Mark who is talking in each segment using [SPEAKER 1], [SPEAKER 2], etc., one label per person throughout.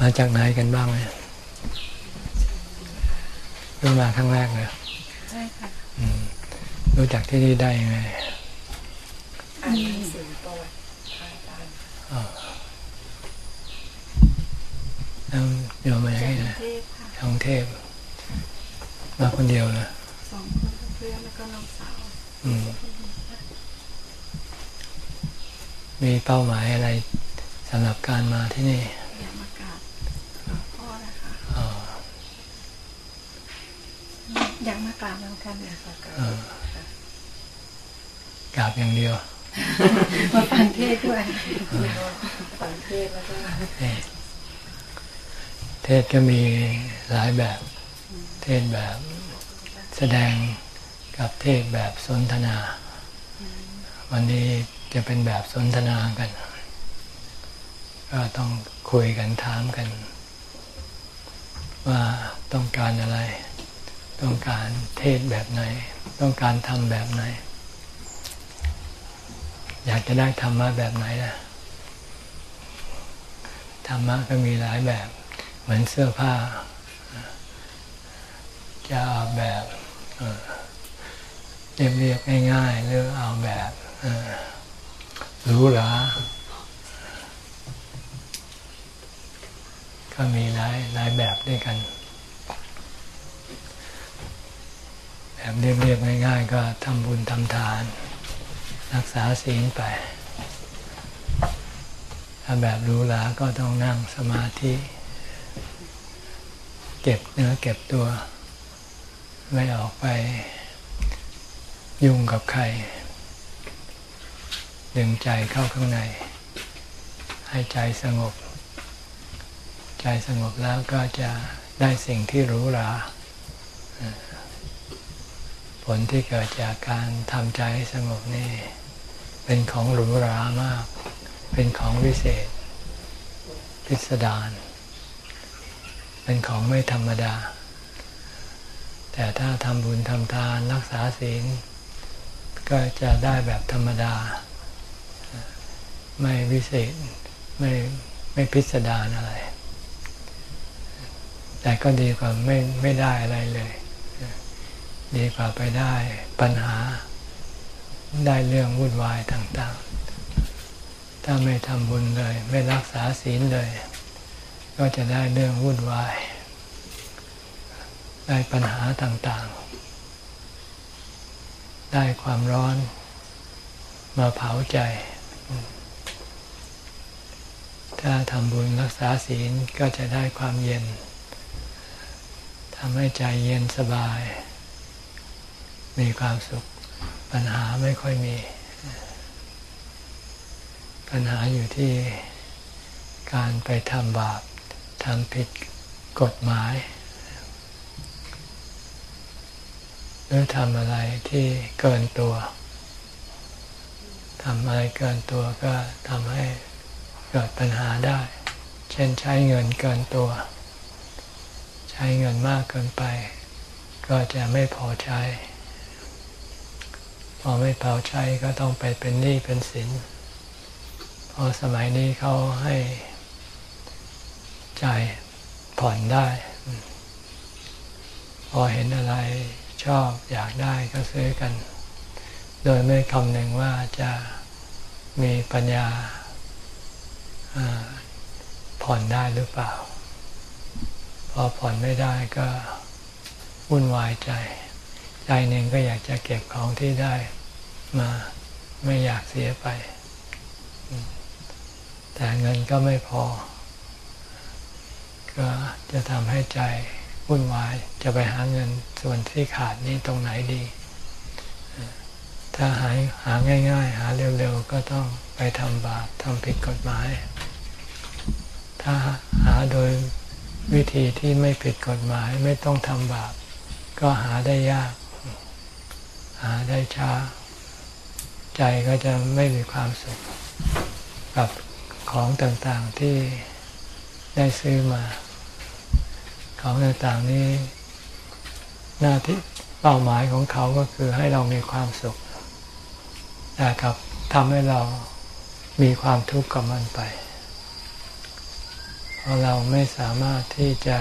[SPEAKER 1] มาจากไหนกันบ้างเนี่ยเพิ่งมาครั้งแรกเลย
[SPEAKER 2] ใช่ค่ะ
[SPEAKER 1] อืมรู้จักที่นี่ได้ยังไง
[SPEAKER 2] อ่านหนังสือประวัติพระอาจารย์
[SPEAKER 1] แล้วโยมมาจาก
[SPEAKER 2] จาก
[SPEAKER 1] ที่
[SPEAKER 2] ก
[SPEAKER 1] ไหน
[SPEAKER 2] รุงเทพค่ะ
[SPEAKER 1] กรุงเทพมาคนเดียวนะ
[SPEAKER 2] สองคนเพื่อนแล้วก็น้องสาว
[SPEAKER 1] อืม มีเป้าหมายอะไรสำหรับการมาที่นี่
[SPEAKER 2] อยากมากราบหลวงพ่อนะคะ
[SPEAKER 1] อ๋อ
[SPEAKER 2] อยากมากราบแล้วกันอยากมากราบ
[SPEAKER 1] เออ กราบอย่างเดียว
[SPEAKER 2] มาฟังเทศด้วยฟังเทศแล้วก็
[SPEAKER 1] นี่เท ศก็มีหลายแบบ เทศแบบแสดงกับเทศแบบสนทนา วันนี้จะเป็นแบบสนทนากัน ก็ต้องคุยกันถามกัน ว่าต้องการอะไร ต้องการเทศแบบไหน ต้องการทำแบบไหน อยากจะได้ธรรมะแบบไหนล่ะธรรมะก็มีหลายแบบ เหมือนเสื้อผ้า จะเอาแบบเอ่อเรียบๆง่ายๆหรือเอาแบบหรูหราก็มีหลายหลายแบบด้วยกัน แบบเรียบๆง่ายๆ ก็ทำบุญทำทาน รักษาศีลไป ถ้าแบบหรูหราก็ต้องนั่งสมาธิ เก็บเนื้อเก็บตัว ไม่ออกไปยุ่งกับใคร ดึงใจเข้าข้างใน ให้ใจสงบ ใจสงบแล้วก็จะได้สิ่งที่หรู้ราผลที่เกิดจากการทำใจสงบนี่ เป็นของหรูหรามาก เป็นของวิเศษ พิสดาร เป็นของไม่ธรรมดา แต่ถ้าทำบุญทำทานรักษาศีล ก็จะได้แบบธรรมดา ไม่วิเศษไม่ไม่พิสดารอะไร แต่ก็ดีกว่าไม่ไม่ได้อะไรเลย ดีกว่าไปได้ปัญหาได้เรื่องวุ่นวายต่างๆ ถ้าไม่ทำบุญเลย ไม่รักษาศีลเลย ก็จะได้เรื่องวุ่นวาย ได้ปัญหาต่างๆ ได้ความร้อนมาเผาใจ ถ้าทำบุญรักษาศีลก็จะได้ความเย็นทำให้ใจเย็นสบาย มีความสุข ปัญหาไม่ค่อยมี ปัญหาอยู่ที่การไปทำบาป ทำผิดกฎหมาย หรือทำอะไรที่เกินตัวทำอะไรเกินตัวก็ทำให้เกิดปัญหาได้ เช่นใช้เงินเกินตัว ใช้เงินมากเกินไป ก็จะไม่พอใช้ พอไม่พอใช้ก็ต้องไปเป็นหนี้เป็นสิน พอสมัยนี้เขาให้ ใจผ่อนได้ พอเห็นอะไรชอบอยากได้ก็ซื้อกัน โดยไม่คำนึงว่าจะมีปัญญาอาผ่อนได้หรือเปล่า พอผ่อนไม่ได้ก็วุ่นวายใจ ใจหนึ่งก็อยากจะเก็บของที่ได้มาไม่อยากเสียไป แต่เงินก็ไม่พอ ก็จะทำให้ใจวุ่นวายจะไปหาเงินส่วนที่ขาดนี้ตรงไหนดี ถ้าหาหาง่าย ๆ หาเร็วๆ ก็ต้องไปทำบาปทำผิดกฎหมาย ถ้าหาโดยวิธีที่ไม่ผิดกฎหมายไม่ต้องทำบาป ก็หาได้ยาก หาได้ช้า ใจก็จะไม่มีความสุขกับของต่างๆที่ได้ซื้อมา ของต่างๆนี้ หน้าที่เป้าหมายของเขาก็คือให้เรามีความสุขแต่กับทำให้เรามีความทุกข์กับมันไปพอราะเราไม่สามารถที่จะ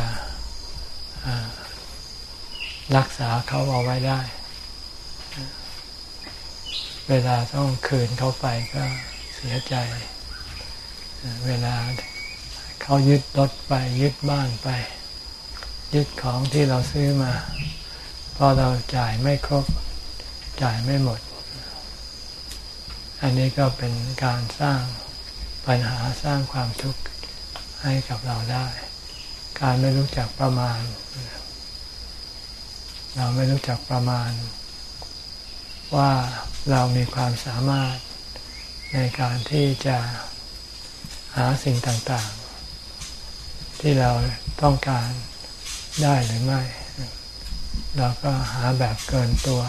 [SPEAKER 1] รักษาเขาเอาไว้ได้ เวลาต้องคืนเขาไปก็เสียใจ เวลาเขายึดรถไปยึดบ้านไป ยึดของที่เราซื้อมาพอเราจ่ายไม่ครบ จ่ายไม่หมด อันนี้ก็เป็นการสร้างปัญหาสร้างความทุกข์ให้กับเราได้ การไม่รู้จักประมาณ เราไม่รู้จักประมาณ ว่าเรามีความสามารถในการที่จะหาสิ่งต่างๆ ที่เราต้องการ ได้หรือไม่ เราก็หาแบบเกินตัว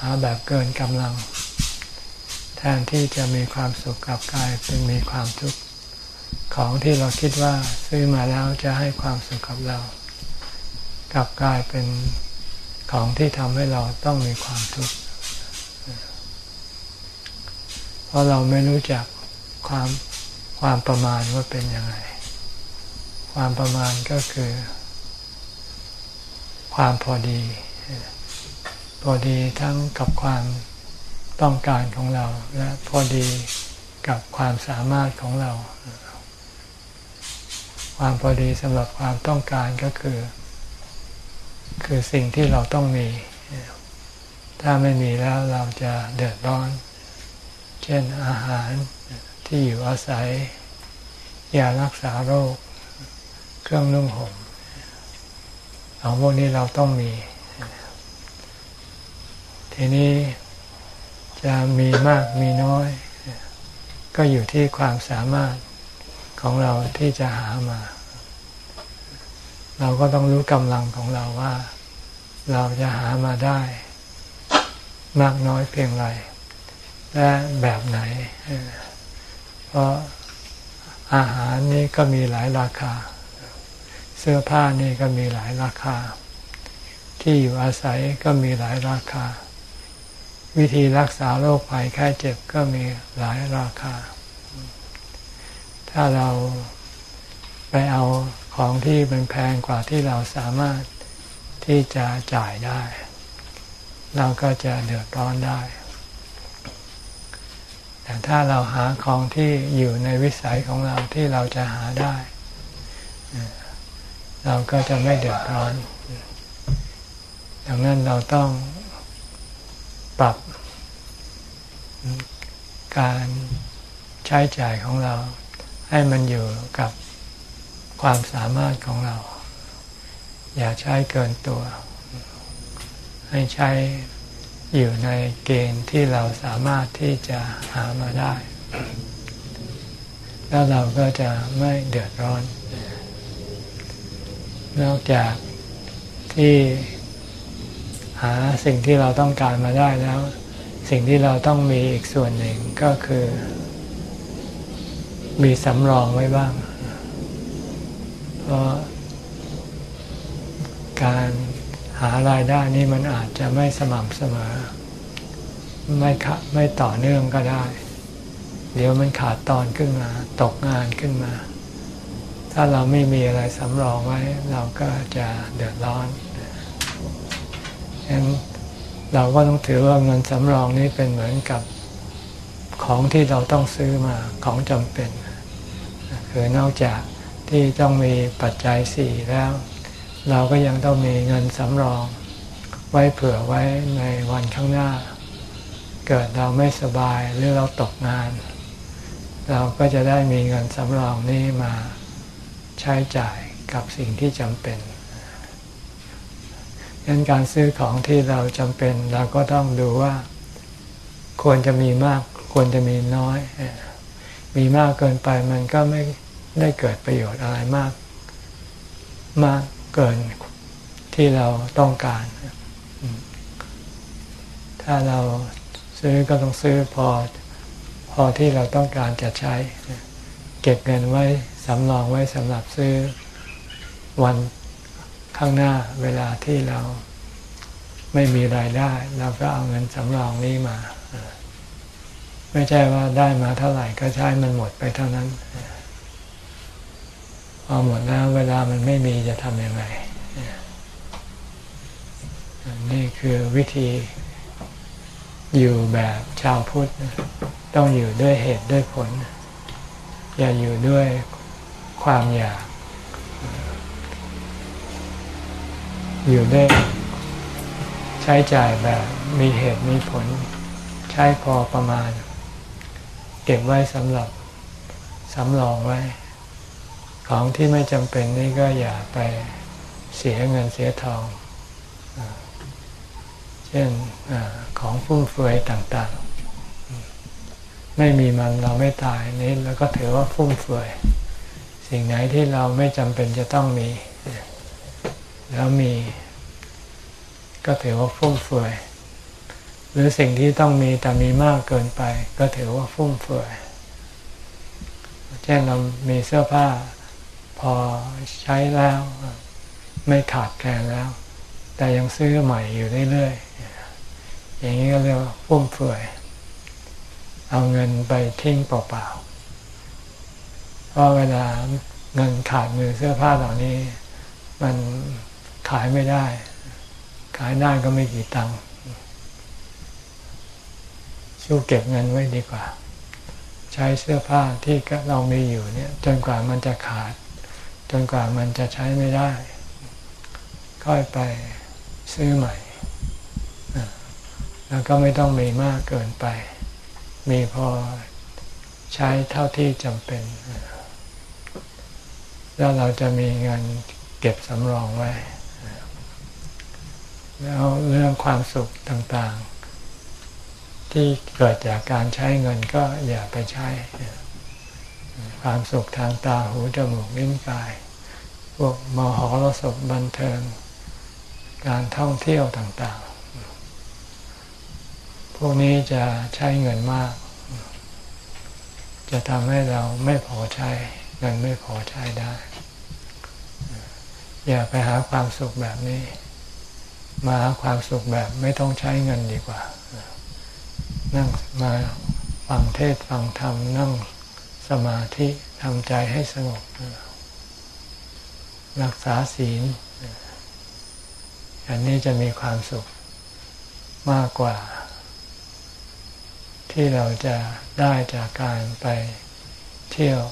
[SPEAKER 1] หาแบบเกินกำลัง แทนที่จะมีความสุขกับกายเป็นมีความทุกข์ของที่เราคิดว่าซื้อมาแล้วจะให้ความสุขกับเรากลับกลายเป็นของที่ทำให้เราต้องมีความทุกข์เพราะเราไม่รู้จักความความประมาณว่าเป็นยังไง ความประมาณก็คือ ความพอดี พอดีทั้งกับความต้องการของเรา และพอดีกับความสามารถของเรา ความพอดีสำหรับความต้องการก็คือ คือสิ่งที่เราต้องมี ถ้าไม่มีแล้วเราจะเดือดร้อน เช่นอาหารที่อยู่อาศัยยารักษาโรค เครื่องนุ่งห่ม ของพวกนี้เราต้องมี ทีนี้จะมีมากมีน้อย ก็อยู่ที่ความสามารถของเราที่จะหามา เราก็ต้องรู้กำลังของเราว่า เราจะหามาได้ มากน้อยเพียงไรและแบบไหน เพราะอาหารนี่ก็มีหลายราคา สื้อผ้านี่ก็มีหลายราคา ที่อยู่อาศัยก็มีหลายราคา วิธีรักษาโรคภัยแค่เจ็บก็มีหลายราคา ถ้าเราไปเอาของที่เป็นแพงกว่าที่เราสามารถที่จะจ่ายได้ เราก็จะเดือดร้อนได้ แต่ถ้าเราหาของที่อยู่ในวิสัยของเราที่เราจะหาได้ เราก็จะไม่เดือดร้อน ดังนั้นเราต้องปรับการใช้จ่ายของเรา ให้มันอยู่กับความสามารถของเรา อย่าใช้เกินตัว ให้ใช้อยู่ในเกณฑ์ที่เราสามารถที่จะหามาได้ แล้วเราก็จะไม่เดือดร้อน นอกจากที่หาสิ่งที่เราต้องการมาได้แล้ว สิ่งที่เราต้องมีอีกส่วนหนึ่งก็คือ มีสำรองไว้บ้าง เพราะการหารายได้นี่มันอาจจะไม่สม่ำเสมอ ไม่ขาไม่ต่อเนื่องก็ได้ เดี๋ยวมันขาดตอนขึ้นมา ตกงานขึ้นมา ถ้าเราไม่มีอะไรสำรองไว้ เราก็จะเดือดร้อนฉะนั้นเราก็ต้องถือว่าเงินสำรองนี้เป็นเหมือนกับของที่เราต้องซื้อมาของจำเป็น คือนอกจากที่ต้องมีปัจจัยสี่แล้ว เราก็ยังต้องมีเงินสำรอง ไว้เผื่อไว้ในวันข้างหน้า เกิดเราไม่สบายหรือเราตกงาน เราก็จะได้มีเงินสำรองนี้มา ใช้จ่ายกับสิ่งที่จำเป็นดังนั้นการซื้อของที่เราจำเป็นเราก็ต้องดูว่า ควรจะมีมาก ควรจะมีน้อย มีมากเกินไปมันก็ไม่ได้เกิดประโยชน์อะไรมาก มากเกินที่เราต้องการ ถ้าเราซื้อก็ต้องซื้อพอพอที่เราต้องการจะใช้ เก็บเงินไว้ สำรองไว้สำหรับซื้อวันข้างหน้าเวลาที่เราไม่มีรายได้ เราก็เอาเงินสำรองนี้มา ไม่ใช่ว่าได้มาเท่าไหร่ก็ใช้มันหมดไปเท่านั้น พอหมดแล้วเวลามันไม่มีจะทำยังไงนี่คือวิธีอยู่แบบชาวพุทธ ต้องอยู่ด้วยเหตุด้วยผล อย่าอยู่ด้วย ความอยาก อยู่ได้ใช้จ่ายแบบมีเหตุมีผล ใช้พอประมาณ เก็บไว้สำหรับสำรองไว้ ของที่ไม่จำเป็นนี่ก็อย่าไปเสียเงินเสียทอง เช่นอของฟุ่มเฟือยต่างๆ ไม่มีมันเราไม่ตายนี่แล้วก็ถือว่าฟุ่มเฟือย สิ่งไหนที่เราไม่จำเป็นจะต้องมี แล้วมี ก็ถือว่าฟุ่มเฟือยหรือสิ่งที่ต้องมีแต่มีมากเกินไป ก็ถือว่าฟุ่มเฟือยเช่นเรามีเสื้อผ้าพอใช้แล้ว ไม่ขาดแคลนแล้ว แต่ยังซื้อใหม่อยู่เรื่อยๆอย่างนี้ก็เรียกว่าฟุ่มเฟือย เอาเงินไปทิ้งเปล่าๆ เพราะเวลาเงินขาดมือเสื้อผ้าเหล่านี้ มันขายไม่ได้ ขายได้ก็ไม่กี่ตังค์ชู้เก็บเงินไว้ดีกว่า ใช้เสื้อผ้าที่เรามีอยู่เนี่ย จนกว่ามันจะขาด จนกว่ามันจะใช้ไม่ได้ ค่อยไปซื้อใหม่ แล้วก็ไม่ต้องมีมากเกินไป มีพอใช้เท่าที่จำเป็น แล้วเราจะมีเงินเก็บสำรองไว้ แล้วเรื่องความสุขต่างๆ ที่เกิดจากการใช้เงินก็อย่าไปใช้ ความสุขทางตาหูจมูกลิ้นกาย พวกมหรสพบันเทิง การท่องเที่ยวต่างๆ พวกนี้จะใช้เงินมาก จะทำให้เราไม่พอใช้ เงินไม่พอใช้ได้ อย่าไปหาความสุขแบบนี้ มาหาความสุขแบบไม่ต้องใช้เงินดีกว่า นั่งมาฟังเทศฟังธรรมนั่งสมาธิทำใจให้สงบ รักษาศีลอันนี้จะมีความสุขมากกว่า ที่เราจะได้จากการไปเที่ยว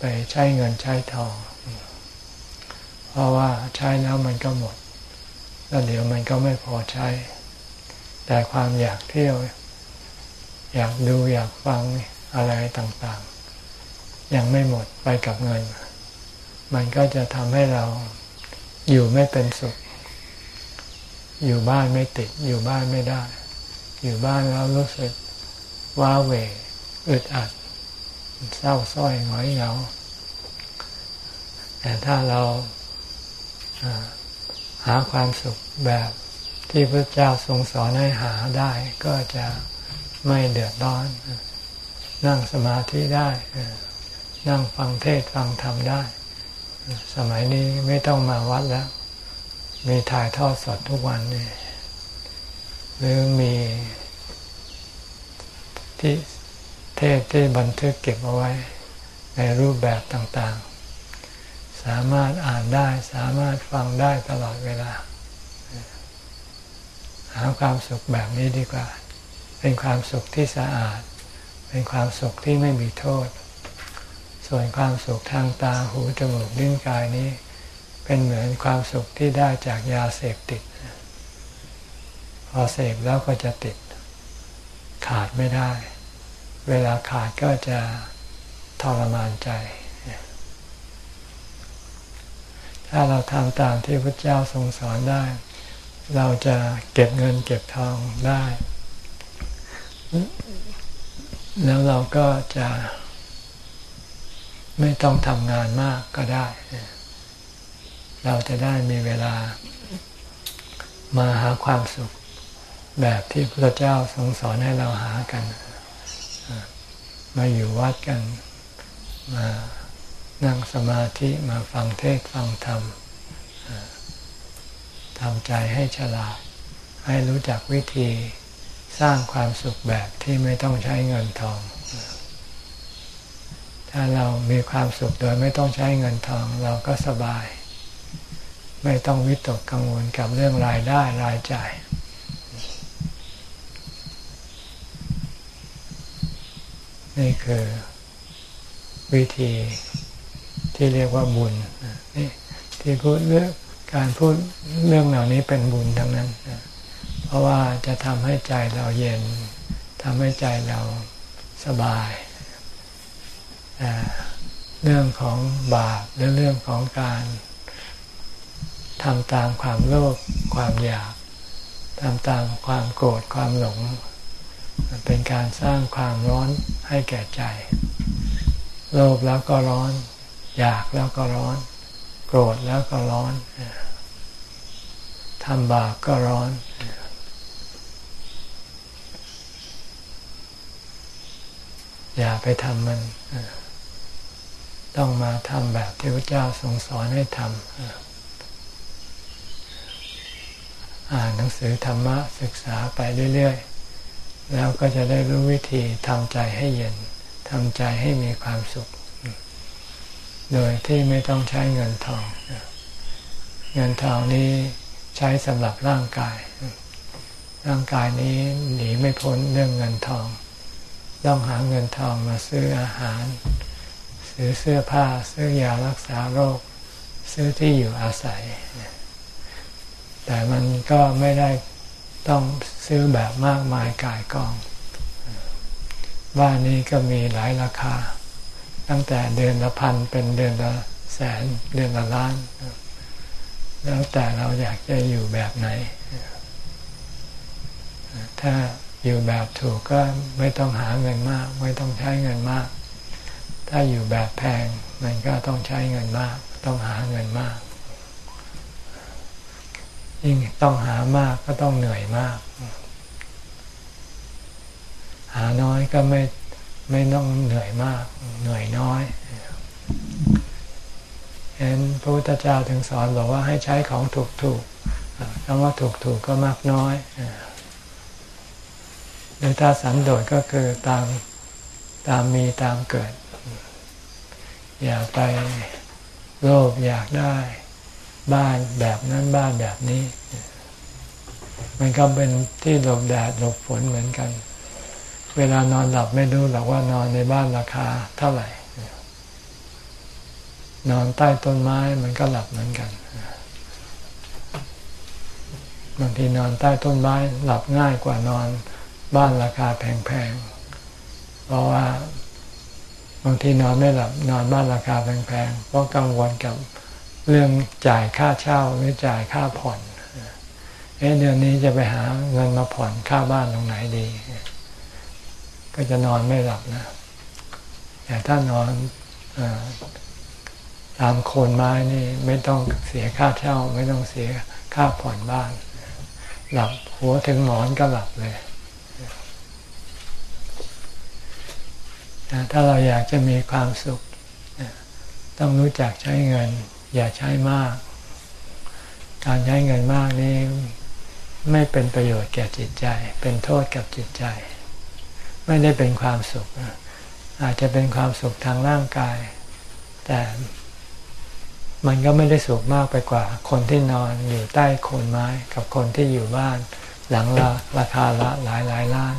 [SPEAKER 1] ไปใช้เงินใช้ทอง เพราะว่าใช้แล้วมันก็หมด แล้วเดี๋ยวมันก็ไม่พอใช้ แต่ความอยากเที่ยว อยากดูอยากฟังอะไรต่างๆ ยังไม่หมดไปกับเงิน มันก็จะทำให้เราอยู่ไม่เป็นสุข อยู่บ้านไม่ติด อยู่บ้านไม่ได้ อยู่บ้านแล้วรู้สึกว้าเหวอึดอัด เศร้าส้อยหงอยเหงา แต่ถ้าเราหาความสุขแบบที่พระเจ้าทรงสอนให้หาได้ก็จะไม่เดือดร้อน นั่งสมาธิได้ นั่งฟังเทศฟังธรรมได้ สมัยนี้ไม่ต้องมาวัดแล้ว มีถ่ายทอดสดทุกวันนี่หรือมีที่ เทศที่บันทึกเก็บเอาไว้ในรูปแบบต่างๆ สามารถอ่านได้สามารถฟังได้ตลอดเวลา หาความสุขแบบนี้ดีกว่า เป็นความสุขที่สะอาด เป็นความสุขที่ไม่มีโทษ ส่วนความสุขทางตาหูจมูกลิ้นกายนี้ เป็นเหมือนความสุขที่ได้จากยาเสพติด พอเสพแล้วก็จะติดขาดไม่ได้ เวลาขาดก็จะทรมานใจ ถ้าเราทำตามที่พระเจ้าทรงสอนได้ เราจะเก็บเงินเก็บทองได้ แล้วเราก็จะไม่ต้องทำงานมากก็ได้ เราจะได้มีเวลามาหาความสุขแบบที่พระเจ้าทรงสอนให้เราหากัน มาอยู่วัดกัน มานั่งสมาธิมาฟังเทศฟังธรรมทำใจให้ฉลาด ให้รู้จักวิธีสร้างความสุขแบบที่ไม่ต้องใช้เงินทองถถ้าเรามีความสุขโดยไม่ต้องใช้เงินทอง เราก็สบาย ไม่ต้องวิตกกังวลกับเรื่องรายได้รายจ่าย นี่คือวิธีที่เรียกว่าบุญนี่ที่พูดเรื่องการพูดเรื่องเหล่านี้เป็นบุญทั้งนั้น เพราะว่าจะทำให้ใจเราเย็นทำให้ใจเราสบายเรื่องของบาปหรือเรื่องของการทำตามความโลภความอยากทำตามความโกรธความหลง เป็นการสร้างความร้อนให้แก่ใจ โลภแล้วก็ร้อน อยากแล้วก็ร้อน โกรธแล้วก็ร้อนทำบาปก็ร้อน อย่าไปทำมัน ต้องมาทำแบบที่พระเจ้าทรงสอนให้ทำอ่านหนังสือธรรมะศึกษาไปเรื่อย ๆ แล้วก็จะได้รู้วิธีทำใจให้เย็นทำใจให้มีความสุข โดยที่ไม่ต้องใช้เงินทอง เงินทองนี้ใช้สำหรับร่างกาย ร่างกายนี้หนีไม่พ้นเรื่องเงินทอง ต้องหาเงินทองมาซื้ออาหาร ซื้อเสื้อผ้า ซื้อยารักษาโรค ซื้อที่อยู่อาศัย แต่มันก็ไม่ได้ ต้องซื้อแบบมากมายกายกอง บ้านนี้ก็มีหลายราคา ตั้งแต่เดือนละพันเป็นเดือนละแสนเดือนละล้าน แล้วแต่เราอยากจะอยู่แบบไหน ถ้าอยู่แบบถูกก็ไม่ต้องหาเงินมาก ไม่ต้องใช้เงินมาก ถ้าอยู่แบบแพงมันก็ต้องใช้เงินมาก ต้องหาเงินมาก ยิ่งต้องหามากก็ต้องเหนื่อยมาก หาน้อยก็ไม่ไม่ต้องเหนื่อยมาก เหนื่อยน้อยเห็นพระพุทธเจ้าถึงสอนบอกว่าให้ใช้ของถูกถูกคำว่าถูกถูกก็มากน้อยหรือถ้าสันโดษก็คือตามตามมีตามเกิด อย่าไปโลภอยากได้ บ้านแบบนั้นบ้านแบบนี้ มันก็เป็นที่หลบแดดหลบฝนเหมือนกัน เวลานอนหลับไม่รู้หรอกว่านอนในบ้านราคาเท่าไหร่ นอนใต้ต้นไม้มันก็หลับเหมือนกันบางทีนอนใต้ต้นไม้หลับง่ายกว่านอนบ้านราคาแพงๆ เพราะว่า บางทีนอนไม่หลับนอนบ้านราคาแพงๆ เพราะกังวลกับ เรื่องจ่ายค่าเช่าหรือจ่ายค่าผ่อน เอ๊ะเดือนนี้จะไปหาเงินมาผ่อนค่าบ้านตรงไหนดี ก็จะนอนไม่หลับนะ แต่ถ้านอนอตามโคนไม้นี่ไม่ต้องเสียค่าเช่า ไม่ต้องเสียค่าผ่อนบ้าน หลับหัวถึงหมอนก็หลับเลยถ้าเราอยากจะมีความสุข ต้องรู้จักใช้เงิน อย่าใช้มาก การใช้เงินมากนี้ไม่เป็นประโยชน์แก่จิตใจ เป็นโทษกับจิตใจ ไม่ได้เป็นความสุข อาจจะเป็นความสุขทางร่างกาย แต่มันก็ไม่ได้สุขมากไปกว่า คนที่นอนอยู่ใต้โคนไม้กับคนที่อยู่บ้าน หลังละราคาละหลายหลายล้าน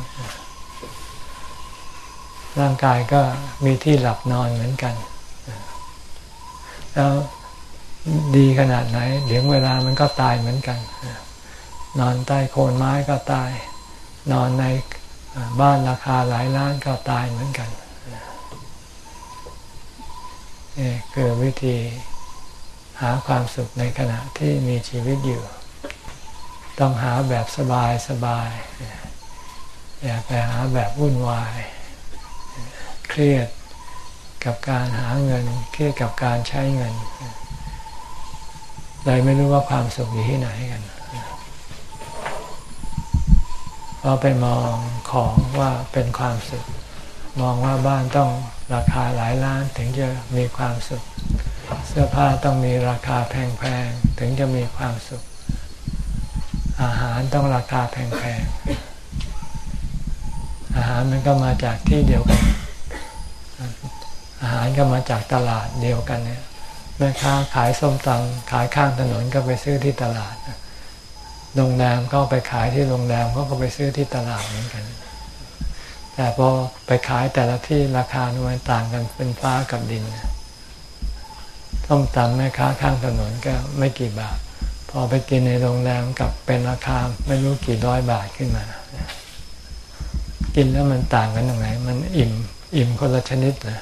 [SPEAKER 1] ร่างกายก็มีที่หลับนอนเหมือนกัน แล้ว ดีขนาดไหนเดี๋ยวเวลามันก็ตายเหมือนกัน นอนใต้โคนไม้ก็ตาย นอนในบ้านราคาหลายล้านก็ตายเหมือนกันนี่คือวิธีหาความสุขในขณะที่มีชีวิตอยู่ ต้องหาแบบสบายสบาย อย่าไปหาแบบวุ่นวาย เครียดกับการหาเงิน เครียดกับการใช้เงิน เลยไม่รู้ว่าความสุขอยู่ที่ไหนกันเพราะไปมองของว่าเป็นความสุข มองว่าบ้านต้องราคาหลายล้านถึงจะมีความสุข เสื้อผ้าต้องมีราคาแพงๆถึงจะมีความสุข อาหารต้องราคาแพงๆอาหารมันก็มาจากที่เดียวกันออาหารก็มาจากตลาดเดียวกันเนี่ย แม่ค้าขายส้มตำขายข้างถนนก็ไปซื้อที่ตลาดโรงแรมก็ไปขายที่โรงแรมเขาก็ไปซื้อที่ตลาดเหมือนกัน แต่พอไปขายแต่ละที่ราคามันต่างกันเป็นฟ้ากับดินส้มตำแม่ค้าข้างถนนก็ไม่กี่บาท พอไปกินในโรงแรมกับเป็นราคาไม่รู้กี่ร้อยบาทขึ้นมา กินแล้วมันต่างกันตรงไหน มันอิ่ม อิ่มคนละชนิดนะ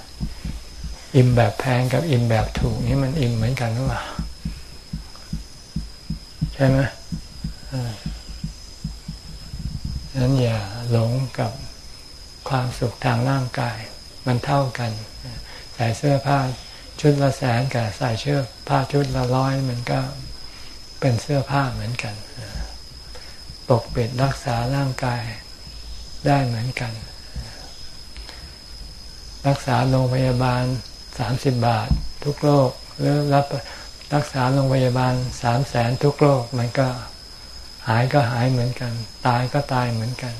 [SPEAKER 1] อิ่มแบบแพงกับอิ่มแบบถูกนี่มันอิ่มเหมือนกันหรือเปล่าใช่ไหมดังนั้นอย่าหลงกับความสุขทางร่างกาย มันเท่ากัน ใส่เสื้อผ้าชุดละแสนกับใส่เสื้อผ้าชุดละร้อยมันก็เป็นเสื้อผ้าเหมือนกันปกปิดรักษาร่างกายได้เหมือนกัน รักษาโรงพยาบาล สามสิบบาททุกโรคหรือรับรักษาโรงพยาบาลสามแสนทุกโรคมันก็หายก็หายเหมือนกัน ตายก็ตายเหมือนกัน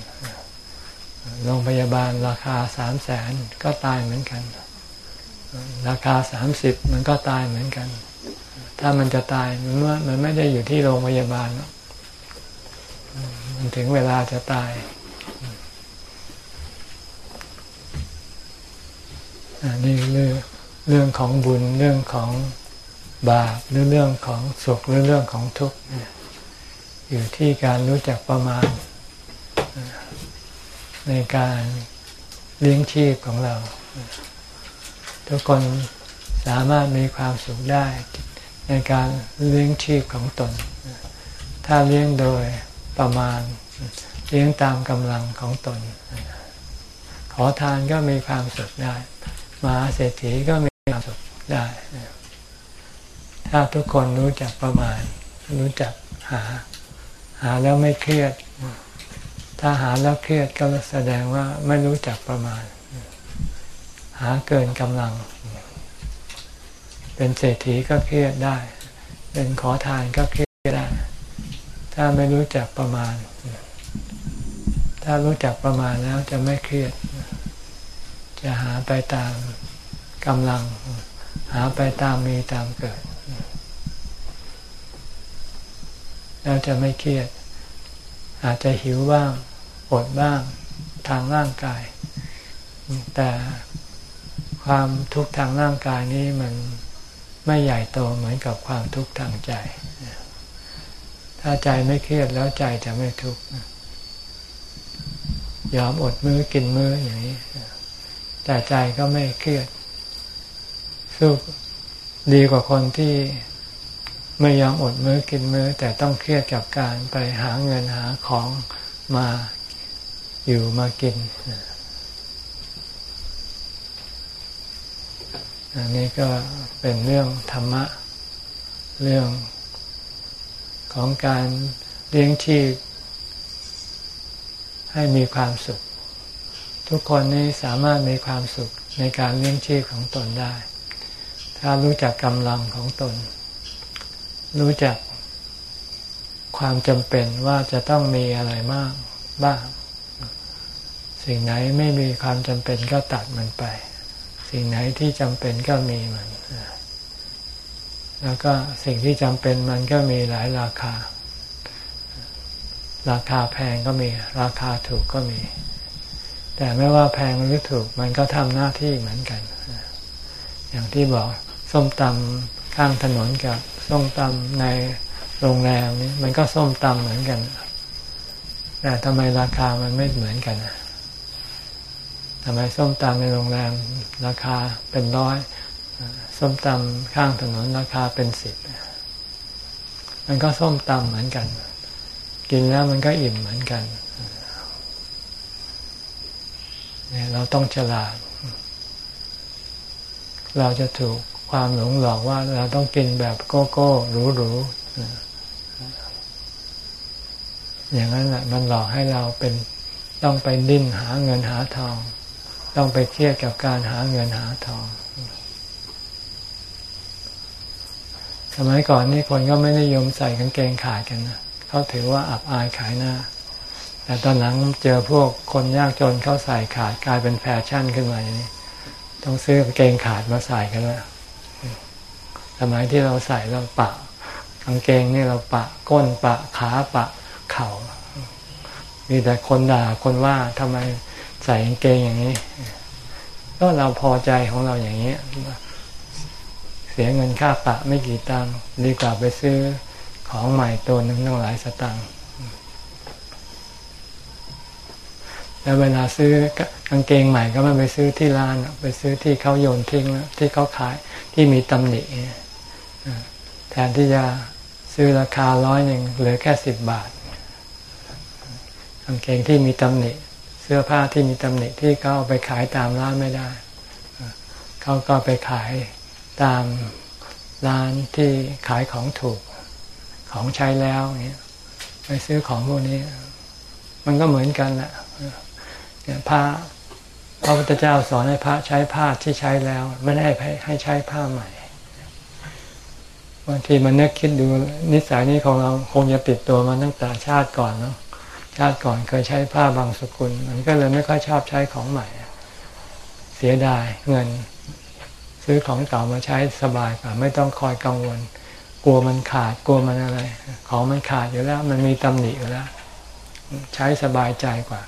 [SPEAKER 1] โรงพยาบาลราคาสามแสนก็ตายเหมือนกัน ราคาสามสิบมันก็ตายเหมือนกัน ถ้ามันจะตายมันว่ามันไม่ได้อยู่ที่โรงพยาบาลมันถึงเวลาจะตายนี่เรื่อง เรื่องของบุญเรื่องของบาปหรือเรื่องของสุขหรือเรื่องของทุกข์อยู่ที่การรู้จักประมาณ ในการเลี้ยงชีพของเรา ทุกคนสามารถมีความสุขได้ในการเลี้ยงชีพของตน ถ้าเลี้ยงโดยประมาณ เลี้ยงตามกำลังของตน ขอทานก็มีความสุขได้ มาเศรษฐีก็มี ความสุขได้ ถ้าทุกคนรู้จักประมาณ รู้จักหา หาแล้วไม่เครียด ถ้าหาแล้วเครียดก็แสดงว่าไม่รู้จักประมาณ หาเกินกำลัง เป็นเศรษฐีก็เครียดได้ เป็นขอทานก็เครียดได้ ถ้าไม่รู้จักประมาณ ถ้ารู้จักประมาณแล้วจะไม่เครียด จะหาไปตาม กำลัง หาไปตามมีตามเกิดแล้วจะไม่เครียด อาจจะหิวบ้างอดบ้างทางร่างกาย แต่ความทุกข์ทางร่างกายนี้มันไม่ใหญ่โตเหมือนกับความทุกข์ทางใจ ถ้าใจไม่เครียดแล้วใจจะไม่ทุกข์ยอมอดมือ้อกินมื้ออย่างนี้แต่ใจก็ไม่เครียด สู้ดีกว่าคนที่ไม่ยอมอดมื้อกินมื้อ แต่ต้องเครียดกับการไปหาเงินหาของมาอยู่มากินอันนี้ก็เป็นเรื่องธรรมะ เรื่องของการเลี้ยงชีพให้มีความสุข ทุกคนนี้สามารถมีความสุขในการเลี้ยงชีพของตนได้ ถ้ารู้จักกำลังของตน รู้จักความจำเป็นว่าจะต้องมีอะไรมากบ้าง สิ่งไหนไม่มีความจำเป็นก็ตัดมันไป สิ่งไหนที่จำเป็นก็มีมัน แล้วก็สิ่งที่จำเป็นมันก็มีหลายราคา ราคาแพงก็มี ราคาถูกก็มี แต่ไม่ว่าแพงหรือถูกมันก็ทำหน้าที่เหมือนกัน อย่างที่บอก ส้มตำข้างถนนกับส้มตำในโรงแรมนี่มันก็ส้มตำเหมือนกัน แต่ทำไมราคามันไม่เหมือนกันทำไมส้มตำในโรงแรมราคาเป็นร้อย ส้มตำข้างถนนราคาเป็นสิบมันก็ส้มตำเหมือนกัน กินแล้วมันก็อิ่มเหมือนกันเนี่ยเราต้องฉลาด เราจะถูก ความหลงหลอกว่าเราต้องกินแบบโก้โก้หรูหรูอย่างนั้นแหละมันหลอกให้เราเป็นต้องไปดิ้นหาเงินหาทอง ต้องไปเครียดกับการหาเงินหาทอง สมัยก่อนนี่คนก็ไม่นิยมใส่กางเกงขาดกันนะเขาถือว่าอับอายขายหน้า แต่ตอนหลังเจอพวกคนยากจนเขาใส่ขาดกลายเป็นแฟชั่นขึ้นมาอย่างนี้ ต้องซื้อกางเกงขาดมาใส่กันแล้ว สมัยที่เราใส่เราปะกางเกงนี่เราปะ ก้นปะขาปะเข่ามีแต่คนด่าคนว่าทำไมใส่กางเกงอย่างนี้ ก็เราพอใจของเราอย่างนี้ เสียเงินค่าปะไม่กี่ตังค์ดีกว่าไปซื้อของใหม่ตัวหนึ่งตั้งหลายสตังค์แล้วเวลาซื้อกางเกงใหม่ก็ไม่ไปซื้อที่ร้าน ไปซื้อที่เขาโยนทิ้งแล้วที่เขาขายที่มีตำหนิ แทนที่จะซื้อราคาร้อยหนึ่งเหลือแค่สิบบาทกางเกงที่มีตำหนิ เสื้อผ้าที่มีตำหนิที่เขาเอาไปขายตามร้านไม่ได้ เขาก็ไปขายตามร้านที่ขายของถูกของใช้แล้วเนี่ยไปซื้อของพวกนี้ มันก็เหมือนกันแหละพระพระพุทธเจ้าสอนให้พระใช้ผ้าที่ใช้แล้ว ไม่ได้ให้ใช้ผ้าใหม่ บางทีมันนึกคิดดูนิสัยนี้ของเราคงจะติดตัวมาตั้งแต่ชาติก่อนเนาะชาติก่อนเคยใช้ผ้าบางสกุล มันก็เลยไม่ค่อยชอบใช้ของใหม่ เสียดายเงิน ซื้อของเก่ามาใช้สบายกว่าไม่ต้องคอยกังวล กลัวมันขาดกลัวมันอะไร ของมันขาดอยู่แล้ว มันมีตำหนิอยู่แล้ว ใช้สบายใจกว่า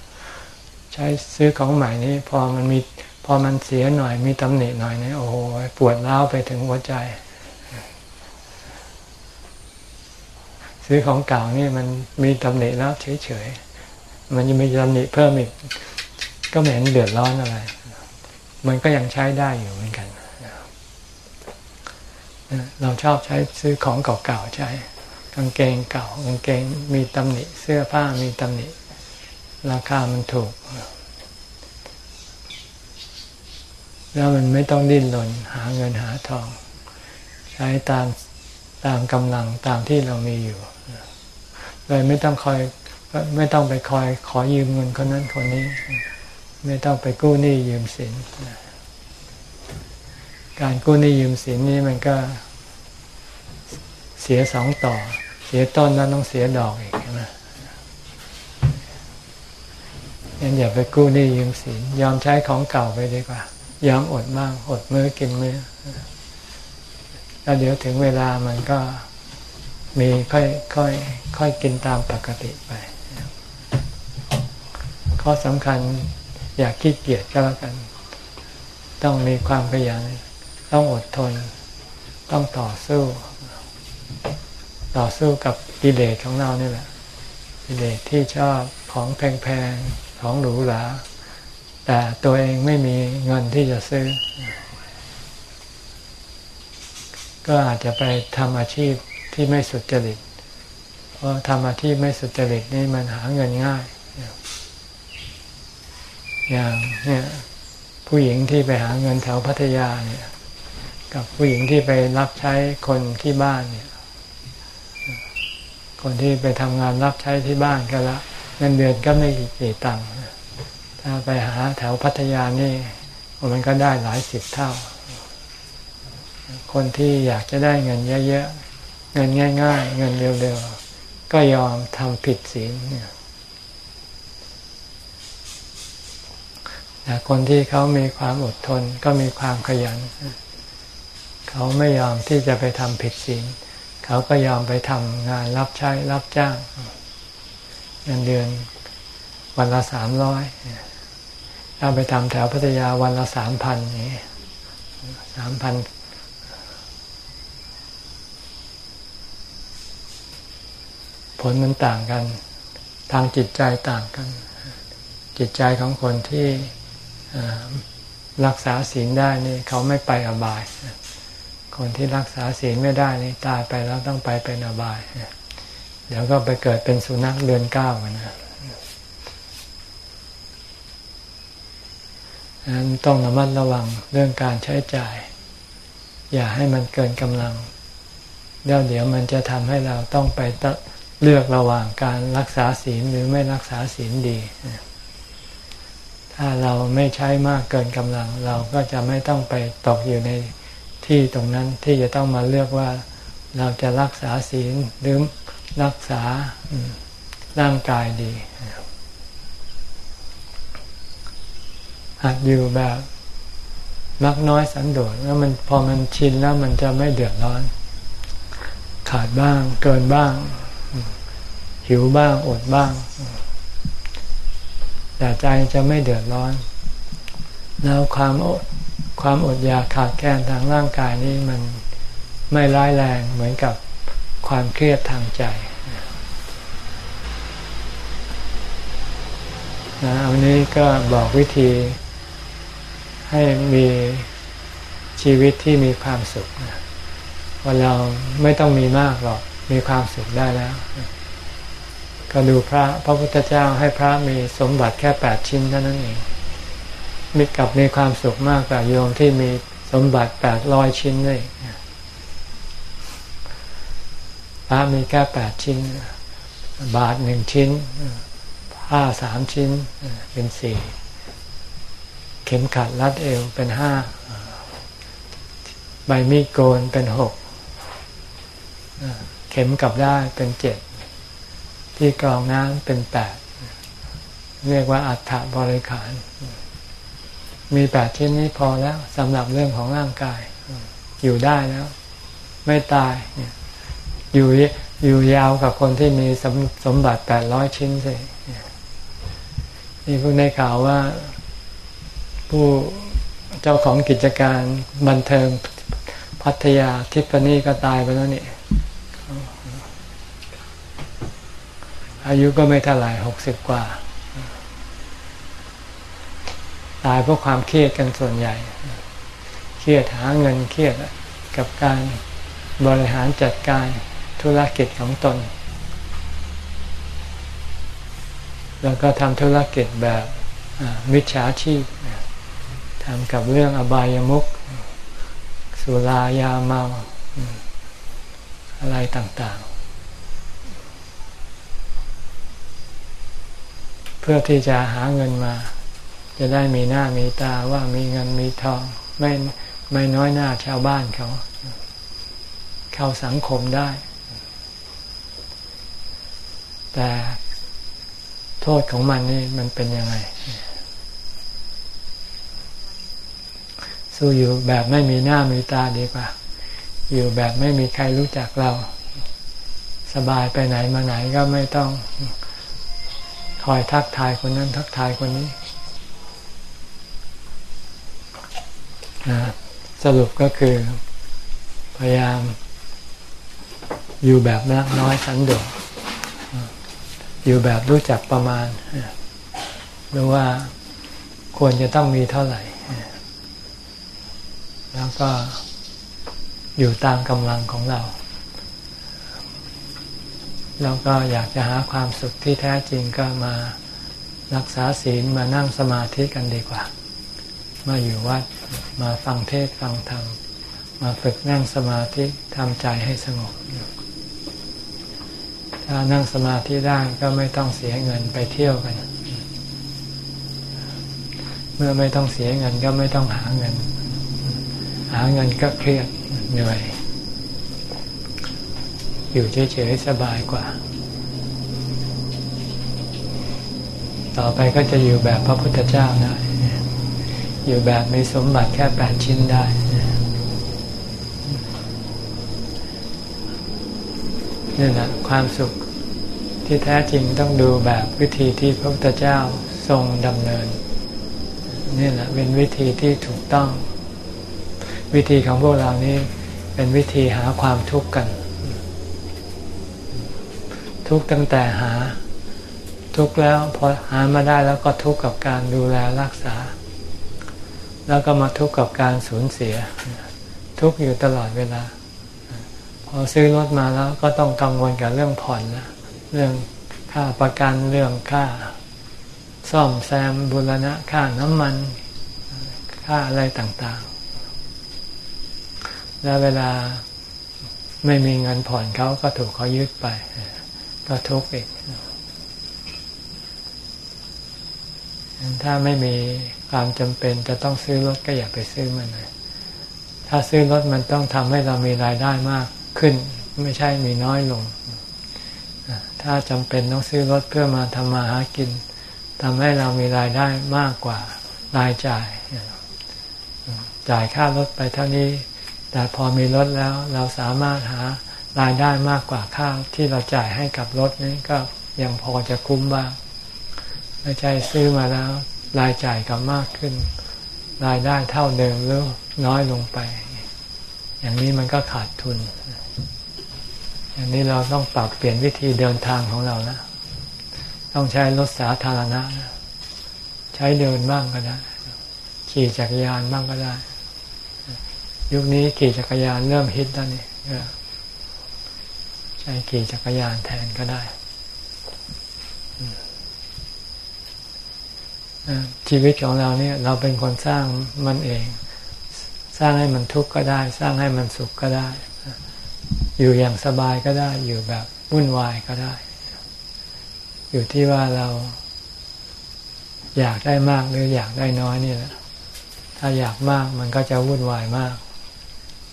[SPEAKER 1] ใช้ซื้อของใหม่นี้พอมันมีพอมันเสียหน่อยมีตำหนิหน่อยนี่โอ้โหปวดร้าวไปถึงหัวใจ ซื้อของเก่านี่มันมีตำหนิแล้วเฉยๆ มันยังมีตำหนิเพิ่มอีก ก็ไม่เห็นเดือดร้อนอะไร มันก็ยังใช้ได้อยู่เหมือนกัน เราชอบใช้ซื้อของเก่าๆใช้ กางเกงเก่ากางเกงมีตำหนิ เสื้อผ้ามีตำหนิ ราคามันถูก แล้วมันไม่ต้องดิ้นรนหาเงินหาทอง ใช้ตามตามกำลังตามที่เรามีอยู่ เลยไม่ต้องคอยไม่ต้องไปคอยขอยืมเงินคนนั้นคนนี้ ไม่ต้องไปกู้หนี้ยืมสินการกู้หนี้ยืมสินนี่มันก็เสียสองต่อ เสียต้นแล้วต้องเสียดอกอีกนะงั้นอย่าไปกู้หนี้ยืมสินยอมใช้ของเก่าไปดีกว่า ยอมอดบ้างอดมือกินมือแล้วเดี๋ยวถึงเวลามันก็ มีค่อยค่อยค่อยกินตามปกติไป ข้อสำคัญอย่าขี้เกียจก็แล้วกัน ต้องมีความขยัน ต้องอดทน ต้องต่อสู้ ต่อสู้กับกิเลสของเรานี่แหละกิเลสที่ชอบของแพงๆ ของหรูหราแต่ตัวเองไม่มีเงินที่จะซื้อ ก็อาจจะไปทำอาชีพ ที่ไม่สุจริต เพราะทำอาชีพไม่สุจริตนี่มันหาเงินง่าย อย่างเนี่ยผู้หญิงที่ไปหาเงินแถวพัทยาเนี่ย กับผู้หญิงที่ไปรับใช้คนที่บ้านเนี่ย คนที่ไปทำงานรับใช้ที่บ้านก็ละเงินเดือนก็ไม่กี่ตังค์ถ้าไปหาแถวพัทยานี่มันก็ได้หลายสิบเท่า คนที่อยากจะได้เงินเยอะๆ เงินง่าย ๆ เงินเร็วๆก็ยอมทำผิดศีลเนี่ยแต่คนที่เขามีความอดทนก็มีความขยัน เขาไม่ยอมที่จะไปทำผิดศีลเขาก็ยอมไปทำงานรับใช้รับจ้างเงินเดือนวันละสามร้อยถ้าไปทำแถวพัทยาวันละสามพันนี่สามพัน ผลมันต่างกัน ทางจิตใจต่างกัน จิตใจของคนที่รักษาศีลได้นี่เขาไม่ไปอบาย คนที่รักษาศีลไม่ได้นี่ตายไปแล้วต้องไปเป็นอบาย เดี๋ยวก็ไปเกิดเป็นสุนัขเดือนเก้ากันนะนั้นต้องระมัดระวังเรื่องการใช้จ่าย อย่าให้มันเกินกำลัง เดี๋ยวเดี๋ยวมันจะทำให้เราต้องไป เลือกระหว่างการรักษาศีลหรือไม่รักษาศีลดี ถ้าเราไม่ใช้มากเกินกำลัง เราก็จะไม่ต้องไปตกอยู่ในที่ตรงนั้นที่จะต้องมาเลือกว่าเราจะรักษาศีลหรือรักษาร่างกายดีหัดอยู่แบบมักน้อยสันโดษแล้วมันพอมันชินแล้วมันจะไม่เดือดร้อน ขาดบ้างเกินบ้าง หิวบ้างอดบ้าง แต่ใจจะไม่เดือดร้อน แล้วความอดความอดอยากขาดแคลนทางร่างกายนี้มันไม่ร้ายแรงเหมือนกับความเครียดทางใจนะอันนี้ก็บอกวิธีให้มีชีวิตที่มีความสุขว่าเราไม่ต้องมีมากหรอก มีความสุขได้แล้ว ก็ดูพระพระพุทธเจ้าให้พระมีสมบัติแค่แปดชิ้นเท่านั้นเองมีกับมีความสุขมากกว่าโยมที่มีสมบัติแปดร้อยชิ้นเลยพระมีแค่แปดชิ้น บาทหนึ่งชิ้นผ้าสามชิ้นเป็นสี่เข็มขัดรัดเอวเป็นห้าใบมีดโกนเป็นหกเข็มกลับได้เป็นเจ็ด ที่กรองน้ำเป็นแปดเรียกว่าอัฐบริขาร มีแปดชิ้นนี้พอแล้วสำหรับเรื่องของร่างกาย อยู่ได้แล้ว ไม่ตายอยู่อยู่ยาวกับคนที่มีสมสมบัติแปดร้อยชิ้นสินี่เพิ่งได้ข่าวว่าผู้เจ้าของกิจการบันเทิงพัทยาทิฟฟานี่ก็ตายไปแล้วนี่ อายุก็ไม่เท่าไหร่หกสิบกว่า ตายเพราะความเครียดกันส่วนใหญ่ เครียดหาเงินเครียดกับการบริหารจัดการธุรกิจของตน แล้วก็ทำธุรกิจแบบมิจฉาชีพทำกับเรื่องอบายามุขสุรายาเมา อะไรต่างๆ เพื่อที่จะหาเงินมา จะได้มีหน้ามีตาว่ามีเงินมีทอง ไม่ไม่น้อยหน้าชาวบ้านเขา เข้าสังคมได้ แต่โทษของมันนี่มันเป็นยังไง สู้อยู่แบบไม่มีหน้ามีตาดีกว่า อยู่แบบไม่มีใครรู้จักเรา สบายไปไหนมาไหนก็ไม่ต้อง คอยทักทายคนนั้นทักทายคนนี้นะสรุปก็คือ พยายาม อยู่แบบนักน้อยสันโดษอยู่แบบรู้จักประมาณรู้ว่าควรจะต้องมีเท่าไหร่ แล้วก็อยู่ตามกำลังของเรา แล้วก็อยากจะหาความสุขที่แท้จริงก็มารักษาศีลมานั่งสมาธิกันดีกว่า มาอยู่วัดมาฟังเทศฟังธรรม มาฝึกนั่งสมาธิทำใจให้สงบ ถ้านั่งสมาธิได้ก็ไม่ต้องเสียเงินไปเที่ยวกัน เมื่อไม่ต้องเสียเงินก็ไม่ต้องหาเงิน หาเงินก็เครียดเหนื่อย อยู่เฉยๆสบายกว่า ต่อไปก็จะอยู่แบบพระพุทธเจ้าได้ อยู่แบบมีสมบัติแค่แปดชิ้นได้ นี่แหละความสุขที่แท้จริงต้องดูแบบวิธีที่พระพุทธเจ้าทรงดำเนิน นี่แหละเป็นวิธีที่ถูกต้อง วิธีของพวกเรานี้เป็นวิธีหาความทุกข์กัน ทุกตั้งแต่หา ทุกแล้วพอหามาได้แล้วก็ทุกกับการดูแลรักษา แล้วก็มาทุกกับการสูญเสีย ทุกอยู่ตลอดเวลา พอซื้อรถมาแล้วก็ต้องกังวลกับเรื่องผ่อนนะเรื่องค่าประกันเรื่องค่า ซ่อมแซมบุรณะค่าน้ำมัน ค่าอะไรต่างๆ แล้วเวลาไม่มีเงินผ่อนเขาก็ถูกเขายึดไป ก็ทุกข์อีกถ้าไม่มีความจำเป็นจะต้องซื้อรถก็อย่าไปซื้อมันเลย ถ้าซื้อรถมันต้องทำให้เรามีรายได้มากขึ้น ไม่ใช่มีน้อยลง ถ้าจำเป็นต้องซื้อรถเพื่อมาทำมาหากินทำให้เรามีรายได้มากกว่ารายจ่าย จ่ายค่ารถไปเท่านี้ แต่พอมีรถแล้วเราสามารถหา รายได้มากกว่าค่าที่เราจ่ายให้กับรถนี้ก็ยังพอจะคุ้มบ้างไม่ใช่ซื้อมาแล้ว รายจ่ายก็มากขึ้น รายได้เท่าเดิมหรือน้อยลงไป อย่างนี้มันก็ขาดทุนอย่างนี้เราต้องปรับเปลี่ยนวิธีเดินทางของเราแล้วต้องใช้รถสาธารณะใช้เดินบ้างก็ได้ ขี่จักรยานบ้างก็ได้ ยุคนี้ขี่จักรยานเริ่มฮิตแล้วนี่ ใช้ขี่จักรยานแทนก็ได้ ชีวิตของเราเนี่ย เราเป็นคนสร้างมันเอง สร้างให้มันทุกข์ก็ได้ สร้างให้มันสุขก็ได้ อยู่อย่างสบายก็ได้ อยู่แบบวุ่นวายก็ได้ อยู่ที่ว่าเราอยากได้มากหรืออยากได้น้อยนี่แหละ ถ้าอยากมากมันก็จะวุ่นวายมาก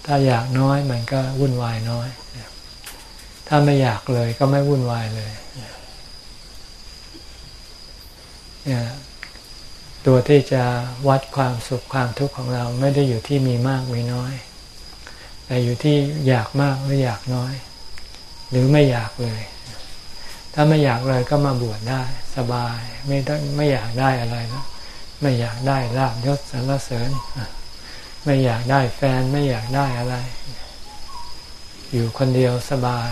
[SPEAKER 1] ถ้าอยากน้อยมันก็วุ่นวายน้อย ถ้าไม่อยากเลยก็ไม่วุ่นวายเลยเนี่ยตัวที่จะวัดความสุขความทุกข์ของเราไม่ได้อยู่ที่มีมากมีน้อย แต่อยู่ที่อยากมากหรืออยากน้อย หรือไม่อยากเลย ถ้าไม่อยากเลยก็มาบวชได้ สบายไม่ต้องไม่อยากได้อะไรแล้วไม่อยากได้ลาบยศสรรเสริญ ไม่อยากได้แฟนไม่อยากได้อะไร อยู่คนเดียวสบาย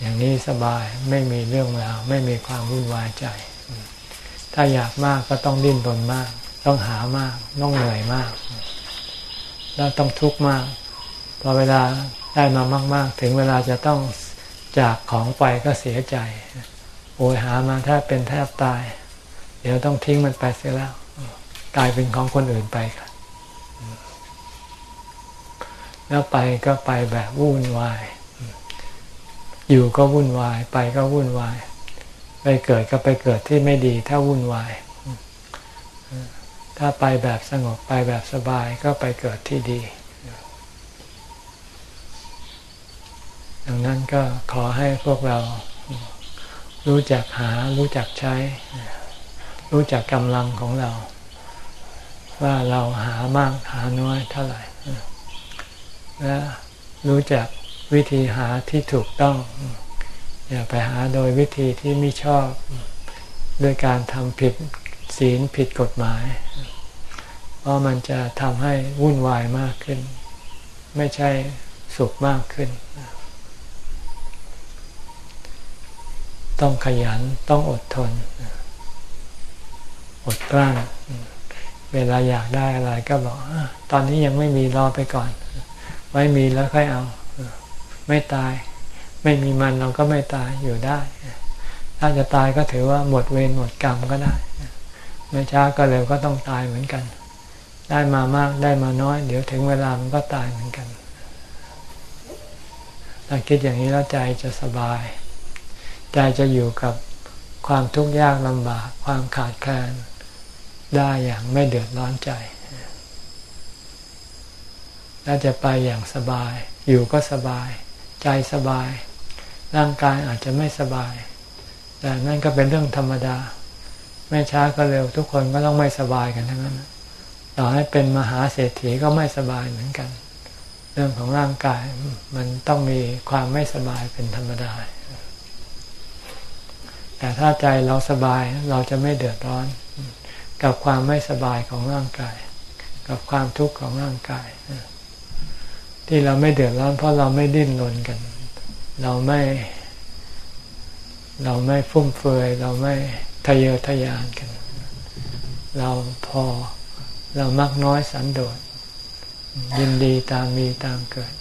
[SPEAKER 1] อย่างนี้สบายไม่มีเรื่องราวไม่มีความวุ่นวายใจ ถ้าอยากมากก็ต้องดิ้นรนมาก ต้องหามาก ต้องเหนื่อยมาก แล้วต้องทุกข์มาก พอเวลาได้มามาก ๆ ถึงเวลาจะต้องจากของไปก็เสียใจโอยหามาแทบเป็นแทบตาย เดี๋ยวต้องทิ้งมันไปเสียแล้วกลายเป็นของคนอื่นไปค่ะแล้วไปก็ไปแบบวุ่นวาย อยู่ก็วุ่นวายไปก็วุ่นวาย ไปเกิดก็ไปเกิดที่ไม่ดีถ้าวุ่นวาย ถ้าไปแบบสงบไปแบบสบายก็ไปเกิดที่ดี ดังนั้นก็ขอให้พวกเรารู้จักหารู้จักใช้ รู้จักกำลังของเรา ว่าเราหามากหาน้อยเท่าไหร่และรู้จัก วิธีหาที่ถูกต้อง อย่าไปหาโดยวิธีที่ไม่ชอบด้วยการทำผิดศีลผิดกฎหมาย เพราะมันจะทำให้วุ่นวายมากขึ้น ไม่ใช่สุขมากขึ้น ต้องขยันต้องอดทน อดกลั้นเวลาอยากได้อะไรก็บอกตอนนี้ยังไม่มีรอไปก่อน ไว้มีแล้วค่อยเอา ไม่ตาย ไม่มีมันเราก็ไม่ตายอยู่ได้ ถ้าจะตายก็ถือว่าหมดเวรหมดกรรมก็ได้ ไม่ช้าก็เร็วก็ต้องตายเหมือนกัน ได้มามากได้มาน้อย เดี๋ยวถึงเวลามันก็ตายเหมือนกันถ้าคิดอย่างนี้แล้วใจจะสบาย ใจจะอยู่กับความทุกข์ยากลำบาก ความขาดแคลนได้อย่างไม่เดือดร้อนใจ และจะไปอย่างสบาย อยู่ก็สบาย ใจสบาย ร่างกายอาจจะไม่สบาย แต่นั่นก็เป็นเรื่องธรรมดา ไม่ช้าก็เร็วทุกคนก็ต้องไม่สบายกันทั้งนั้นต่อให้เป็นมหาเศรษฐีก็ไม่สบายเหมือนกัน เรื่องของร่างกายมันต้องมีความไม่สบายเป็นธรรมดา แต่ถ้าใจเราสบายเราจะไม่เดือดร้อน กับความไม่สบายของร่างกาย กับความทุกข์ของร่างกาย ที่เราไม่เดือดร้อนเพราะเราไม่ดิ้นรนกัน เราไม่ เราไม่ฟุ่มเฟือย เราไม่ทะเยอทะยานกัน เราพอเรามักน้อยสันโดษยินดีตามมีตามเกิด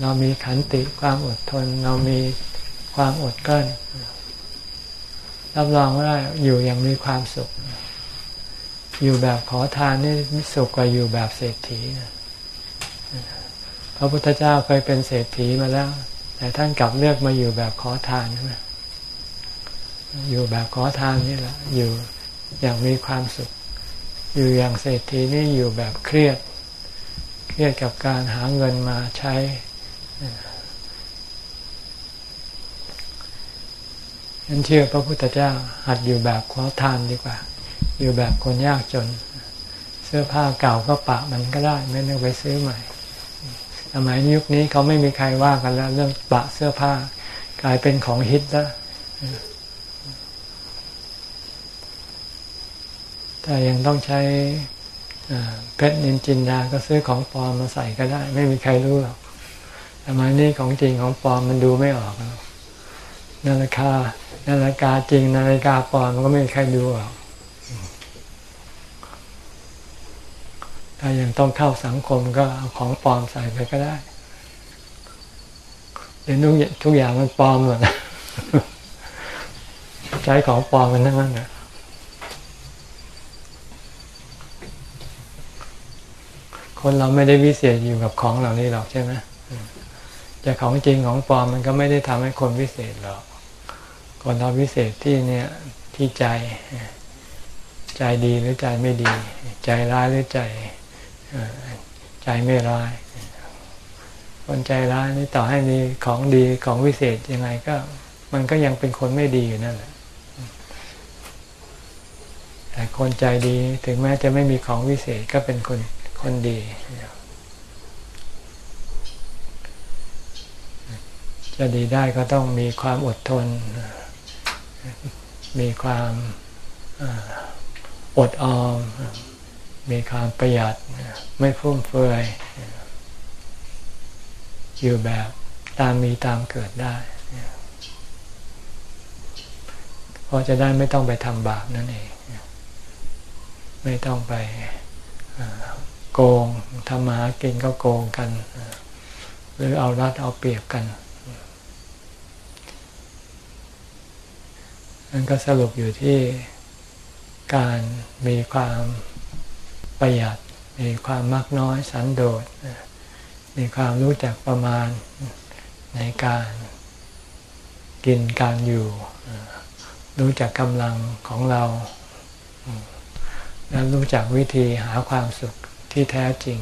[SPEAKER 1] เรามีขันติความอดทน เรามีความอดกลั้นรับรองว่าอยู่อย่างมีความสุข อยู่แบบขอทานนี่สุขกว่าอยู่แบบเศรษฐี พระพุทธเจ้าเคยเป็นเศรษฐีมาแล้ว แต่ท่านกลับเลือกมาอยู่แบบขอทานใช่ไหมอยู่แบบขอทานนี่แหละ อยู่อย่างมีความสุข อยู่อย่างเศรษฐีนี่อยู่แบบเครียด เครียดกับการหาเงินมาใช้ ฉันเชื่อพระพุทธเจ้า หัดอยู่แบบขอทานดีกว่า อยู่แบบคนยากจน เสื้อผ้าเก่าก็ปะมันก็ได้ ไม่ต้องไปซื้อใหม่ สมัยยุคนี้เขาไม่มีใครว่ากันแล้ว เรื่องปะเสื้อผ้า กลายเป็นของฮิตแล้วแต่ยังต้องใช้เพชรนินจินดาก็ซื้อของปลอมมาใส่ก็ได้ ไม่มีใครรู้หรอกสมัยนี้ของจริงของปลอมมันดูไม่ออกนาฬิกานาฬิกาจริงนาฬิกาปลอมมันก็ไม่มีใครดูหรอก ถ้ายังต้องเข้าสังคมก็เอาของปลอมใส่ไปก็ได้เดี๋ยวทุกทุกอย่างมันปลอมหมดใช้ของปลอมกันทั้งนั้นนะคนเราไม่ได้วิเศษอยู่กับของเหล่านี้หรอกใช่ไหมจะของจริงของปลอมมันก็ไม่ได้ทำให้คนวิเศษหรอก คนเราวิเศษที่เนี่ยที่ใจ ใจดีหรือใจไม่ดี ใจร้ายหรือใจ ใจไม่ร้าย คนใจร้ายนี่ต่อให้มีของดีของวิเศษยังไงก็ มันก็ยังเป็นคนไม่ดีอยู่นั่นแหละแต่คนใจดีถึงแม้จะไม่มีของวิเศษก็เป็นคนคนดี จะดีได้ก็ต้องมีความอดทน มีความอดออม มีความประหยัดไม่ฟุ่มเฟือยอยู่แบบตามมีตามเกิดได้เพราะจะได้ไม่ต้องไปทำบาปนั่นเอง ไม่ต้องไปโกงทำมาหากินก็โกงกัน หรือเอารัดเอาเปรียบกันนั่นก็สรุปอยู่ที่การมีความ ประหยัด มีความมักน้อยสันโดษ มีความรู้จักประมาณในการกินการอยู่ รู้จักกำลังของเรา และรู้จักวิธีหาความสุขที่แท้จริง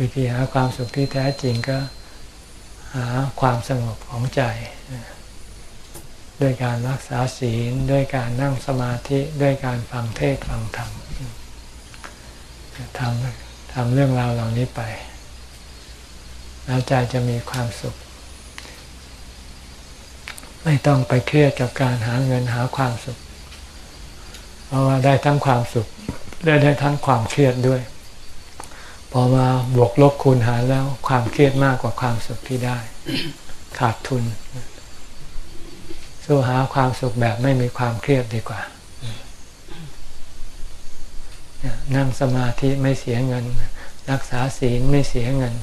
[SPEAKER 1] วิธีหาความสุขที่แท้จริงก็หาความสงบของใจ ด้วยการรักษาศีล ด้วยการนั่งสมาธิ ด้วยการฟังเทศฟังธรรมทำทำเรื่องราวเหล่านี้ไป แล้วใจจะมีความสุข ไม่ต้องไปเครียดกับการหาเงินหาความสุข เพราะว่าได้ทั้งความสุขได้ได้ทั้งความเครียดด้วย พอมาบวกลบคูณหารแล้วความเครียดมากกว่าความสุขที่ได้ ขาดทุน สู้หาความสุขแบบไม่มีความเครียดดีกว่า นั่งสมาธิไม่เสียเงิน รักษาศีลไม่เสียเงิน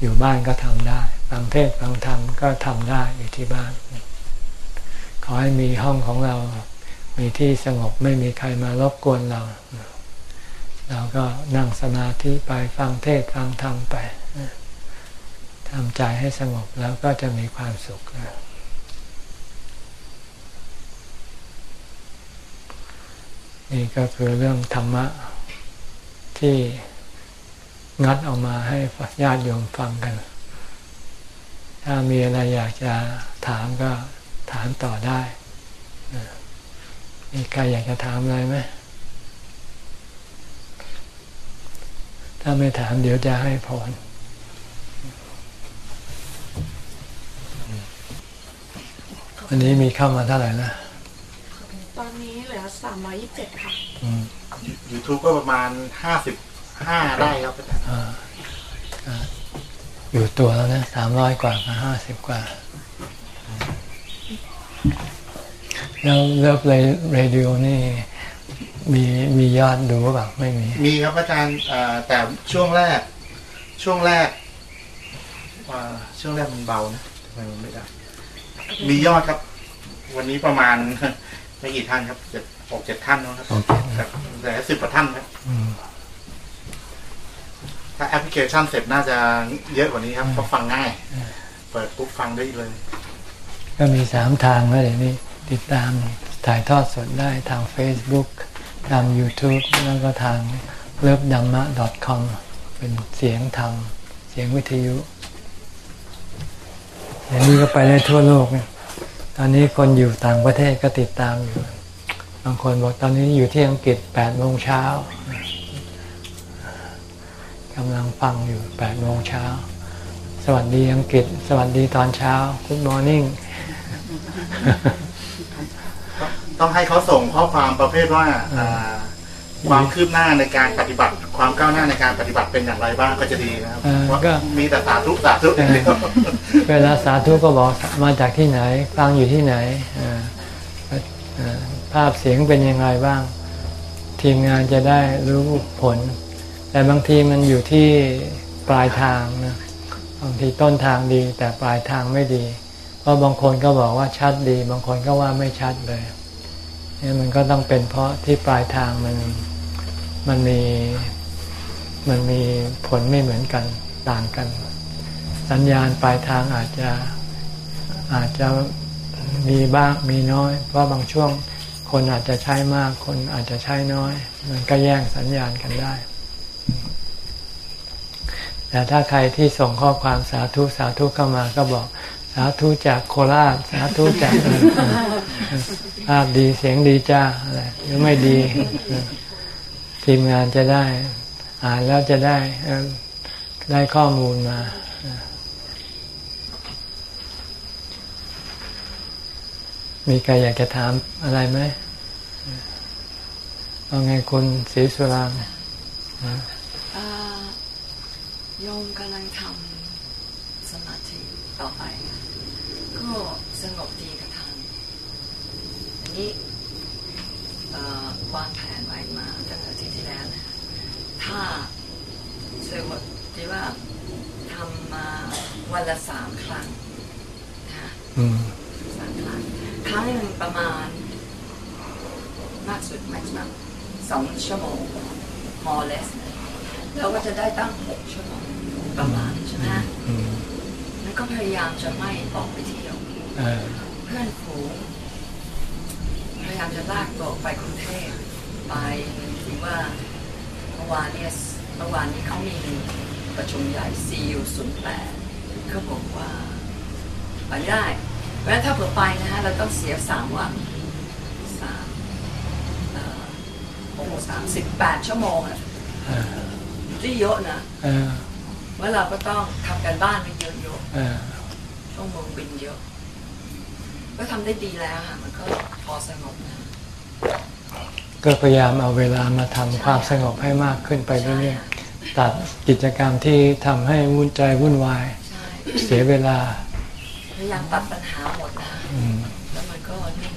[SPEAKER 1] อยู่บ้านก็ทำได้ฟังเทศฟังธรรมก็ทำได้อยู่ที่บ้าน ขอให้มีห้องของเรา มีที่สงบไม่มีใครมารบกวนเรา เราก็นั่งสมาธิไปฟังเทศฟังธรรมไปทำใจให้สงบแล้วก็จะมีความสุขนี่ นี่ก็คือเรื่องธรรมะ ที่งัดออกมาให้ญาติโยมฟังกัน ถ้ามีอะไรอยากจะถามก็ถามต่อได้มีใครอยากจะถามอะไรไหมถ้าไม่ถามเดี๋ยวจะให้พรวันนี้มีเข้ามาเท่าไหร่นะ
[SPEAKER 2] ตอนนี้เหลือสามร้อยยี่สิบเจ็ดค่ะ
[SPEAKER 3] ยูทูบก็ประมาณห้าสิบห้าได้ครับอาจารย์
[SPEAKER 1] อยู่ตัวแล้วนะสามร้อยกว่ากับห้าสิบกว่า แล้ว live radio นี่มีมียอดดูเปล่าไม่มี
[SPEAKER 3] มีครับอาจารย์แต่ช่วงแรก ช่วงแรกช่วงแรกมันเบานะทำไมมันไม่ได้ มียอดครับ วันนี้ประมาณ ไม่กี่ท่านครับเจ็ดหกเจ็ดท่านนะครับแต่สิบกว่าท่านครับถ้าแอปพลิเคชันเสร็จน่าจะเยอะกว่านี้ครับเพราะฟังง่าย เปิดปุ๊บฟังได้เลย
[SPEAKER 1] ก็มีสามทางแล้วเดี๋ยวนี้ติดตามถ่ายทอดสดได้ทาง Facebook ทาง YouTube แล้วก็ทาง l o v e d a m m a com เป็นเสียงธรรม เสียงวิทยุอย่างนี้ก็ไปได้ทั่วโลก ตอนนี้คนอยู่ต่างประเทศก็ติดตามอยู่ บางคนบอกตอนนี้อยู่ที่อังกฤษแปดโมงเช้ากำลังฟังอยู่แปดโมงเช้า สวัสดีอังกฤษ สวัสดีตอนเช้า Good morning
[SPEAKER 3] ต้องให้เขาส่งข้อความประเภทว่าอ่า ความคืบหน้าในการปฏิบัติ ความก้าวหน้าในการปฏิบัติเป็นอย่างไรบ้างก็จะดีนะครับ
[SPEAKER 1] เออ
[SPEAKER 3] เพราะ
[SPEAKER 1] ก็
[SPEAKER 3] มีแต่สาธุสาธุอย่างเดียว
[SPEAKER 1] เวลาสาธุก็บอกมาจากที่ไหนฟังอยู่ที่ไหนอ่าอ่าภาพเสียงเป็นยังไงบ้าง ทีมงานจะได้รู้ผล แต่บางทีมันอยู่ที่ปลายทางนะบางทีต้นทางดี แต่ปลายทางไม่ดีเพราะบางคนก็บอกว่าชัดดี บางคนก็ว่าไม่ชัดเลยเนี่ยมันก็ต้องเป็นเพราะที่ปลายทางมัน มันมีมันมีผลไม่เหมือนกันต่างกัน สัญญาณปลายทางอาจจะอาจจะมีบ้างมีน้อย เพราะบางช่วงคนอาจจะใช้มากคนอาจจะใช้น้อย มันก็แย่งสัญญาณกันได้ แต่ถ้าใครที่ส่งข้อความสาธุสาธุเข้ามาก็บอกสาธุจากโคราชสาธุจากอะไรภาพดีเสียงดีจ้าอะไรหรือไม่ดี ทีมงานจะได้อ่านแล้วจะได้ได้ข้อมูลมา มีใครอยากจะถามอะไรไหมเอาไงคุณศรีสุรางค์
[SPEAKER 2] เอ่อโยมกำลังทำสมาธิต่อไป ก็สงบดีกับทานอันนี้ วางแผนไว้มาตั้งแต่อาทิตย์ที่แล้วนะถ้าสมมติที่ว่าทำมาวันละสามครั้งนะ
[SPEAKER 1] อืม
[SPEAKER 2] สามครั้งครั้งหนึ่งประมาณ มากสุด maximum สองชั่วโมง more or less เราก็จะได้ตั้งหกชั่วโมงประมาณใช่ไหม
[SPEAKER 1] อืม
[SPEAKER 2] แล้วก็พยายามจะไม่ออกไปเที่ยว
[SPEAKER 1] เออ
[SPEAKER 2] เพื่อนฝูงพ ยายามจะลากตัวไปกรุงเทพไปที่ว่าเมื่อวานเนี่ยเมื่อวานนี้เขามีประชุมใหญ่ CU 0 8 เขาบอกว่าไปไม่ได้เพราะฉะนั้นถ้าเผื่อไปนะฮะเราต้องเสียสามวันสามเอ่อโอ้โหสามสิบแปดชั่วโมงอะ
[SPEAKER 1] เออ
[SPEAKER 2] ที่เยอะนะ
[SPEAKER 1] เออ
[SPEAKER 2] ว่าเราก็ต้องทำกันบ้านไปเยอะ
[SPEAKER 1] เออ
[SPEAKER 2] ๆชั่วโมงบินเยอะ ก็ทำได้ดีแล้วค่ะมันก็พอสงบนะ
[SPEAKER 1] ก็พยายามเอาเวลามาทำความสงบให้มากขึ้นไปเรื่อยๆตัดกิจกรรมที่ทำให้วุ่นใจวุ่นวาย
[SPEAKER 2] ใช่
[SPEAKER 1] เสียเวลา
[SPEAKER 2] พยายามตัดปัญหาหมดนะ
[SPEAKER 1] อืม
[SPEAKER 2] แล้วมันก็นิ่ง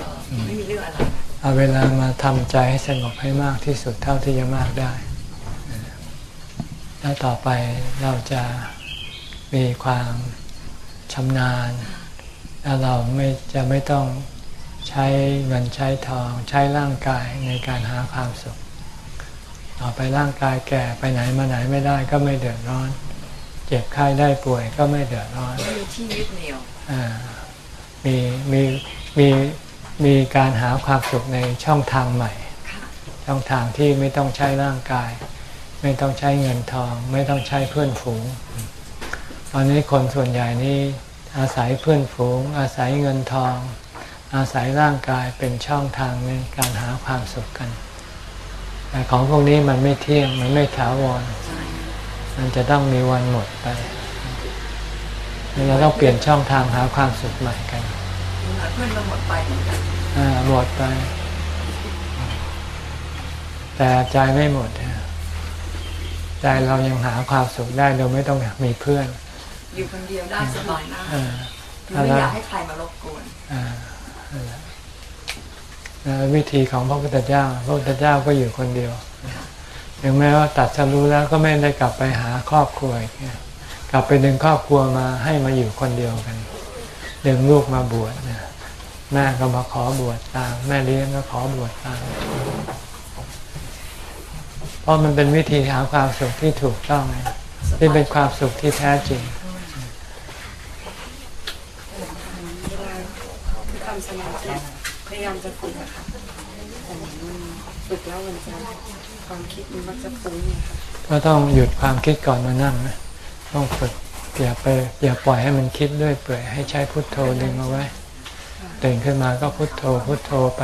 [SPEAKER 2] ก็ไม่มีเรื่องอะไร
[SPEAKER 1] เอาเวลามาทำใจให้สงบให้มากที่สุดเท่าที่จะมากได้ แล้วต่อไปเราจะมีความชำนาญ แล้วเราไม่จะไม่ต้องใช้เงินใช้ทอง ใช้ร่างกายในการหาความสุข ต่อไปร่างกายแก่ไปไหนมาไหนไม่ได้ก็ไม่เดือดร้อน เจ็บไข้ได้ป่วยก็ไม่เดือดร้อน
[SPEAKER 2] ไม่มีที่ยึดเหนี่ยว
[SPEAKER 1] อ่ามีมีมีมีการหาความสุขในช่องทางใหม่
[SPEAKER 2] ค่ะ
[SPEAKER 1] ช่องทางที่ไม่ต้องใช้ร่างกาย ไม่ต้องใช้เงินทอง ไม่ต้องใช้เพื่อนฝูง ตอนนี้คนส่วนใหญ่นี่ อาศัยเพื่อนฝูง อาศัยเงินทอง อาศัยร่างกายเป็นช่องทางในการหาความสุขกัน แต่ของพวกนี้มันไม่เที่ยงมันไม่ถาวร มันจะต้องมีวันหมดไปเราต้องเปลี่ยนช่องทางหาความสุขใหม่กัน
[SPEAKER 2] เพื่อนเราหมดไปเหมือนกัน
[SPEAKER 1] อ่าหมดไป แต่ใจไม่หมดใจเรายังหาความสุขได้โดยไม่ต้องมีเพื่อน
[SPEAKER 2] อยู่คนเดียวได้สบายมาก
[SPEAKER 1] อ่า
[SPEAKER 2] คือไม่อยากให้ใครมารบกวน
[SPEAKER 1] อ่านั่นแหละแล้ววิธีของพระพุทธเจ้า พระพุทธเจ้าก็อยู่คนเดียวถึงแม้ว่าตัดสรู้แล้วก็ไม่ได้กลับไปหาครอบครัวอีกเนี่ยกลับไปดึงครอบครัวมาให้มาอยู่คนเดียวกันดึงลูกมาบวชเนี่ยแม่ก็มาขอบวชตามแม่เลี้ยงก็ขอบวชตามเพราะมันเป็นวิธีหาความสุขที่ถูกต้องไงที่เป็นความสุขที่แท้จริง
[SPEAKER 4] เวลาทำสมาธิพยายามจะฝึกอะค่ะแต่มันฝึกแล้วมันจะความคิดมันมักจะฟุ้งเนี่ยค่ะ
[SPEAKER 1] ก็ต้องหยุดความคิดก่อนมานั่งนะต้องฝึกอย่าไปอย่าปล่อยให้มันคิดด้วยเปื่อยให้ใช้พุทโธดึงเอาไว้ตื่นขึ้นมาก็พุทโธพุทโธไป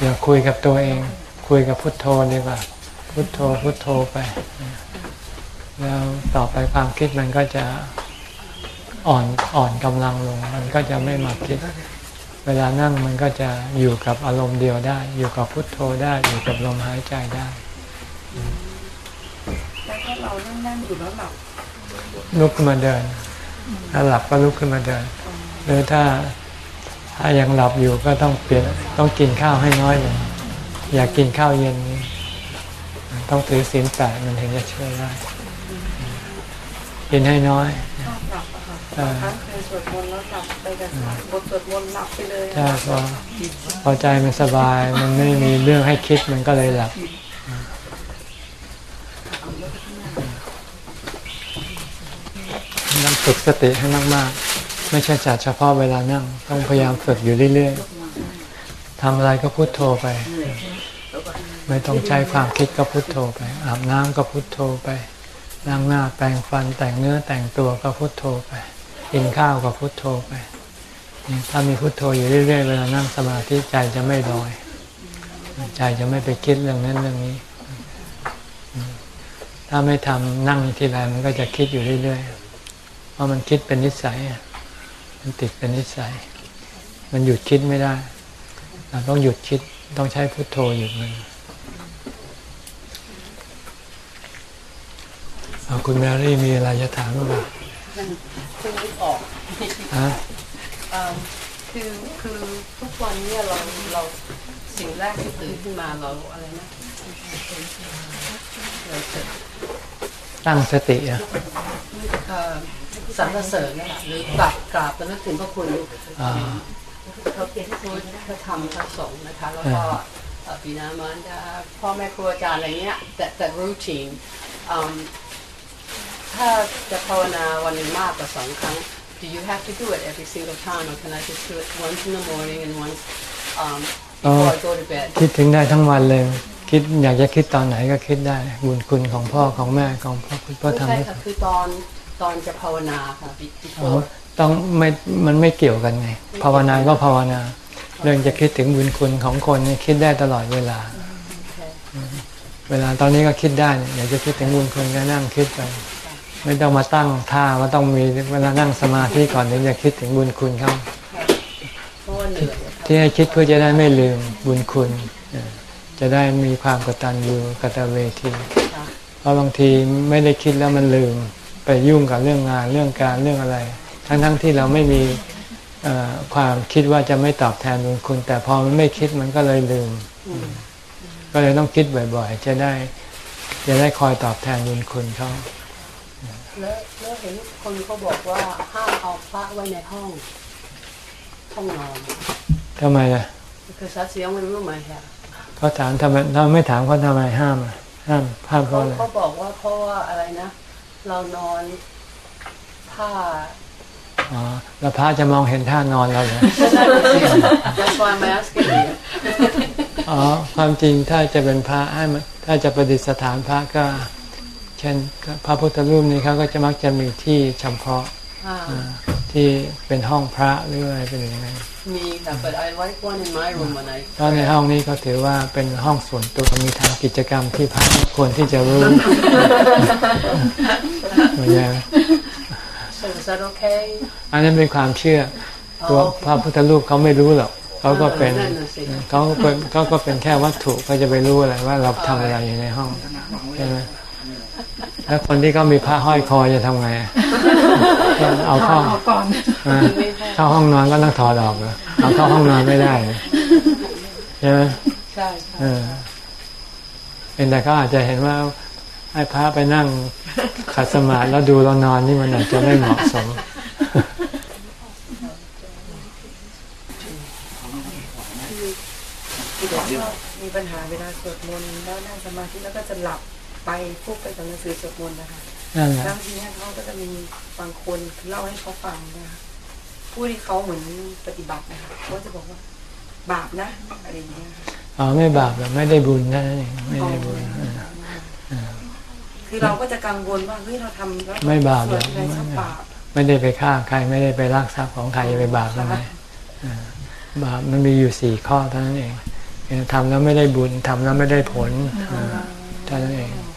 [SPEAKER 1] อย่าคุยกับตัวเอง คุยกับพุทโธดีกว่า พุทโธพุทโธไป แล้วต่อไปความคิดมันก็จะ อ่อนอ่อนกำลังลง มันก็จะไม่มาคิด เวลานั่งมันก็จะอยู่กับอารมณ์เดียวได้ อยู่กับพุทโธได้อยู่กับลมหายใจได้
[SPEAKER 4] แล้วถ้าเรานั่งนั่งๆอยู่แล้วหลับ
[SPEAKER 1] ลุกขึ้นมาเดิน ถ้าหลับก็ลุกขึ้นมาเดินหรือถ้าถ้ายังหลับอยู่ก็ต้องเปลี่ยนต้องกินข้าวให้น้อยลงอย่ากกินข้าวเย็นนี้ต้องถือศีลแปดมันถึงจะช่วยได้กินให้น้อย
[SPEAKER 4] ชอบหลับอะ ค่ะ
[SPEAKER 1] เออ
[SPEAKER 4] บางครั้งเคยสวดมนต์แล้วหลับไปกับบทสวดมนต์หลับไปเลยอะ
[SPEAKER 1] ถ้าพอพอใจมันสบายมันไม่มีเรื่องให้คิดมันก็เลยหลับนั่งฝึกสติให้มากๆ ไม่ใช่จัดเฉพาะเวลานั่ง ต้องพยายามฝึกอยู่เรื่อยๆทำอะไรก็พุโทโธไป ไม่ต้องใช้ความคิดก็พุโทโธไป อาบน้ำก็พุโทโธไปล้างหน้าแปรงฟันแต่งเนื้อแต่งตัวก็พุโทโธไป กินข้าวก็พุทโธไปถ้ามีพุทโธอยู่เรื่อยๆเวลานั่งสมาธิใจจะไม่ลอย ใจจะไม่ไปคิดเรื่องนั้นเรื่องนี้ ถ้าไม่ทำนั่งทีไรมันก็จะคิดอยู่เรื่อยๆเพราะมันคิดเป็นนิสัย มันติดเป็นนิสัย มันหยุดคิดไม่ได้เราต้องหยุดคิดต้องใช้พุทโธหยุดมันเอาคุณแมรี่มีอะไรจะถามหรือ เปล่า
[SPEAKER 5] คือนึกออก
[SPEAKER 1] ฮะ
[SPEAKER 5] เอิ่มคือคือทุกวันเนี่ยเราเราสิ่งแรกที่ตื่นขึ้นมาเราอะไรนะเราจะ
[SPEAKER 1] ตั้งสติอะ
[SPEAKER 5] เอ่อสรรเสริญนั่นแหละหรือกราบกราบแล้วนึกถึงพระคุณ
[SPEAKER 1] อ่า
[SPEAKER 5] พระพุทธพระธรรมพระสงฆ์นะคะ แล้วก็เอ่อปีนามารดาพ่อแม่ครูอาจารย์อะไรเงี้ยแต่แต่ routine อืม ถ้าจะภาวนาวันหนึ่งมากกว่าสองครั้ง do you have to do it every single time or can I just do it once in the morning and once um, before I go to bed
[SPEAKER 1] คิดถึงได้ทั้งวันเลย คิดอยากจะคิดตอนไหนก็คิดได้ บุญคุณของพ่อของแม่ของพ่อคุณพ่อ
[SPEAKER 5] ไม่
[SPEAKER 1] ทำ
[SPEAKER 5] ใช่
[SPEAKER 1] ให้
[SPEAKER 5] ค่ะคือตอนตอนจะภาวนาค่ะ
[SPEAKER 1] อ๋อ
[SPEAKER 5] before
[SPEAKER 1] ต้องไม่มันไม่เกี่ยวกันไง ภาวนาก็ภาวนา เรื่องจะคิดถึงบุญคุณของคนนี่คิดได้ตลอดเวลา เวลาตอนนี้ก็คิดได้เนี่ยอยากจะคิดถึงบุญคุณก็นั่งคิดไป ไม่ต้องมาตั้งท่าว่าต้องมีเวลานั่งสมาธิก่อนถึงจะคิดถึงบุญคุณเขาที่ให้คิดเพื่อจะได้ไม่ลืมบุญคุณ จะได้มีความกตัญญูกตเวที เพราะบางทีไม่ได้คิดแล้วมันลืมไปยุ่งกับเรื่องงานเรื่องการเรื่องอะไร ทั้งๆทที่เราไม่มีความคิดว่าจะไม่ตอบแทนบุญคุณ แต่พอมันไม่คิดมันก็เลยลืม ก็เลยต้องคิดบ่อยๆ จะได้ จะได้คอยตอบแทนบุญคุณเขา
[SPEAKER 5] แล้วแล้วเห็นคนเขาบอกว่าห้ามเอาพระไว้ในห้อง ห้องนอน
[SPEAKER 1] ทำไมอะ
[SPEAKER 5] because that's the only room I have
[SPEAKER 1] เขาถามทำไมเราไม่ถามเขาทำไมห้ามอะห้ามห้ามเพ
[SPEAKER 5] เขา
[SPEAKER 1] ราะอะไร
[SPEAKER 5] เขาบอกว่าเพราะว่าอะไรนะ เรานอนผ้า
[SPEAKER 1] อ๋อแล้วพระจะมองเห็นท่านอนเราเหรอ
[SPEAKER 5] that's why I'm asking you
[SPEAKER 1] อ๋อ ความจริงถ้าจะเป็นพระให้มันถ้าจะประดิษฐานพระก็ เช่นพระพุทธรูปนี้เขาก็จะมักจะมีที่เฉพาะ
[SPEAKER 5] อ่า
[SPEAKER 1] อ่าที่เป็นห้องพระหรืออะไรเป็นอย่างนั้น
[SPEAKER 5] มีค่ะ but I like one in my room when I
[SPEAKER 1] ก็ในห้องนี้ก็ถือว่าเป็นห้องส่วนตัวมีทางกิจกรรมที่พระควรที่จะรู้เข้าใจไหม
[SPEAKER 5] so is that okay
[SPEAKER 1] อันนั้นเป็นความเชื่อตัวพระพุทธรูปเขาไม่รู้หรอกเขาก็เป็น
[SPEAKER 5] นั่นน่ะสิ
[SPEAKER 1] เขาก็เป็นเขาก็เป็นแค่วัตถุก็จะไปรู้อะไรว่าเราทำอะไรอยู่ในห้องใช่ไหม แล้วคนที่เขามีผ้าห้อยคอจะทำไงอะก็เอาเข้าอ่าเข้าห้องนอนก็ต้องถอดออกเหรอเอาเข้าห้องนอนไม่ได้ใช่ไหม
[SPEAKER 5] ใช่ใช่
[SPEAKER 1] เออเป็นแต่เขาอาจจะเห็นว่าให้พระไปนั่งขัดสมาธิแล้วดูเรานอนนี่มันอาจจะไม่เหมาะสม
[SPEAKER 4] มีปัญหาเวลาสวดมนต์แล้วนั่งสมาธิแล้วก็จะหลับ ไปฟุบไปกับหนังสือสวดมนต์นะคะ
[SPEAKER 1] นั่นแหละ
[SPEAKER 4] แล้วทีเนี้ยเขาก็จะมีบางคนเล่าให้เขาฟังนะคะผู้ที่เขาเหมือนปฏิบัตินะคะเขาจะบอกว่าบาปนะอะไรอย่างเงี้ยค่ะ
[SPEAKER 1] อ๋อไม่บาปหรอกไม่ได้บุญนั่นเองไม่ได้บุญเออ
[SPEAKER 4] คือเราก็จะกังวลว่าเฮ้ยเราทำแล้ว
[SPEAKER 1] ไม่บาป
[SPEAKER 4] ส
[SPEAKER 1] หร
[SPEAKER 4] ว
[SPEAKER 1] อ
[SPEAKER 4] ด
[SPEAKER 1] ก
[SPEAKER 4] อะไรสักบาป
[SPEAKER 1] ไม่ได้ไปฆ่าใครไม่ได้ไปลักทรัพย์ของใครจะไปบาปทำไมเออบาปมันมีอยู่สี่ข้อเท่านั้นเองคือทำแล้วไม่ได้บุญทำแล้วไม่ได้ผลอ่าเท่านั้นเอง
[SPEAKER 4] ก็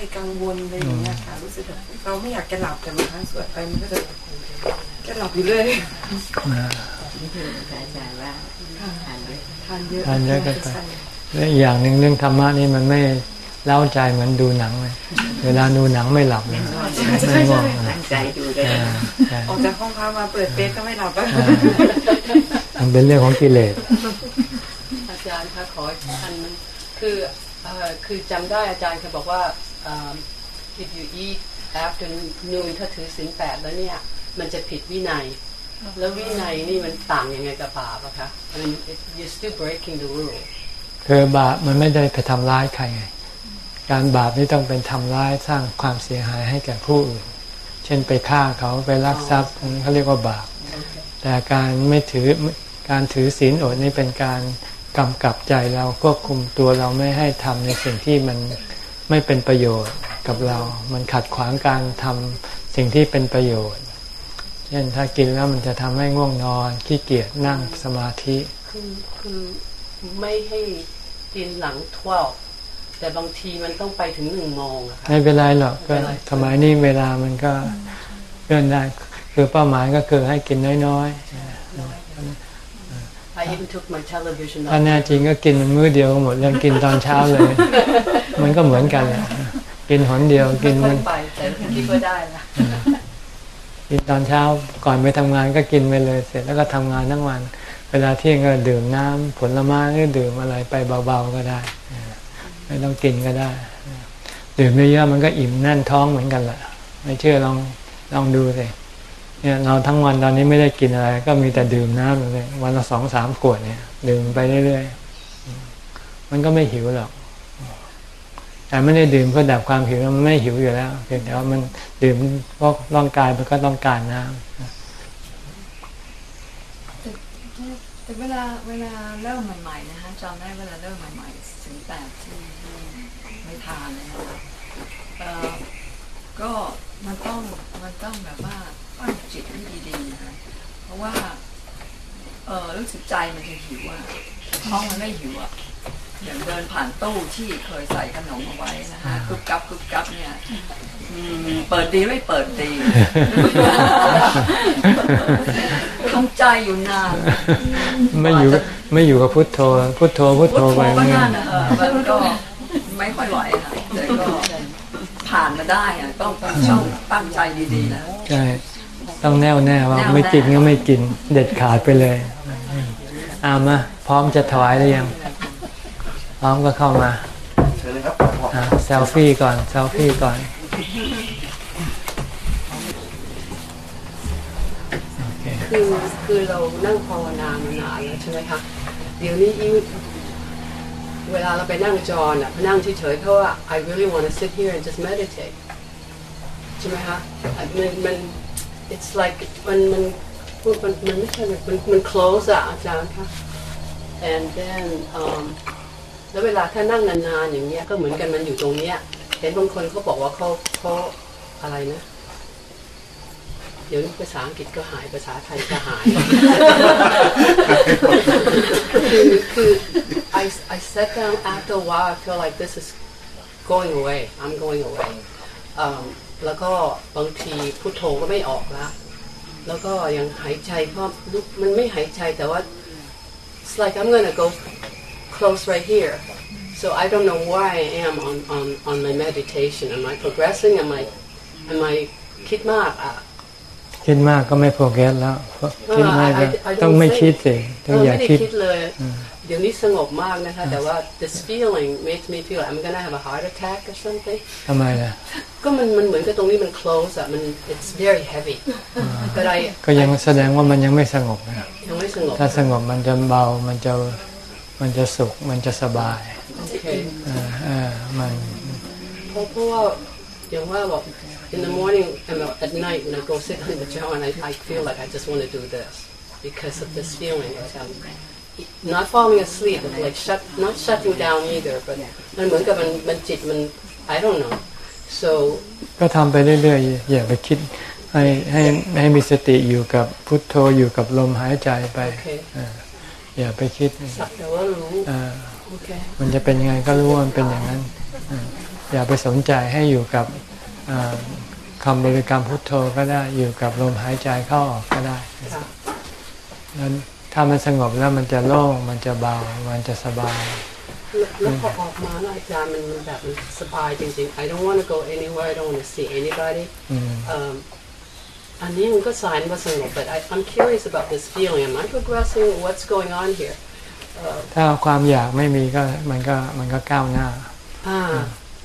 [SPEAKER 4] เลยกังวลเลยอย่างเงี้ยค่ะรู้สึกแบบเราไม่อยากจะหลับแต่บางครั้งสวดไปมันก็จะจะหลับอยู่เลย
[SPEAKER 1] อ่า
[SPEAKER 2] อาจารย์ว่าทานเยอะ
[SPEAKER 4] ทานเยอะ
[SPEAKER 1] ทานเยอะเกินไปและอีกอย่างหนึ่งเรื่องธรรมะนี่มันไม่เล่าใจเหมือนดูหนังเลยเวลาดูหนังไม่หลับเลยไม่ง่วงอ่า
[SPEAKER 2] ตั้งใจดูเลย
[SPEAKER 1] อ่าใช่
[SPEAKER 4] ออกจากห้องพักมาเปิดเฟซก็ไม่หลับแล้ว
[SPEAKER 1] อ่ามันเป็นเรื่องของกิเลส
[SPEAKER 5] อาจารย์คะขออีกอันนึงคือเอ่อคือจำได้อาจารย์เคยบอกว่า เอ่อ if you eat after noon ถ้าถือศีลแปดแล้วเนี่ย มันจะผิดวินัย แล้ววินัยนี่มันต่างยังไงกับบาปอะคะ I mean it- you're still breaking the rule
[SPEAKER 1] คือบาปมันไม่ได้ไปทำร้ายใครไงการบาปนี่ต้องเป็นทำร้ายสร้างความเสียหายให้แก่ผู้อื่น เช่นไปฆ่าเขาไปลักทรัพย์อันนี้เขาเรียกว่าบาป แต่การไม่ถือการถือศีลอดนี่เป็นการกำกับใจเราควบคุมตัวเราไม่ให้ทำในสิ่งที่มัน ไม่เป็นประโยชน์กับเรา มันขัดขวางการทำสิ่งที่เป็นประโยชน์ เช่นถ้ากินแล้วมันจะทำให้ง่วงนอน ขี้เกียจนั่งสมาธิ
[SPEAKER 5] คือคือไม่ให้กินหลัง12แต่บางทีมันต้องไปถึงหนึ่งโมงอะค่ะ
[SPEAKER 1] ไม่เป็นไรหรอกก็
[SPEAKER 5] ไม่เป็นไร
[SPEAKER 1] สมัยนี้เวลามันก็เลื่อนได้คือเป้าหมายก็คือให้กินน้อย
[SPEAKER 5] I even took my television
[SPEAKER 1] ๆ ถ้าแน่จริงก็กินมันมื้อเดียวก็หมดเรื่องกินตอนเช้าเลย มันก็เหมือนกันแหละกินหนเดียวกิ
[SPEAKER 5] ไม่
[SPEAKER 1] น
[SPEAKER 5] ค่อยไปแต่คิดว่าได้ละ
[SPEAKER 1] กินตอนเช้าก่อนไปทำงานก็กินไปเลย เสร็จแล้วก็ทำงานทั้งวัน เวลาเที่ยงก็ดื่มน้ำผลไม้หรือดื่มอะไรไปเบาๆก็ได้ ไม่ต้องกินก็ได้ ดื่มเยอะๆมันก็อิ่มแน่นท้องเหมือนกันแหละไม่เชื่อลองลองดูสิ เนี่ยเราทั้งวันตอนนี้ไม่ได้กินอะไร ก็มีแต่ดื่มน้ำเลยวันละสองสามขวดเนี่ยดื่มไปเรื่อยๆมันก็ไม่หิวหรอกแต่ไม่ได้ดื่มเพื่อดับความหิวมันไม่หิวอยู่แล้วเพียงแต่ว่ามันดื่มเพราะร่างกายมันก็ต้องการน้ำ
[SPEAKER 2] แต่เวลาเวลาเริ่มใหม่ๆนะคะจำได้เวลาเริ่มใหม่ๆถึงแปดที่ไม่ทานเลยนะคะก็มันต้องมันต้องแบบว่า ตั้งจิตให้ดีๆนะคะเพราะว่า เออรู้สึกใจมันจะหิวอะท้องมันไม่หิวอะอย่างเดินผ่านตู้ที่เคยใส่ขนมเอาไว้นะคะกึบกับกึบกับเนี่ยอืมเปิดดีไม่เปิดดีทำใจอยู่นาน
[SPEAKER 1] ไม่อยู่ไม่อยู่กับพุทโธ พุทโธพุท
[SPEAKER 2] พุท
[SPEAKER 1] โธ
[SPEAKER 2] โธ
[SPEAKER 1] ไป
[SPEAKER 2] ก็
[SPEAKER 1] เรื่อ
[SPEAKER 2] นั่
[SPEAKER 1] ย
[SPEAKER 2] นนะเออมันก็ไม่ค่อยไหวค่ะแต่ก็ผ่านมาได้อะต้องช่องตั้งใจดีๆนะ
[SPEAKER 1] ใช่ ต้องแน่วแน่ว่า
[SPEAKER 2] แน่วแน่
[SPEAKER 1] ไม่กินก็ไม่กิน เด็ดขาดไปเลยเอามาพร้อมจะถวายหรือยัง พร้อมก็เข้ามา
[SPEAKER 3] เชิญเลยครับ
[SPEAKER 1] อะเซลฟี่ก่อนเซลฟี่ก่อนโอเค
[SPEAKER 5] คือคือเรานั่งภาวนามานานแล้วใช่ไหมคะเดี๋ยวนี้ยิ่งเวลาเราไปนั่งจรอะนั่งเฉยๆเพราะว่า I really want to sit here and just meditate ใช่ไหมคะอะมันมัน it's like มันมันมันมันไม่ใช่มันมัน close อะอาจารย์คะ and then um แล้วเวลาถ้านั่งนานๆอย่างเงี้ยก็เหมือนกันมันอยู่ตรงเนี้ยเห็นบางคนเขาบอกว่าเขาเขาอะไรนะเดี๋ยวภาษาอังกฤษก็หายภาษาไทยก็หาย คือคือ I I sat down after a while I feel like this is going away I'm going away อืม แล้วก็บางทีพุทโธก็ไม่ออกละแล้วก็ยังหายใจเพราะมันไม่หายใจแต่ว่า it's like I'm gonna go close right here so I don't know where I am on on on my meditation am I progressing am I am I คิดมากอะ
[SPEAKER 1] คิดมากก็ไม่โฟกัสแล้วคิดมากก็
[SPEAKER 5] I- I- I don't
[SPEAKER 1] ต้องไม่
[SPEAKER 5] think
[SPEAKER 1] คิดสิ
[SPEAKER 5] เอ
[SPEAKER 1] ต้อง
[SPEAKER 5] อ
[SPEAKER 1] อย่า
[SPEAKER 5] ไม่ได้
[SPEAKER 1] คิด
[SPEAKER 5] คิดเลยเดี๋ยวนี้สงบมากนะคะ แต่ว่า this feeling makes me feel I'm gonna have a heart attack or something
[SPEAKER 1] ทำไมล่ะ
[SPEAKER 5] ก็มันมันเหมือนกับตรงนี้มัน close อะมัน it's very heavy but I
[SPEAKER 1] ก็ยังแสดงว่ามันยังไม่สงบนะ
[SPEAKER 5] ยังไม่สงบ
[SPEAKER 1] ถ้าสงบมันจะเบา มันจะ มันจะสุข มันจะสบาย
[SPEAKER 5] โอเค
[SPEAKER 1] เออเออมัน
[SPEAKER 5] เพราะเพราะว่าอย่างว่าบอก in the morning and at night when I go sit on the jar and I, I feel like I just want to do this because of this feeling of um, not falling asleep but like shut not shutting down either but มันเหมือนกับมันมันจิตมัน I don't know so
[SPEAKER 1] ก็ทำไปเรื่อยๆอย่าไปคิดให้ให้ให้มีสติอยู่กับพุทโธอยู่กับลมหายใจไป
[SPEAKER 5] โอเค
[SPEAKER 1] เอออย่าไปคิด
[SPEAKER 5] สักแต่ว่ารู้
[SPEAKER 1] เอ่อ
[SPEAKER 5] โอเค
[SPEAKER 1] มันจะเป็นยังไงก็รู้ว่ามันเป็นอย่างนั้นเอ่ออย่าไปสนใจให้อยู่กับเอ่อคำบริกรรมพุทโธก็ได้อยู่กับลมหายใจเข้าออกก็ได้
[SPEAKER 5] ค่ะ
[SPEAKER 1] แล้ว ถ้ามันสงบแล้วมันจะโล่งมันจะเบา มันจะสบาย
[SPEAKER 5] แล้วแล้วพอออกมาแล้วอาจารย์มันมันแบบมันสบายจริงๆ I don't want to go anywhere I don't want to see anybody
[SPEAKER 1] อืม
[SPEAKER 5] um, อันนี้มันก็สายว่าสงบ but I, I'm curious about this feeling am I progressing what's going on here เอ่อ
[SPEAKER 1] ถ้าความอยากไม่มีก็มันก็มันก็ก้าวหน้า
[SPEAKER 5] อ่า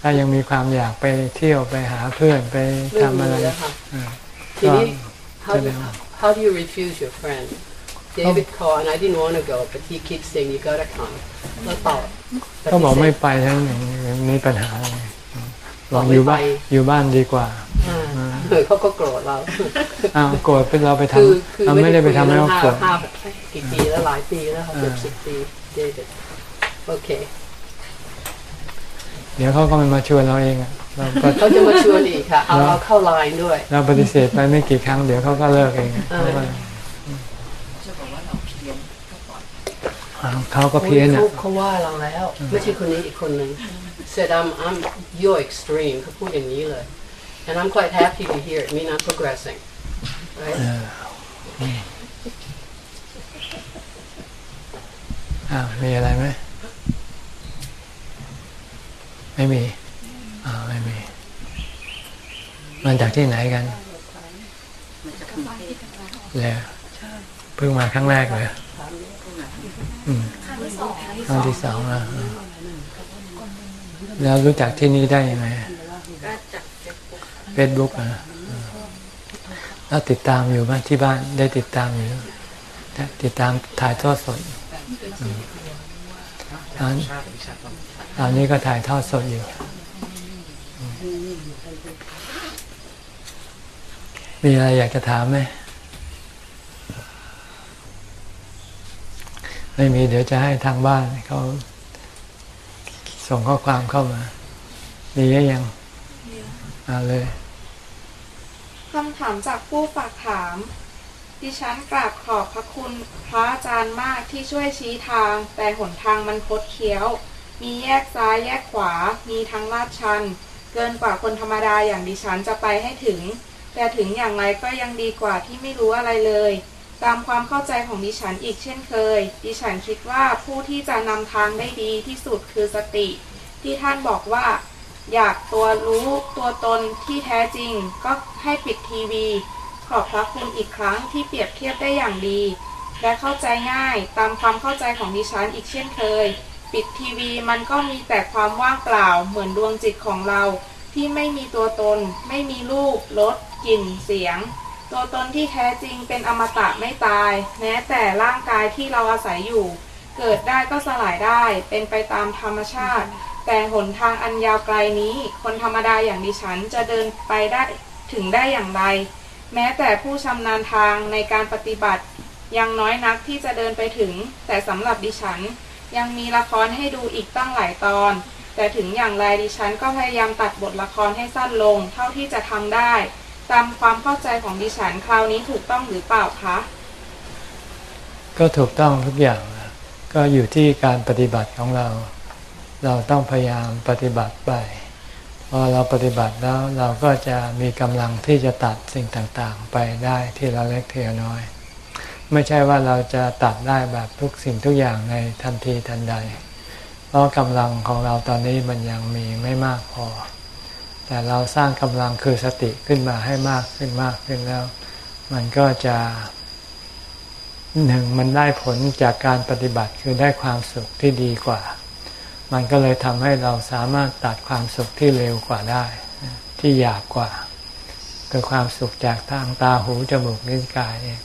[SPEAKER 1] ถ้ายังมีความอยากไปเที่ยวไปหาเพื่อนไป
[SPEAKER 5] ไม่
[SPEAKER 1] ทำ
[SPEAKER 5] มี
[SPEAKER 1] อะไร
[SPEAKER 5] แล้วค่ะ
[SPEAKER 1] อ่า
[SPEAKER 5] ทีนี้
[SPEAKER 1] ก็
[SPEAKER 5] how do,
[SPEAKER 1] แสดงว่า
[SPEAKER 5] how do you refuse your friend David called and I didn't want to go but he keeps saying you gotta come แล้วตอบ But
[SPEAKER 1] ก็
[SPEAKER 5] he
[SPEAKER 1] บอก
[SPEAKER 5] said-
[SPEAKER 1] ไม่ไปทั้งหนึ่งมีปัญหาอะไรลอง
[SPEAKER 5] บอกไม่
[SPEAKER 1] อยู่บ้าน
[SPEAKER 5] ไป
[SPEAKER 1] อยู่บ้านดีกว่า
[SPEAKER 5] อ่าเออเขาก็โกรธเรา
[SPEAKER 1] อ้าวโกรธเป็นเราไปท
[SPEAKER 5] คือคือำ
[SPEAKER 1] เราไม่ได้ไปทำให้
[SPEAKER 5] คุย
[SPEAKER 1] เขา
[SPEAKER 5] กัน
[SPEAKER 1] โกรธ
[SPEAKER 5] ห้าห้ากี่ปีแล้วหลายปีแล้วค่ะ
[SPEAKER 1] อ่า
[SPEAKER 5] เกือบสิบปีเดวิดโอเค
[SPEAKER 1] เดี๋ยวเขาก็ไม่มาชวนเราเองอะเราก็
[SPEAKER 5] เขาจะมาชวนอีกค่ะ เอา
[SPEAKER 1] แล้ว
[SPEAKER 5] เราเข้าไลน์ด้วย
[SPEAKER 1] เราปฏิเสธไปไม่กี่ครั้งเดี๋ยวเขาก็เลิกเอง
[SPEAKER 5] เขา
[SPEAKER 1] ก็
[SPEAKER 2] เพี้ยน
[SPEAKER 1] เขาอะ
[SPEAKER 5] เขาว่าเราแล้ว ไม่ใช่คนนี้อีกคนหนึ่ง said I'm I'm you're extreme เขาพูดอย่างนี้เลย and I'm quite happy to hear it mean I'm progressing right
[SPEAKER 1] เอออืมอ้าวมีอะไรไหมไม่มีอ่าวไม่มีมาจากที่ไหนกันเลยเพิ่งมาครั้งแรกเลย อืมครั้งที่สองแล้วอืมแล้วรู้จักที่นี่ได้ยังไงเฟซบุ๊กนะแล้วติดตามอยู่บ้านที่บ้านได้ติดตามอยู่ติดตามถ่ายทอดสดอืมตอนตอนนี้ก็ถ่ายทอดสดอยู่ มีอะไรอยากจะถามไหม ไม่มีเดี๋ยวจะให้ทางบ้านเขาส่งข้อความเข้ามามีหรือยังเอาเลย
[SPEAKER 6] คำถามจากผู้ฝากถาม ดิฉันกราบขอบพระคุณพระอาจารย์มากที่ช่วยชี้ทาง แต่หนทางมันคดเคี้ยว มีแยกซ้ายแยกขวา มีทั้งลาดชัน เกินกว่าคนธรรมดาอย่างดิฉันจะไปให้ถึง แต่ถึงอย่างไรก็ยังดีกว่าที่ไม่รู้อะไรเลย ตามความเข้าใจของดิฉันอีกเช่นเคย ดิฉันคิดว่าผู้ที่จะนำทางได้ดีที่สุดคือสติ ที่ท่านบอกว่า อยากตัวรู้ตัวตนที่แท้จริง ก็ให้ปิดทีวี ขอบพระคุณอีกครั้งที่เปรียบเทียบได้อย่างดี และเข้าใจง่ายตามความเข้าใจของดิฉันอีกเช่นเคย ปิดทีวีมันก็มีแต่ความว่างเปล่าเหมือนดวงจิตของเรา ที่ไม่มีตัวตน ไม่มีรูปรสกลิ่นเสียง ตัวตนที่แท้จริงเป็นอมตะไม่ตาย แม้แต่ร่างกายที่เราอาศัยอยู่ เกิดได้ก็สลายได้ เป็นไปตามธรรมชาติ แต่หนทางอันยาวไกลนี้ คนธรรมดาอย่างดิฉันจะเดินไปได้ถึงได้อย่างไร แม้แต่ผู้ชำนาญทางในการปฏิบัติ ยังน้อยนักที่จะเดินไปถึง แต่สำหรับดิฉัน ยังมีละครให้ดูอีกตั้งหลายตอน แต่ถึงอย่างไรดิฉันก็พยายามตัดบทละครให้สั้นลง เท่าที่จะทำได้ ตามความเข้าใจของดิฉันคราวนี้ถูกต้องหรือเปล่าคะ
[SPEAKER 1] ก็ถูกต้องทุกอย่างก็อยู่ที่การปฏิบัติของเรา เราต้องพยายามปฏิบัติไปพอเราปฏิบัติแล้วเราก็จะมีกำลังที่จะตัดสิ่งต่างๆ ไปได้ทีละเล็กเทีละน้อย ไม่ใช่ว่าเราจะตัดได้แบบทุกสิ่งทุกอย่างในทันทีทันใด เพราะกำลังของเราตอนนี้มันยังมีไม่มากพอ แต่เราสร้างกำลังคือสติขึ้นมาให้มากขึ้นมากขึ้นแล้ว มันก็จะหนึ่งมันได้ผลจากการปฏิบัติคือได้ความสุขที่ดีกว่า มันก็เลยทำให้เราสามารถตัดความสุขที่เร็วกว่าได้ ที่หยาบกว่าคือความสุขจากทางตาหูจมูกลิ้นกายเนี่ย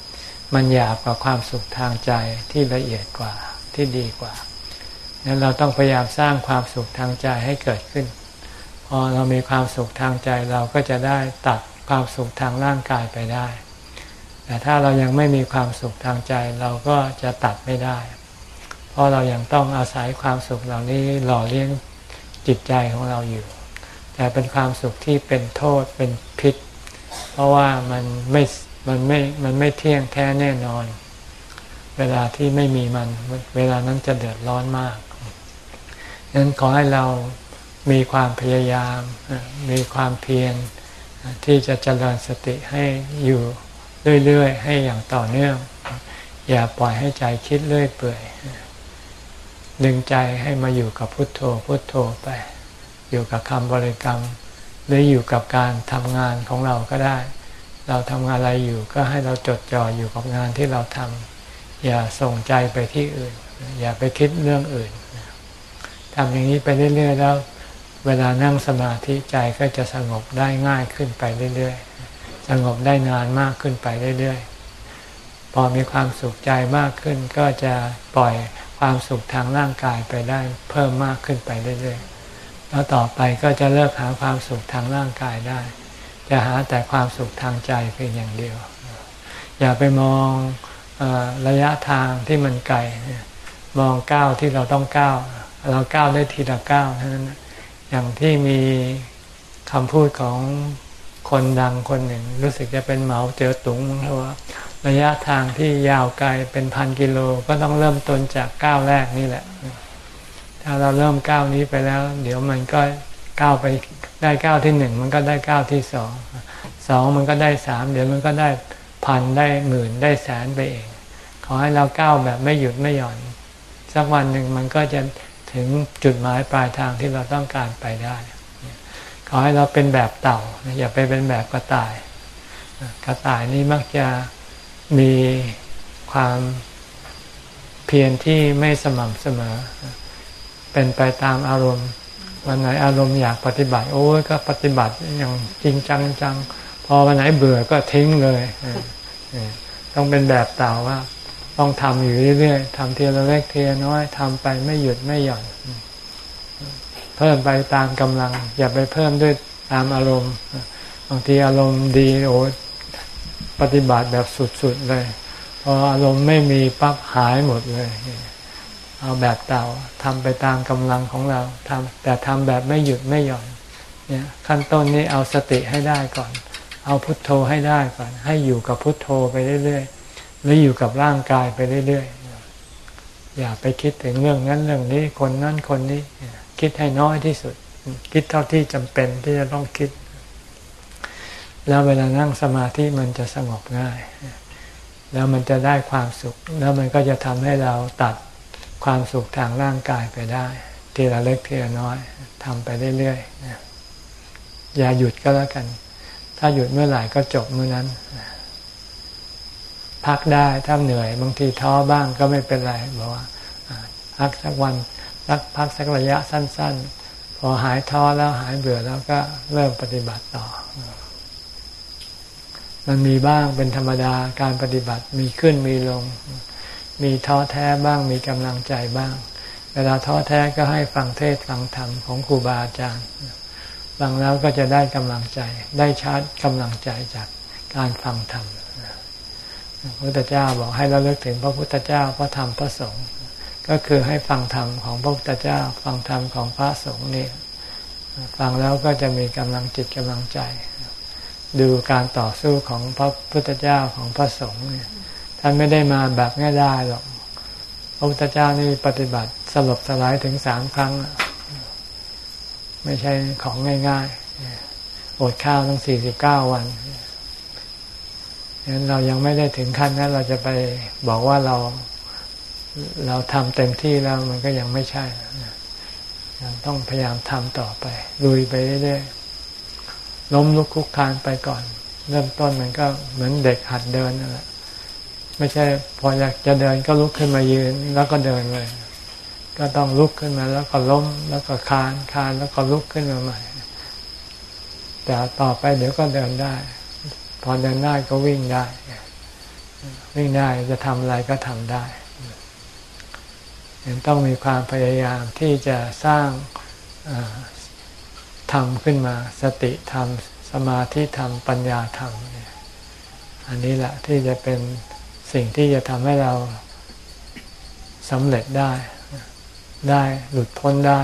[SPEAKER 1] มันหยาบกว่าความสุขทางใจที่ละเอียดกว่าที่ดีกว่านั้นเราต้องพยายามสร้างความสุขทางใจให้เกิดขึ้น พอเรามีความสุขทางใจเราก็จะได้ตัดความสุขทางร่างกายไปได้ แต่ถ้าเรายังไม่มีความสุขทางใจเราก็จะตัดไม่ได้ เพราะเรายังต้องอาศัยความสุขเหล่านี้หล่อเลี้ยงจิตใจของเราอยู่ แต่เป็นความสุขที่เป็นโทษเป็นพิษ เพราะว่ามันไม่มันไม่มันไม่เที่ยงแท้แน่นอน เวลาที่ไม่มีมัน เวลานั้นจะเดือดร้อนมากฉะนั้นขอให้เรา มีความพยายาม มีความเพียรที่จะเจริญสติให้อยู่เรื่อยๆ ให้อย่างต่อเนื่อง อย่าปล่อยให้ใจคิดเรื่อยเปื่อยดึงใจให้มาอยู่กับพุทโธพุทโธไป อยู่กับคำบริกรรม หรืออยู่กับการทำงานของเราก็ได้ เราทำงานอะไรอยู่ก็ให้เราจดจ่ออยู่กับงานที่เราทำอย่าส่งใจไปที่อื่น อย่าไปคิดเรื่องอื่นทำอย่างนี้ไปเรื่อยๆแล้ว เวลานั่งสมาธิใจก็จะสงบได้ง่ายขึ้นไปเรื่อยๆ สงบได้นานมากขึ้นไปเรื่อยๆ พอมีความสุขใจมากขึ้น ก็จะปล่อยความสุขทางร่างกายไปได้เพิ่มมากขึ้นไปเรื่อยๆ แล้วต่อไปก็จะเลิกหาความสุขทางร่างกายได้ จะหาแต่ความสุขทางใจเพียงอย่างเดียว อย่าไปมองอระยะทางที่มันไกล มองก้าวที่เราต้องก้าว เราก้าวได้ทีละก้าวเท่านั้น อย่างที่มีคำพูดของคนดังคนหนึ่ง รู้สึกจะเป็นเหมาเจอตุงมั้งว่าระยะทางที่ยาวไกลเป็นพันกิโลก็ต้องเริ่มต้นจากก้าวแรกนี่แหละ ถ้าเราเริ่มก้าวนี้ไปแล้ว เดี๋ยวมันก็ก้าวไปได้ก้าวที่หนึ่งมันก็ได้ก้าวที่สองสองมันก็ได้สามเดี๋ยวมันก็ได้พันได้หมื่นได้แสนไปเอง ขอให้เราก้าวแบบไม่หยุดไม่หย่อน สักวันหนึ่งมันก็จะ ถึงจุดหมายปลายทางที่เราต้องการไปได้ ขอให้เราเป็นแบบเต่า อย่าไปเป็นแบบกระต่าย กระต่ายนี่มักจะมีความเพียรที่ไม่สม่ำเสมอ เป็นไปตามอารมณ์ วันไหนอารมณ์อยากปฏิบัติ โอ้ยก็ปฏิบัติอย่างจริงจังจังพอวันไหนเบื่อก็ทิ้งเลยต้องเป็นแบบเต่าว่า ต้องทำอยู่เรื่อยๆทำเทีละเล็กเทีละน้อยทำไปไม่หยุดไม่หย่อนเพิ่มไปตามกำลัง อย่าไปเพิ่มด้วยตามอารมณ์บางทีอารมณ์ดีโอ้ปฏิบัติแบบสุดๆเลยพออารมณ์ไม่มีปั๊บหายหมดเลย เอาแบบเต่าทำไปตามกำลังของเราทำแต่ทำแบบไม่หยุดไม่หย่อนเนี่ยขั้นต้นนี้เอาสติให้ได้ก่อน เอาพุทโธให้ได้ก่อน ให้อยู่กับพุทโธไปเรื่อยๆ หรืออยู่กับร่างกายไปเรื่อยๆ อย่าไปคิดถึงเรื่องนั้นเรื่องนี้คนนั้นคนนี้ คิดให้น้อยที่สุด คิดเท่าที่จำเป็นที่จะต้องคิด แล้วเวลานั่งสมาธิมันจะสงบง่าย แล้วมันจะได้ความสุข แล้วมันก็จะทำให้เราตัดความสุขทางร่างกายไปได้ ทีละเล็กทีละน้อยทำไปเรื่อยๆอย่าหยุดก็แล้วกัน ถ้าหยุดเมื่อไหร่ก็จบเมื่อนั้น พักได้ถ้าเหนื่อย บางทีท้อบ้างก็ไม่เป็นไรบอกว่าพักสักวันพักพักสักระยะสั้น ๆ พอหายท้อแล้วหายเบื่อแล้วก็เริ่มปฏิบัติต่อ มันมีบ้างเป็นธรรมดาการปฏิบัติมีขึ้นมีลง มีท้อแท้บ้างมีกำลังใจบ้าง เวลาท้อแท้ก็ให้ฟังเทศฟังธรรมของครูบาอาจารย์ฟังแล้วก็จะได้กำลังใจ ได้ชาร์จกำลังใจจากการฟังธรรม พระพุทธเจ้าบอกให้เราเลิกถึงพระพุทธเจ้าพระธรรมพระสงฆ์ก็คือให้ฟังธรรมของพระพุทธเจ้า ฟังธรรมของพระสงฆ์นี่ฟังแล้วก็จะมีกำลังจิตกำลังใจ ดูการต่อสู้ของพระพุทธเจ้าของพระสงฆ์เนี่ยท่านไม่ได้มาแบบง่ายได้หรอกพระพุทธเจ้านี่ปฏิบัติสลบสลายถึงสามครั้ง ไม่ใช่ของง่ายๆอดข้าวตั้งสี่สิบเก้าวัน งั้นเรายังไม่ได้ถึงขั้นนั้นเราจะไปบอกว่าเราเราทำเต็มที่แล้วมันก็ยังไม่ใช่ต้องพยายามทำต่อไปลุยไปเรื่อยๆล้มลุกคุกคานไปก่อน เริ่มต้นมันก็เหมือนเด็กหัดเดินนั่นแหละไม่ใช่ พออยากจะเดินก็ลุกขึ้นมายืนแล้วก็เดินเลย ก็ต้องลุกขึ้นมาแล้วก็ล้มแล้วก็คานคานแล้วก็ลุกขึ้นมาใหม่ แต่ต่อไปเดี๋ยวก็เดินได้ พอเดินได้ก็วิ่งได้ วิ่งได้จะทำอะไรก็ทำได้ยังต้องมีความพยายามที่จะสร้างธรรมขึ้นมา สติธรรม สมาธิธรรม ปัญญาธรรมเนี่ยอันนี้แหละที่จะเป็นสิ่งที่จะทำให้เราสำเร็จได้ ได้หลุดพ้นได้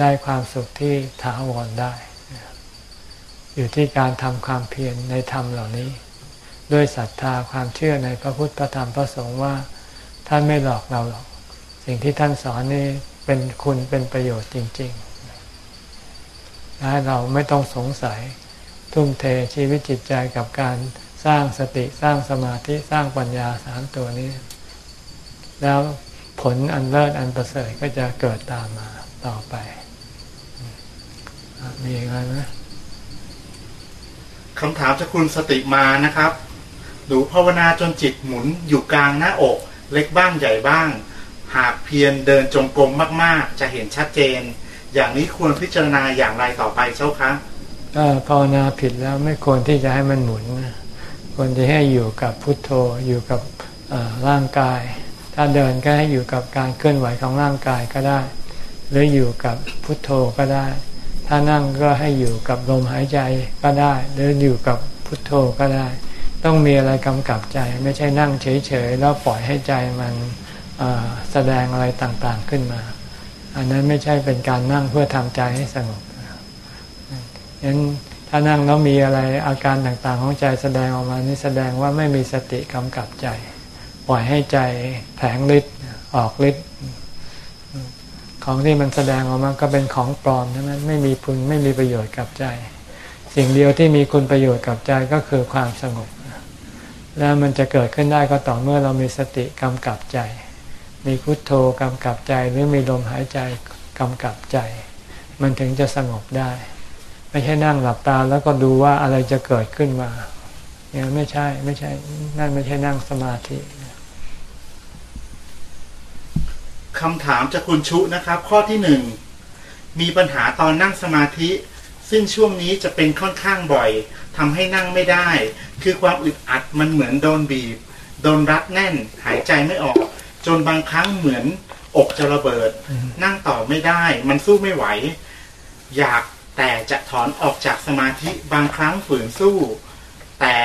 [SPEAKER 1] ได้ความสุขที่ถาวรได้ อยู่ที่การทำความเพียรในธรรมเหล่านี้ ด้วยศรัทธาความเชื่อในพระพุทธพระธรรมพระสงฆ์ว่าท่านไม่หลอกเราหรอก สิ่งที่ท่านสอนนี่เป็นคุณเป็นประโยชน์จริงๆและเราไม่ต้องสงสัยทุ่มเทชีวิตจิตใจกับการสร้างสติสร้างสมาธิสร้างปัญญาสามตัวนี้ แล้วผลอันเลิศอันประเสริฐก็จะเกิดตามมาต่อไป มีอะไรไหม
[SPEAKER 3] คำถามจากคุณสติมานะครับ หนูภาวนาจนจิตหมุนอยู่กลางหน้าอก เล็กบ้างใหญ่บ้าง หากเพียรเดินจงกรมมากๆ จะเห็นชัดเจน อย่างนี้ควรพิจารณาอย่างไรต่อไปเจ้าคะ
[SPEAKER 1] ถ้าภาวนาผิดแล้วไม่ควรที่จะให้มันหมุนนะควรที่ให้อยู่กับพุทโธอยู่กับร่างกาย ถ้าเดินก็ให้อยู่กับการเคลื่อนไหวของร่างกายก็ได้ หรืออยู่กับพุทโธก็ได้ ถ้านั่งก็ให้อยู่กับลมหายใจก็ได้ หรืออยู่กับพุทโธก็ได้ ต้องมีอะไรกำกับใจ ไม่ใช่นั่งเฉยๆแล้วปล่อยให้ใจมันแสดงอะไรต่างๆขึ้นมา อันนั้นไม่ใช่เป็นการนั่งเพื่อทำใจให้สงบฉะนั้นถ้านั่งแล้วมีอะไรอาการต่างๆ ของใจแสดงออกมานี่แสดงว่าไม่มีสติกำกับใจ ปล่อยให้ใจแผลงฤทธิ์ออกฤทธิ์ ของที่มันแสดงออกมาก็เป็นของปลอมใช่ไหมไม่มีคุณไม่มีประโยชน์กับใจ สิ่งเดียวที่มีคุณประโยชน์กับใจก็คือความสงบ แล้วมันจะเกิดขึ้นได้ก็ต่อเมื่อเรามีสติกำกับใจ มีพุทโธกำกับใจหรือมีลมหายใจกำกับใจ มันถึงจะสงบได้ ไม่ใช่นั่งหลับตาแล้วก็ดูว่าอะไรจะเกิดขึ้นมาเนี่ยไม่ใช่ไม่ใช่นั่นไม่ใช่นั่งสมาธิ
[SPEAKER 3] คำถามจากคุณชุนะครับ ข้อที่หนึ่งมีปัญหาตอนนั่งสมาธิ ซึ่งช่วงนี้จะเป็นค่อนข้างบ่อยทำให้นั่งไม่ได้ คือความอึดอัดมันเหมือนโดนบีบ โดนรัดแน่น หายใจไม่ออก จนบางครั้งเหมือนอกจะระเบิด นั่งต่อไม่ได้ มันสู้ไม่ไหว อยากแต่จะถอนออกจากสมาธิบางครั้งฝืนสู้ แต่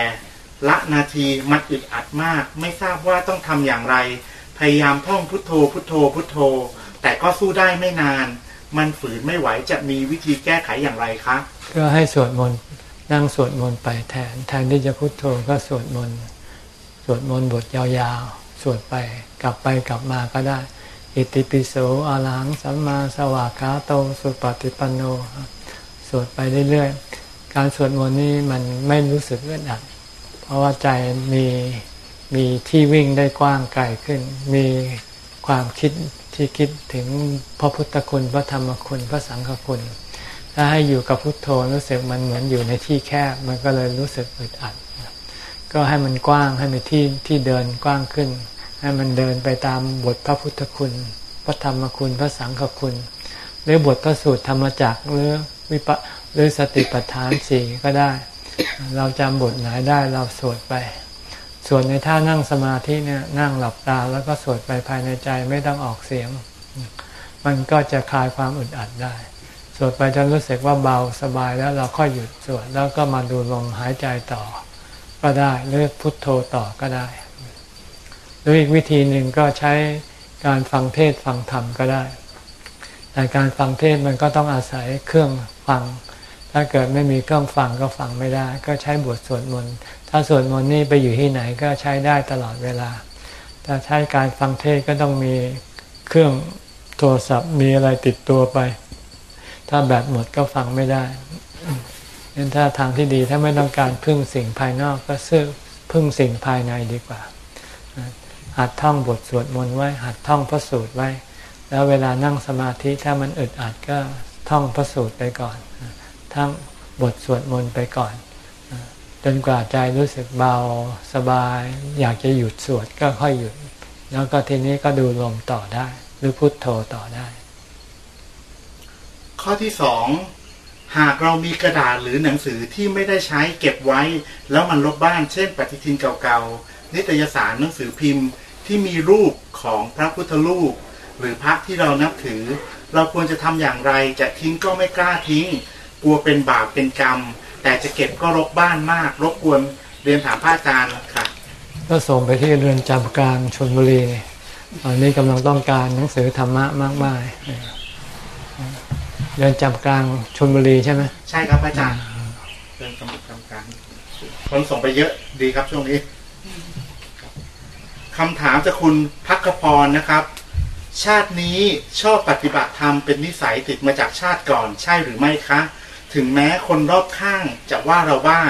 [SPEAKER 3] ละนาทีมันอึดอัดมาก ไม่ทราบว่าต้องทำอย่างไร พยายามท่องพุทโธ พุทโธ พุทโธ แต่ก็สู้ได้ไม่นาน มันฝืนไม่ไหวจะมีวิธีแก้ไขอย่างไรคะ
[SPEAKER 1] ก็ให้สวดมนต์นั่งสวดมนต์ไปแทน แทนที่จะพุโทโธก็สวดมนต์สวดมนต์บทยาวๆ สวดไปกลับไปกลับมาก็ได้ อิติปิโสอาลังสัมมาสวากขาโตสุปฏิปันโน สวดไปเรื่อยๆ การสวดมนต์นี่มันไม่รู้สึกอึดอัด เพราะว่าใจมี มีที่วิ่งได้กว้างไกลขึ้น มีความคิดที่คิดถึงพระพุทธคุณพระธรรมคุณพระสังฆคุณ ถ้าให้อยู่กับพุทโธรู้สึกมันเหมือนอยู่ในที่แคบ มันก็เลยรู้สึกอึดอัด ก็ให้มันกว้างให้มีที่ที่เดินกว้างขึ้น ให้มันเดินไปตามบทพระพุทธคุณ พระธรรมคุณพระสังฆคุณ หรือบทพระสูตรธรรมจักรหรือวิปหรือสติปัฏฐานสี่ก็ได้ เราจำบทไหนได้เราสวดไป ส่วนในท่านั่งสมาธิเนี่ยนั่งหลับตาแล้วก็สวดไปภายในใจไม่ต้องออกเสียง มันก็จะคลายความอึดอัดได้ สวดไปจนรู้สึกว่าเบาสบายแล้วเราค่อยหยุดสวดแล้วก็มาดูลมหายใจต่อ ก็ได้หรือพุทโธต่อก็ได้ หรืออีกวิธีหนึ่งก็ใช้การฟังเทศฟังธรรมก็ได้ แต่การฟังเทศมันก็ต้องอาศัยเครื่องฟัง ถ้าเกิดไม่มีเครื่องฟังก็ฟังไม่ได้ ก็ใช้บทสวดมนต์ถ้าสวดมนต์นี่ไปอยู่ที่ไหนก็ใช้ได้ตลอดเวลาแต่ใช้การฟังเทศก็ต้องมีเครื่องโทรศัพท์มีอะไรติดตัวไป ถ้าแบตหมดก็ฟังไม่ได้งั้นถ้าทางที่ดีถ้าไม่ต้องการพึ่งสิ่งภายนอกก็ซื้อพึ่งสิ่งภายในดีกว่า หัดท่องบทสวดมนต์ไว้ หัดท่องพระสูตรไว้ แล้วเวลานั่งสมาธิถ้ามันอึดอัดก็ท่องพระสูตรไปก่อน ทั้งบทสวดมนต์ไปก่อน จนกว่าใจรู้สึกเบาสบาย อยากจะหยุดสวดก็ค่อยหยุด แล้วก็ทีนี้ก็ดูลมต่อได้ หรือพุทโธต่อได้
[SPEAKER 3] ข้อที่สองหากเรามีกระดาษหรือหนังสือที่ไม่ได้ใช้เก็บไว้ แล้วมันลบบ้านเช่น ปฏิทินเก่าๆ นิตยสารหนังสือพิมพ์ที่มีรูปของพระพุทธรูป หรือพระที่เรานับถือ เราควรจะทำอย่างไรจะทิ้งก็ไม่กล้าทิ้ง กลัวเป็นบาปเป็นกรรม แต่จะเก็บก็รกบ้านมาก รบกวนเรียนถามพระอาจารย์ค่ะ
[SPEAKER 1] ก็ส่งไปที่เรือนจำกลางชนบุรีตอนนี้กำลังต้องการหนังสือธรรมะมากมายเรือนจำกลางชนบุรีใช่ไหม
[SPEAKER 3] ใช่ครับพระอาจารย์เรื่องกำลังการคนส่งไปเยอะดีครับช่วงนี้คำถามจากคุณพักพรนะครับ ชาตินี้ชอบปฏิบัติธรรมเป็นนิสัยติดมาจากชาติก่อน ใช่หรือไม่คะ ถึงแม้คนรอบข้างจะว่าเราว่า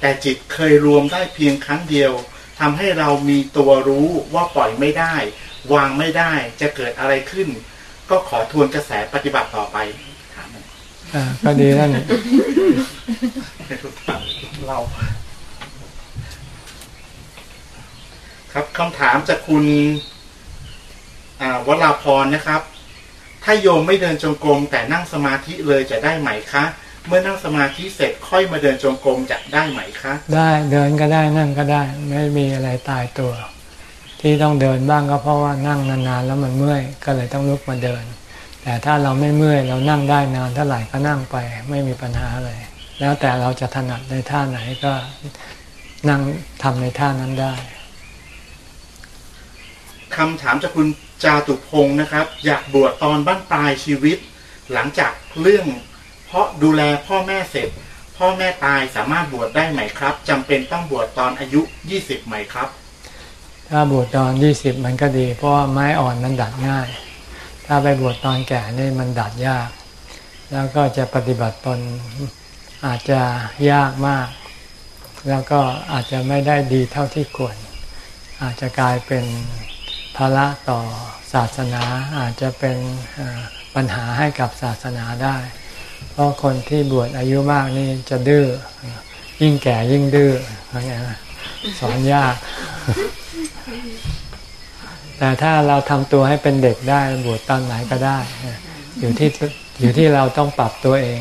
[SPEAKER 3] แต่จิตเคยรวมได้เพียงครั้งเดียวทำให้เรามีตัวรู้ว่าปล่อยไม่ได้ วางไม่ได้จะเกิดอะไรขึ้น ก็ขอทวนกระแสปฏิบัติต่อไปถามหน่อย
[SPEAKER 1] อ่าก็ดีแล้วนี่
[SPEAKER 3] ให้ทุกท่านเราครับคำถามจากคุณอ่าวราพรนะครับ ถ้าโยมไม่เดินจงกรมแต่นั่งสมาธิเลยจะได้ไหมคะ เมื่อนั่งสมาธิเสร็จค่อยมาเดินจงกรมจะได้ไหมคะ
[SPEAKER 1] ได้เดินก็ได้นั่งก็ได้ ไม่มีอะไรตายตัว ที่ต้องเดินบ้างก็เพราะว่านั่งนานๆแล้วมันเมื่อยก็เลยต้องลุกมาเดิน แต่ถ้าเราไม่เมื่อยเรานั่งได้นานเท่าไหร่ก็นั่งไป ไม่มีปัญหาอะไรแล้วแต่เราจะถนัดในท่าไหนก็นั่งทำในท่านั้นได้
[SPEAKER 3] คำถามจากคุณจาตุพงศ์นะครับ อยากบวชตอนบ้านปลายชีวิต หลังจากเรื่อง เพราะดูแลพ่อแม่เสร็จ พ่อแม่ตายสามารถบวชได้ไหมครับจำเป็นต้องบวชตอนอายุ20ไหมครับ
[SPEAKER 1] ถ้าบวชตอนยี่สิบมันก็ดี เพราะาไม้อ่อนมันดัดง่าย ถ้าไปบวชตอนแก่นี่มันดัดยาก แล้วก็จะปฏิบัติตนอาจจะยากมาก แล้วก็อาจจะไม่ได้ดีเท่าที่ควร อาจจะกลายเป็นภาระต่อศาสนาอาจจะเป็นปัญหาให้กับศาสนาได้ เพราะคนที่บวชอายุมากนี่จะดื้อ ยิ่งแก่ยิ่งดื้อเข้าใจไหมสอนยาก แต่ถ้าเราทำตัวให้เป็นเด็กได้บวชตอนไหนก็ได้ อยู่ที่อยู่ที่เราต้องปรับตัวเอง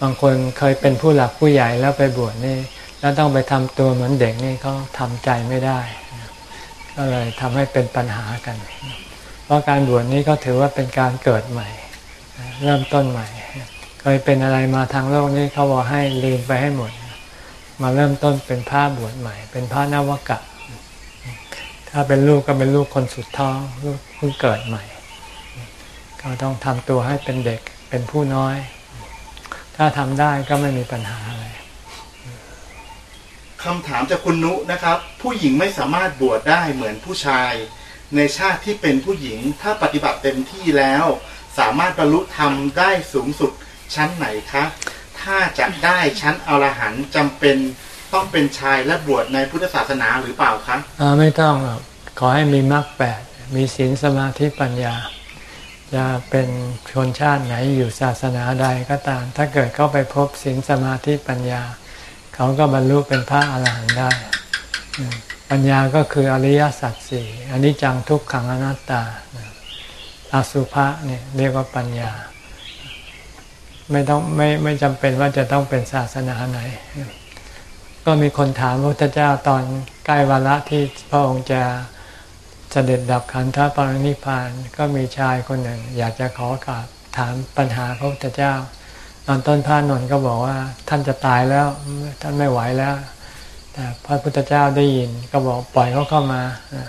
[SPEAKER 1] บางคนเคยเป็นผู้หลักผู้ใหญ่แล้วไปบวชนี่ แล้วต้องไปทำตัวเหมือนเด็กนี่เขาทำใจไม่ได้ ก็เลยทำให้เป็นปัญหากัน เพราะการบวชนี้ก็ถือว่าเป็นการเกิดใหม่ เริ่มต้นใหม่ เคยเป็นอะไรมาทางโลกนี้เขาบอกให้ลืมไปให้หมด มาเริ่มต้นเป็นพระบวชใหม่ เป็นพระนวกะ ถ้าเป็นลูกก็เป็นลูกคนสุดท้องลูกเพิ่งเกิดใหม่ ก็ต้องทำตัวให้เป็นเด็กเป็นผู้น้อย ถ้าทำได้ก็ไม่มีปัญหาอะไร
[SPEAKER 3] คำถามจากคุณนุนะครับ ผู้หญิงไม่สามารถบวชได้เหมือนผู้ชาย ในชาติที่เป็นผู้หญิงถ้าปฏิบัติเต็มที่แล้ว สามารถบรรลุธรรมได้สูงสุด ชั้นไหนคะ ถ้าจะได้ชั้นอรหันต์จำเป็นต้องเป็นชายและบวชในพุทธศาสนาหรือเปล่าคะ
[SPEAKER 1] อ่าไม่ต้องหรอกขอให้มีมรรคแปดมีศีลสมาธิปัญญา จะเป็นชนชาติไหนอยู่ศาสนาใดก็ตาม ถ้าเกิดเข้าไปพบศีลสมาธิปัญญา เขาก็บรรลุเป็นพระอรหันต์ได้ ปัญญาก็คืออริยสัจสี่อันนี้จังทุกขังอนัตตาอสุภะเนี่ยเรียกว่าปัญญา ไม่ต้องไม่ไม่จำเป็นว่าจะต้องเป็นศาสนาไหน ก็มีคนถามพระพุทธเจ้าตอนใกล้วาระที่พระองค์จะจะเสด็จดับขันธปรินิพาน ก็มีชายคนหนึ่ง อยากจะขอกราบถามปัญหาพระพุทธเจ้า ตอนต้นพระนนท์ก็บอกว่าท่านจะตายแล้วท่านไม่ไหวแล้ว แต่พระพุทธเจ้าได้ยินก็บอกปล่อยเขาเข้ามาอ่า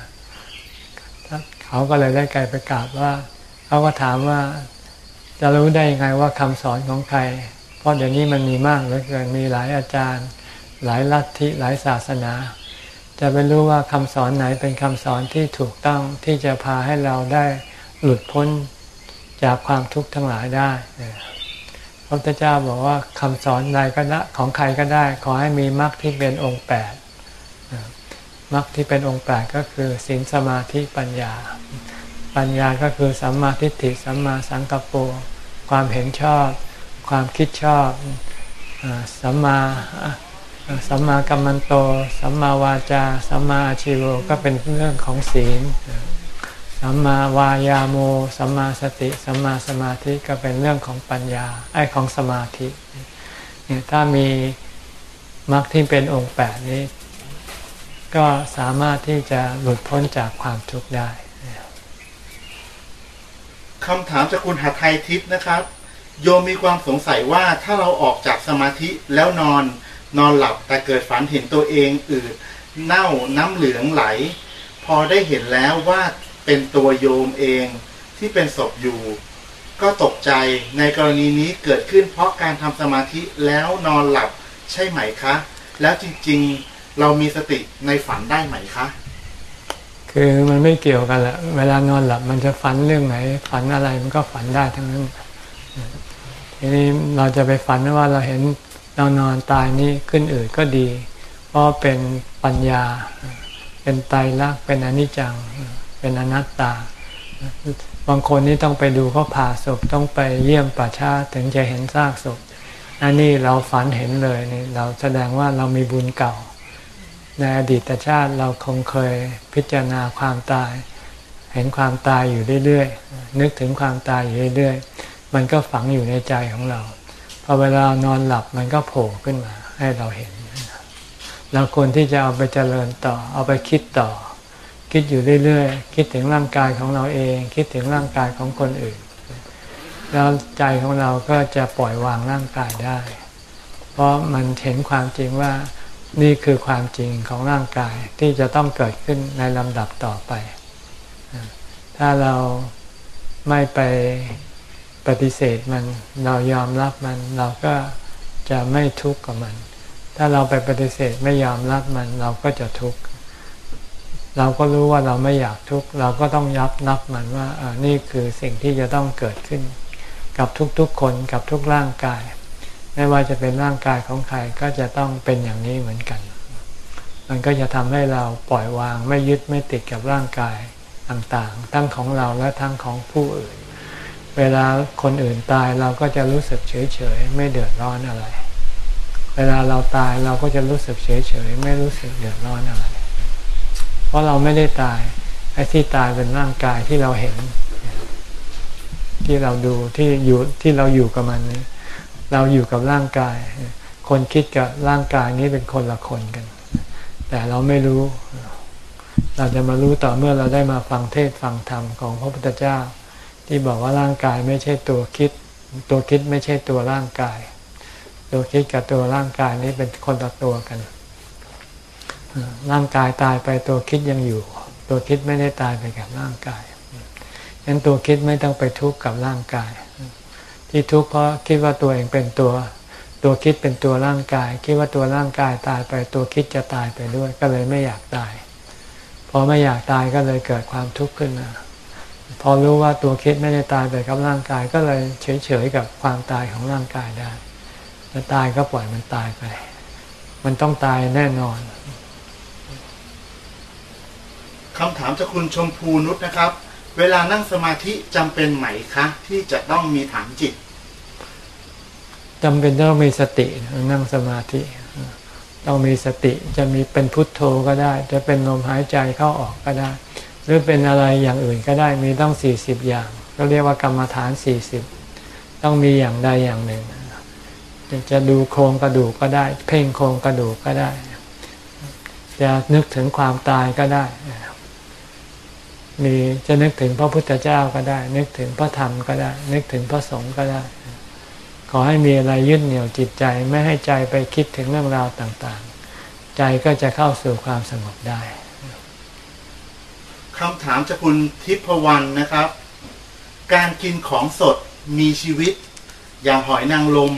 [SPEAKER 1] เขาก็เลยได้ไกลไปกราบว่าเขาก็ถามว่า จะรู้ได้ยังไงว่าคำสอนของใคร เพราะเดี๋ยวนี้มันมีมากเหลือเกินมีหลายอาจารย์ หลายลัทธิหลายศาสนา จะไปรู้ว่าคำสอนไหนเป็นคำสอนที่ถูกต้องที่จะพาให้เราได้หลุดพ้นจากความทุกข์ทั้งหลายได้พระพุทธเจ้าบอกว่าคำสอนใดก็ได้ของใครก็ได้ ขอให้มีมรรคที่เป็นองค์แปดมรรคที่เป็นองค์แปดก็คือศีลสมาธิปัญญา ปัญญาก็คือสัมมาทิฏฐิสัมมาสังกัปโป ความเห็นชอบ ความคิดชอบสัมมาสัมมากัมมันโต สัมมาวาจา สัมมาอาชิโวก็เป็นเรื่องของศีล สัมมาวายาโม สัมมาสติ สัมมาสมาธิก็เป็นเรื่องของปัญญา ไอ้ของสมาธิ เนี่ยถ้ามีมรรคที่เป็นองค์แปดนี้ ก็สามารถที่จะหลุดพ้นจากความทุกข์ได้
[SPEAKER 3] คำถามจากคุณหัทไทยทิพย์นะครับ โยมมีความสงสัยว่าถ้าเราออกจากสมาธิแล้วนอนนอนหลับแต่เกิดฝันเห็นตัวเองอืดเน่าน้ำเหลืองไหล พอได้เห็นแล้วว่าเป็นตัวโยมเองที่เป็นศพอยู่ ก็ตกใจในกรณีนี้เกิดขึ้นเพราะการทำสมาธิแล้วนอนหลับใช่ไหมคะ แล้วจริงๆเรามีสติในฝันได้ไหมคะ
[SPEAKER 1] คือมันไม่เกี่ยวกันแหละ เวลานอนหลับมันจะฝันเรื่องไหน ฝันอะไรมันก็ฝันได้ทั้งนั้น ทีนี้เราจะไปฝันว่าเราเห็นเรานอนตายนี่ขึ้นอื่นก็ดี เพราะเป็นปัญญา เป็นไตรลักษณ์เป็นอนิจจัง เป็นอนัตตา บางคนนี่ต้องไปดูเขาผ่าศพต้องไปเยี่ยมป่าชาถึงจะเห็นซากศพอันนี้เราฝันเห็นเลยนี่เราแสดงว่าเรามีบุญเก่า ในอดีตชาติเราคงเคยพิจารณาความตาย เห็นความตายอยู่เรื่อยๆ นึกถึงความตายอยู่เรื่อยๆ มันก็ฝังอยู่ในใจของเรา พอเวลานอนหลับมันก็โผล่ขึ้นมาให้เราเห็น เราควรที่จะเอาไปเจริญต่อ เอาไปคิดต่อ คิดอยู่เรื่อยๆ คิดถึงร่างกายของเราเอง คิดถึงร่างกายของคนอื่น แล้วใจของเราก็จะปล่อยวางร่างกายได้ เพราะมันเห็นความจริงว่า นี่คือความจริงของร่างกายที่จะต้องเกิดขึ้นในลำดับต่อไป ถ้าเราไม่ไปปฏิเสธมัน เรายอมรับมัน เราก็จะไม่ทุกข์กับมัน ถ้าเราไปปฏิเสธไม่ยอมรับมัน เราก็จะทุกข์ เราก็รู้ว่าเราไม่อยากทุกข์ เราก็ต้องยับนับมันว่าเออนี่คือสิ่งที่จะต้องเกิดขึ้น กับทุกๆคนกับทุกร่างกาย ไม่ว่าจะเป็นร่างกายของใครก็จะต้องเป็นอย่างนี้เหมือนกัน มันก็จะทำให้เราปล่อยวางไม่ยึดไม่ติดกับร่างกายต่างๆ ทั้งของเราและทั้งของผู้อื่น เวลาคนอื่นตายเราก็จะรู้สึกเฉยๆไม่เดือดร้อนอะไร เวลาเราตายเราก็จะรู้สึกเฉยๆไม่รู้สึกเดือดร้อนอะไร เพราะเราไม่ได้ตายไอ้ที่ตายเป็นร่างกายที่เราเห็น ที่เราดูที่อยู่ที่เราอยู่กับมันนี้ เราอยู่กับร่างกาย คนคิดกับร่างกายนี้เป็นคนละคนกัน แต่เราไม่รู้ เราจะมารู้ต่อเมื่อเราได้มาฟังเทศฟังธรรมของพระพุทธเจ้า ที่บอกว่าร่างกายไม่ใช่ตัวคิด ตัวคิดไม่ใช่ตัวร่างกาย ตัวคิดกับตัวร่างกายนี้เป็นคนละตัวกัน ร่างกายตายไปตัวคิดยังอยู่ ตัวคิดไม่ได้ตายไปกับร่างกายฉะนั้นตัวคิดไม่ต้องไปทุกข์กับร่างกาย ที่ทุกข์เพราะคิดว่าตัวเองเป็นตัว ตัวคิดเป็นตัวร่างกาย คิดว่าตัวร่างกายตายไปตัวคิดจะตายไปด้วย ก็เลยไม่อยากตาย พอไม่อยากตายก็เลยเกิดความทุกข์ขึ้นมาพอรู้ว่าตัวคิดไม่ได้ตายไปกับร่างกาย ก็เลยเฉยๆกับความตายของร่างกายได้จะตายก็ปล่อยมันตายไป มันต้องตายแน่นอน
[SPEAKER 3] คำถามจากคุณชมพูนุชนะครับ เวลานั่งสมาธิจำเป็นไหมคะ ที่จะต้องมีฐานจิต
[SPEAKER 1] จำเป็นต้องมีสตินั่งสมาธิ ต้องมีสติจะมีเป็นพุทโธก็ได้ จะเป็นลมหายใจเข้าออกก็ได้ หรือเป็นอะไรอย่างอื่นก็ได้มีต้องสี่สิบอย่าง ก็เรียกว่ากรรมฐานสี่สิบต้องมีอย่างใดอย่างหนึ่ง จะดูโครงกระดูกก็ได้ เพ่งโครงกระดูกก็ได้ จะนึกถึงความตายก็ได้ มีจะนึกถึงพระพุทธเจ้าก็ได้ นึกถึงพระธรรมก็ได้ นึกถึงพระสงฆ์ก็ได้ ขอให้มีอะไรยึดเหนี่ยวจิตใจไม่ให้ใจไปคิดถึงเรื่องราวต่างๆ ใจก็จะเข้าสู่ความสงบได้
[SPEAKER 3] คำถามจากคุณทิพวรรณนะครับ การกินของสดมีชีวิต อย่างหอยนางรม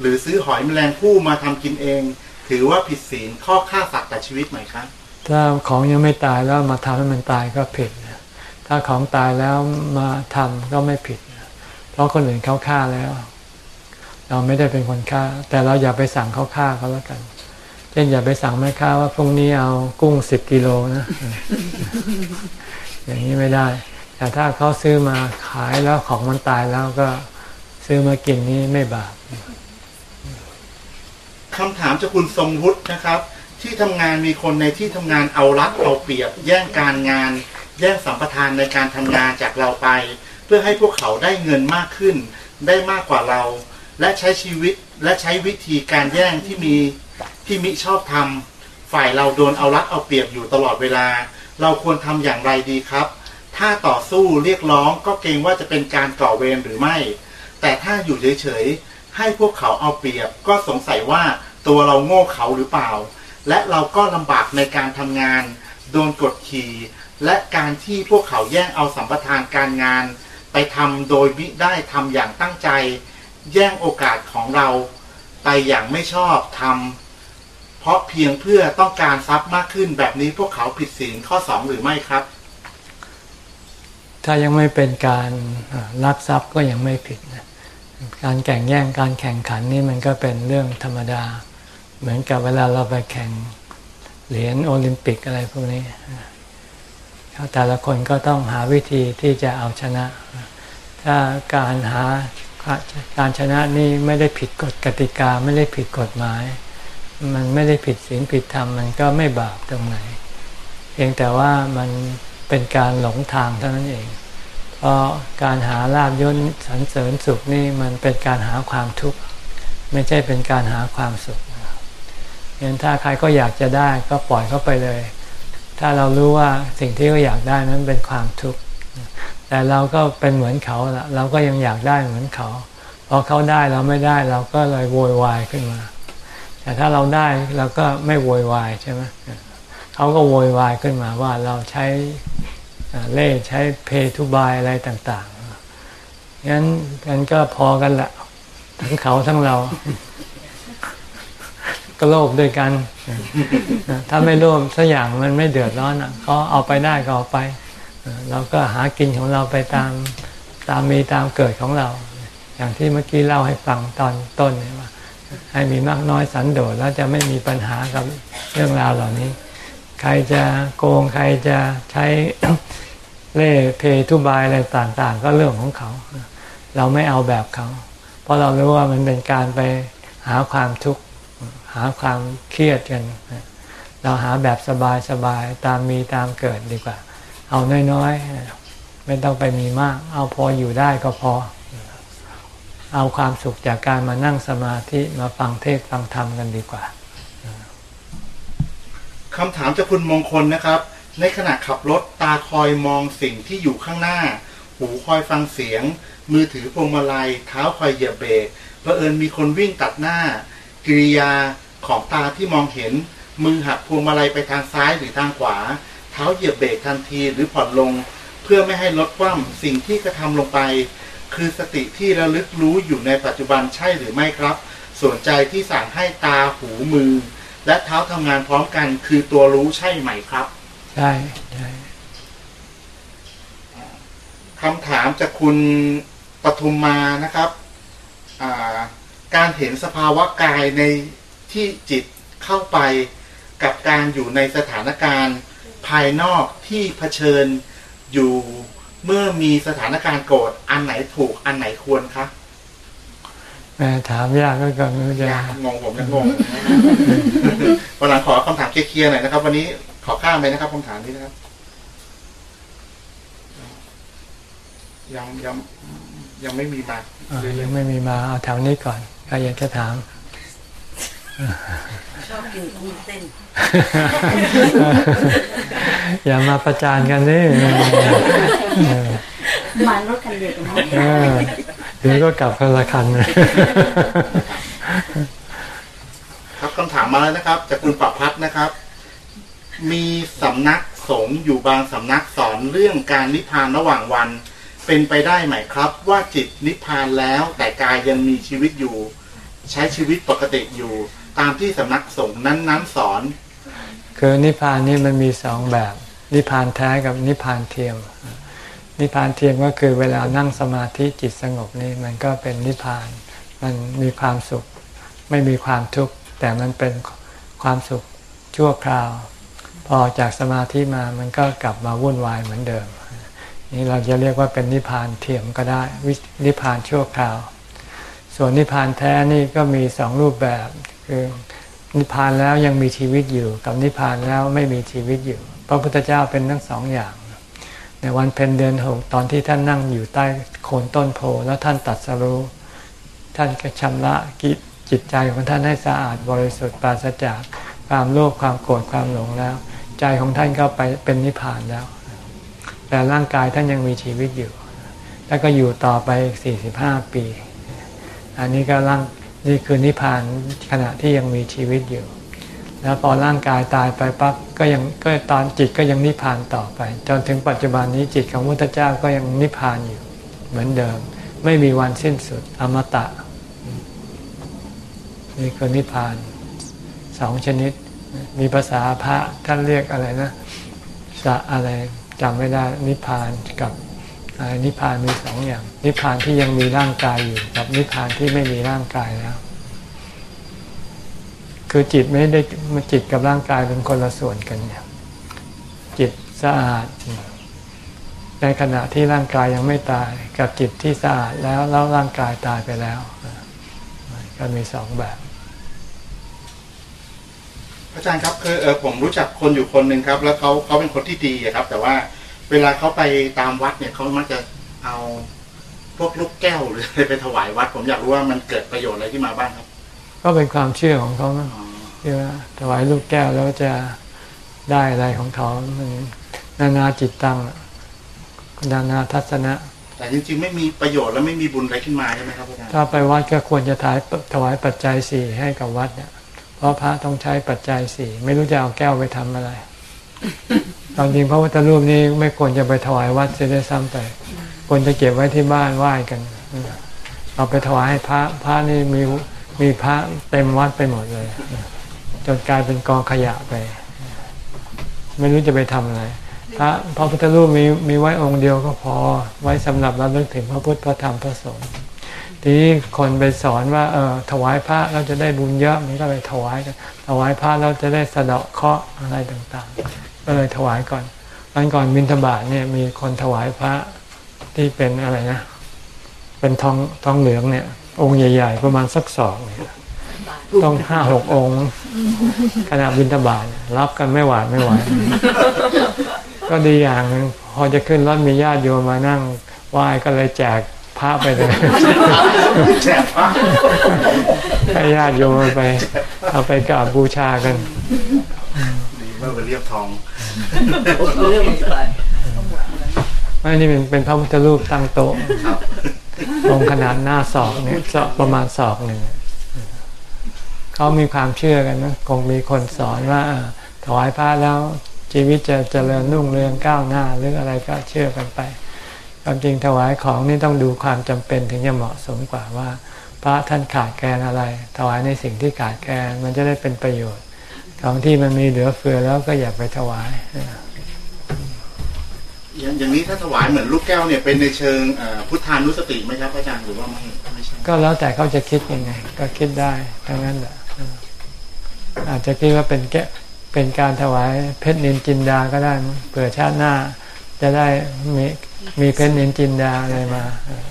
[SPEAKER 3] หรือซื้อหอยแมลงภู่มาทำกินเอง ถือว่าผิดศีลข้อฆ่าสัตว์แต่ชีวิตไหมครับ
[SPEAKER 1] ถ้าของยังไม่ตายแล้วมาทำให้มันตายก็ผิด ถ้าของตายแล้วมาทำก็ไม่ผิด เพราะคนอื่นเขาฆ่าแล้ว เราไม่ได้เป็นคนฆ่า แต่เราอย่าไปสั่งเขาฆ่าเขาแล้วกันเช่นอย่าไปสั่งแม่ค้าว่าพรุ่งนี้เอากุ้งสิบกิโลนะ อย่างนี้ไม่ได้ แต่ถ้าเขาซื้อมาขายแล้วของมันตายแล้วก็ซื้อมากินนี้ไม่บาป
[SPEAKER 3] คำถามจากคุณทรงวุฒินะครับ ที่ทำงานมีคนในที่ทำงานเอารัดเอาเปรียบ แย่งการงาน แย่งสัมปทานในการทำงานจากเราไป เพื่อให้พวกเขาได้เงินมากขึ้น ได้มากกว่าเรา และใช้ชีวิตและใช้วิธีการแย่งที่มีที่มิชอบทำฝ่ายเราโดนเอารัดเอาเปรียบอยู่ตลอดเวลา เราควรทำอย่างไรดีครับ ถ้าต่อสู้เรียกร้องก็เกรงว่าจะเป็นการก่อเวรหรือไม่ แต่ถ้าอยู่เฉยๆให้พวกเขาเอาเปรียบ ก็สงสัยว่าตัวเราโง่เขาหรือเปล่า และเราก็ลำบากในการทำงาน โดนกดขี่ และการที่พวกเขาแย่งเอาสัมปทานการงาน ไปทำโดยมิได้ทำอย่างตั้งใจ แย่งโอกาสของเรา ไปอย่างไม่ชอบทเพราะเพียงเพื่อต้องการทรัพย์มากขึ้นแบบนี้พวกเขาผิดศีลข้อสองหรือไม่ครับ
[SPEAKER 1] ถ้ายังไม่เป็นการลักทรัพย์ก็ยังไม่ผิดนะการแข่งแย่งการแข่งขันนี่มันก็เป็นเรื่องธรรมดา เหมือนกับเวลาเราไปแข่งเหรียญโอลิมปิกอะไรพวกนี้ แต่ละคนก็ต้องหาวิธีที่จะเอาชนะ ถ้าการหาการชนะนี่ไม่ได้ผิดกฎกติกาไม่ได้ผิดกฎหมาย มันไม่ได้ผิดศีลผิดธรรมมันก็ไม่บาปตรงไหน เพียงแต่ว่ามันเป็นการหลงทางเท่านั้นเอง เพราะการหาลาบยศสรรเสริญสุขนี่มันเป็นการหาความทุกข์ไม่ใช่เป็นการหาความสุขงั้นถ้าใครก็อยากจะได้ก็ปล่อยเขาไปเลย ถ้าเรารู้ว่าสิ่งที่เขาอยากได้นั้นเป็นความทุกข์แต่เราก็เป็นเหมือนเขาละเราก็ยังอยากได้เหมือนเขาพอเขาได้เราไม่ได้เราก็เลยโวยวายขึ้นมา แต่ถ้าเราได้เราก็ไม่โวยวายใช่ไหมเขาก็โวยวายขึ้นมาว่าเราใช้เล่ใช้เพทุบายอะไรต่างๆงั้นกันก็พอกันละทั้งเขาทั้งเรา ก็โลภด้วยกัน ถ้าไม่โลภสักอย่างมันไม่เดือดร้อนอะเขาเอาไปได้ก็เอาไป เราก็หากินของเราไปตามตามมีตามเกิดของเรา อย่างที่เมื่อกี้เล่าให้ฟังตอนต้นเนี่ยว่าให้มีมากน้อยสันโดษแล้วจะไม่มีปัญหากับเรื่องราวเหล่านี้ ใครจะโกงใครจะใช้เล่เพทุบายอะไรต่าง ๆ ก็เรื่องของเขา เราไม่เอาแบบเขา เพราะเรารู้ว่ามันเป็นการไปหาความทุกข์ หาความเครียดกัน เราหาแบบสบายๆตามมีตามเกิดดีกว่า เอาน้อยๆ ไม่ต้องไปมีมาก เอาพออยู่ได้ก็พอ เอาความสุขจากการมานั่งสมาธิมาฟังเทศฟังธรรมกันดีกว่า
[SPEAKER 3] คำถามจากคุณมงคลนะครับ ในขณะขับรถตาคอยมองสิ่งที่อยู่ข้างหน้า หูคอยฟังเสียง มือถือพวงมาลัย เท้าคอยเหยียบเบรกเผอิญมีคนวิ่งตัดหน้า กิริยาของตาที่มองเห็น มือหักพวงมาลัยไปทางซ้ายหรือทางขวา เท้าเหยียบเบรกทันทีหรือผ่อนลง เพื่อไม่ให้ลดคว่ำสิ่งที่กระทำลงไป คือสติที่ระลึกรู้อยู่ในปัจจุบันใช่หรือไม่ครับ ส่วนใจที่สั่งให้ตาหูมือ และเท้าทำงานพร้อมกัน คือตัวรู้ใช่ไหมครับ
[SPEAKER 1] ใช่ใช่
[SPEAKER 3] คำถามจากคุณปทุมมานะครับ การเห็นสภาวะกายในที่จิตเข้าไปกับการอยู่ในสถานการณ์ภายนอกที่เผชิญอยู่เมื่อมีสถานการณ์โกรธอันไหนถูกอันไหนควรคะ
[SPEAKER 1] แม่ถามยากก็กไม่จะ
[SPEAKER 3] งงผมจะงงวันหลังขอคำถามเคลียร์หน่อยนะครับ วันนี้ขอข้ามไปนะครับคำถามนี้นะครับ ยังยังยังไม่มีมา
[SPEAKER 1] ยังไม่มีมาเอาแถวนี้ก่อนใครอยากจะถาม
[SPEAKER 2] ชอบกินกุ้งเต้น
[SPEAKER 1] อย่ามาประจานกันนี่
[SPEAKER 2] มารถคันเดียวกัน
[SPEAKER 1] เดี๋ยวก็กลับคนละคัน
[SPEAKER 3] ครับคำถามมาแล้วนะครับ จากคุณปรับพัฒนะครับ มีสำนักสงฆ์อยู่บางสำนักสอนเรื่องการนิพพานระหว่างวัน เป็นไปได้ไหมครับ ว่าจิตนิพพานแล้วแต่กายยังมีชีวิตอยู่ ใช้ชีวิตปกติอยู่ตามที่สำนักสงฆ์นั้นๆสอน
[SPEAKER 1] คือนิพพานนี่มันมีสองแบบ นิพพานแท้กับนิพพานเทียม นิพพานเทียมก็คือเวลานั่งสมาธิจิตสงบนี่มันก็เป็นนิพพาน มันมีความสุข ไม่มีความทุกข์แต่มันเป็นความสุขชั่วคราว พอจากสมาธิมามันก็กลับมาวุ่นวายเหมือนเดิม นี่เราจะเรียกว่าเป็นนิพพานเทียมก็ได้นิพพานชั่วคราว ส่วนนิพพานแท้นี่ก็มีสองรูปแบบคือนิพพานแล้วยังมีชีวิตอยู่ กับนิพพานแล้วไม่มีชีวิตอยู่ พระพุทธเจ้าเป็นทั้งสองอย่าง ในวันเพ็ญเดือนหกตอนที่ท่านนั่งอยู่ใต้โคนต้นโพแล้วท่านตัดสรู้ ท่านก็ชำระกิจจิตใจของท่านให้สะอาดบริสุทธิ์ปราศจากความโลภความโกรธความหลงแล้ว ใจของท่านก็ไปเป็นนิพพานแล้ว แต่ร่างกายท่านยังมีชีวิตอยู่ แล้วก็อยู่ต่อไปอีก45 ปี อันนี้ก็ร่างนี่คือนิพพานขณะที่ยังมีชีวิตอยู่ แล้วพอร่างกายตายไปปั๊บก็ยังก็ตอนจิตก็ยังนิพพานต่อไป จนถึงปัจจุบันนี้จิตของพุทธเจ้าก็ยังนิพพานอยู่เหมือนเดิม ไม่มีวันสิ้นสุดอมตะนี่คือนิพพานสองชนิด มีภาษาพระท่านเรียกอะไรนะสะอะไรจำไม่ได้นิพพานกับ นิพพานมีสองอย่าง นิพพานที่ยังมีร่างกายอยู่กับนิพพานที่ไม่มีร่างกายแล้ว คือจิตไม่ได้มันจิตกับร่างกายเป็นคนละส่วนกันเนี่ยจิตสะอาด ในขณะที่ร่างกายยังไม่ตาย กับจิตที่สะอาดแล้วแล้วร่างกายตายไปแล้ว ก็มีสองแบบ
[SPEAKER 3] อาจารย์ครับคือเออผมรู้จักคนอยู่คนหนึ่งครับ แล้วเขาเขาเป็นคนที่ดีครับ แต่ว่า เวลาเขาไปตามวัดเนี่ยเขามักจะเอาพวกลูกแก้วหรืออะไรไปถวายวัด ผมอยากรู้ว่ามันเกิดประโยชน์อะไรที่มาบ้างครับ
[SPEAKER 1] ก็เป็นความเชื่อของเขานะ
[SPEAKER 3] อ๋อ
[SPEAKER 1] ที่ว่าถวายลูกแก้วแล้วจะได้อะไรของเขามันนานาจิตตังอะนานาทัศนะ
[SPEAKER 3] แต่จริงๆไม่มีประโยชน์และไม่มีบุญอะไรขึ้นมาใช่ไหมครับอาจารย์
[SPEAKER 1] ถ้าไปวัดก็ควรจะถวายถวายปัจจัยสี่ให้กับวัดเนี่ยเพราะพระต้องใช้ปัจจัยสี่ไม่รู้จะเอาแก้วไปทำอะไร ตามจริงพระพุทธรูปนี้ไม่ควรจะไปถวายวัดเสียด้ซ้ำไปควรจะเก็บไว้ที่บ้านไหว้กัน เอาไปถวายให้พระพระนี่มีมีพระเต็มวัดไปหมดเลย จนกลายเป็นกองขยะไป ไม่รู้จะไปทำอะไรพระพระพุทธรูปมีมีไว้องค์เดียวก็พอไว้สำหรับระลึกถึงพระพุทธพระธรรมพระสงฆ์ทีนี้คนไปสอนว่าเออถวายพระเราจะได้บุญเยอะมันก็เลยถวายกันถวายพระเราจะได้สะเดาะเคราะห์อะไรต่างๆ ก็เลยถวายก่อนวันก่อนบิณฑบาตเนี่ยมีคนถวายพระที่เป็นอะไรนะ เป็นทองทองเหลืองเนี่ย องค์ใหญ่ ๆ ประมาณสักสองเนี่ยต้องห้าหกองค์ขณะบิณฑบาตเนี่ยรับกันไม่หวาดไม่ไหวก็ดีอย่างหนึงพอจะขึ้นรถมีญาติโยมมานั่งไหว้ก็เลยแจกพระไปเลย
[SPEAKER 3] แจกพระ
[SPEAKER 1] ให้ญาติโยมเอาไป เอาไปกราบบูชากัน
[SPEAKER 3] ดี เมื่อไปเรียบทอง
[SPEAKER 5] เรื่องมันไป
[SPEAKER 1] ไม่นี่เป็นเป็นพระพุทธรูปตั้งโต๊ะ
[SPEAKER 3] ครับ
[SPEAKER 1] องขนาดหน้าศอกเนี่ยประมาณศอกหนึ่งเขามีความเชื่อกันนะคงมีคนสอนว่าถวายพระแล้วชีวิตจะเจริญรุ่งเรืองก้าวหน้าหรืออะไรก็เชื่อกันไปความจริงถวายของนี่ต้องดูความจำเป็นถึงจะเหมาะสมกว่าว่า พระท่านขาดแคลนอะไร ถวายในสิ่งที่ขาดแคลนมันจะได้เป็นประโยชน์ ของที่มันมีเหลือเฟือแล้วก็อย่าไปถวาย
[SPEAKER 3] อย่างอย่างนี้ถ้าถวายเหมือนลูกแก้วเนี่ยเป็นในเชิงเอ่อพุทธานุสติไหมครับอาจารย์หรือว่าไม่ไม่ใช่
[SPEAKER 1] ก็แล้วแต่เขาจะคิดยังไง ก็คิดได้ทั้งนั้นแหละอืมอาจจะคิดว่าเป็นแกะเป็นการถวายเพชรนินจินดาก็ได้มั้งเผื่อชาติหน้า จะได้มีมีเพชรนินจินดาอะไรมาเออ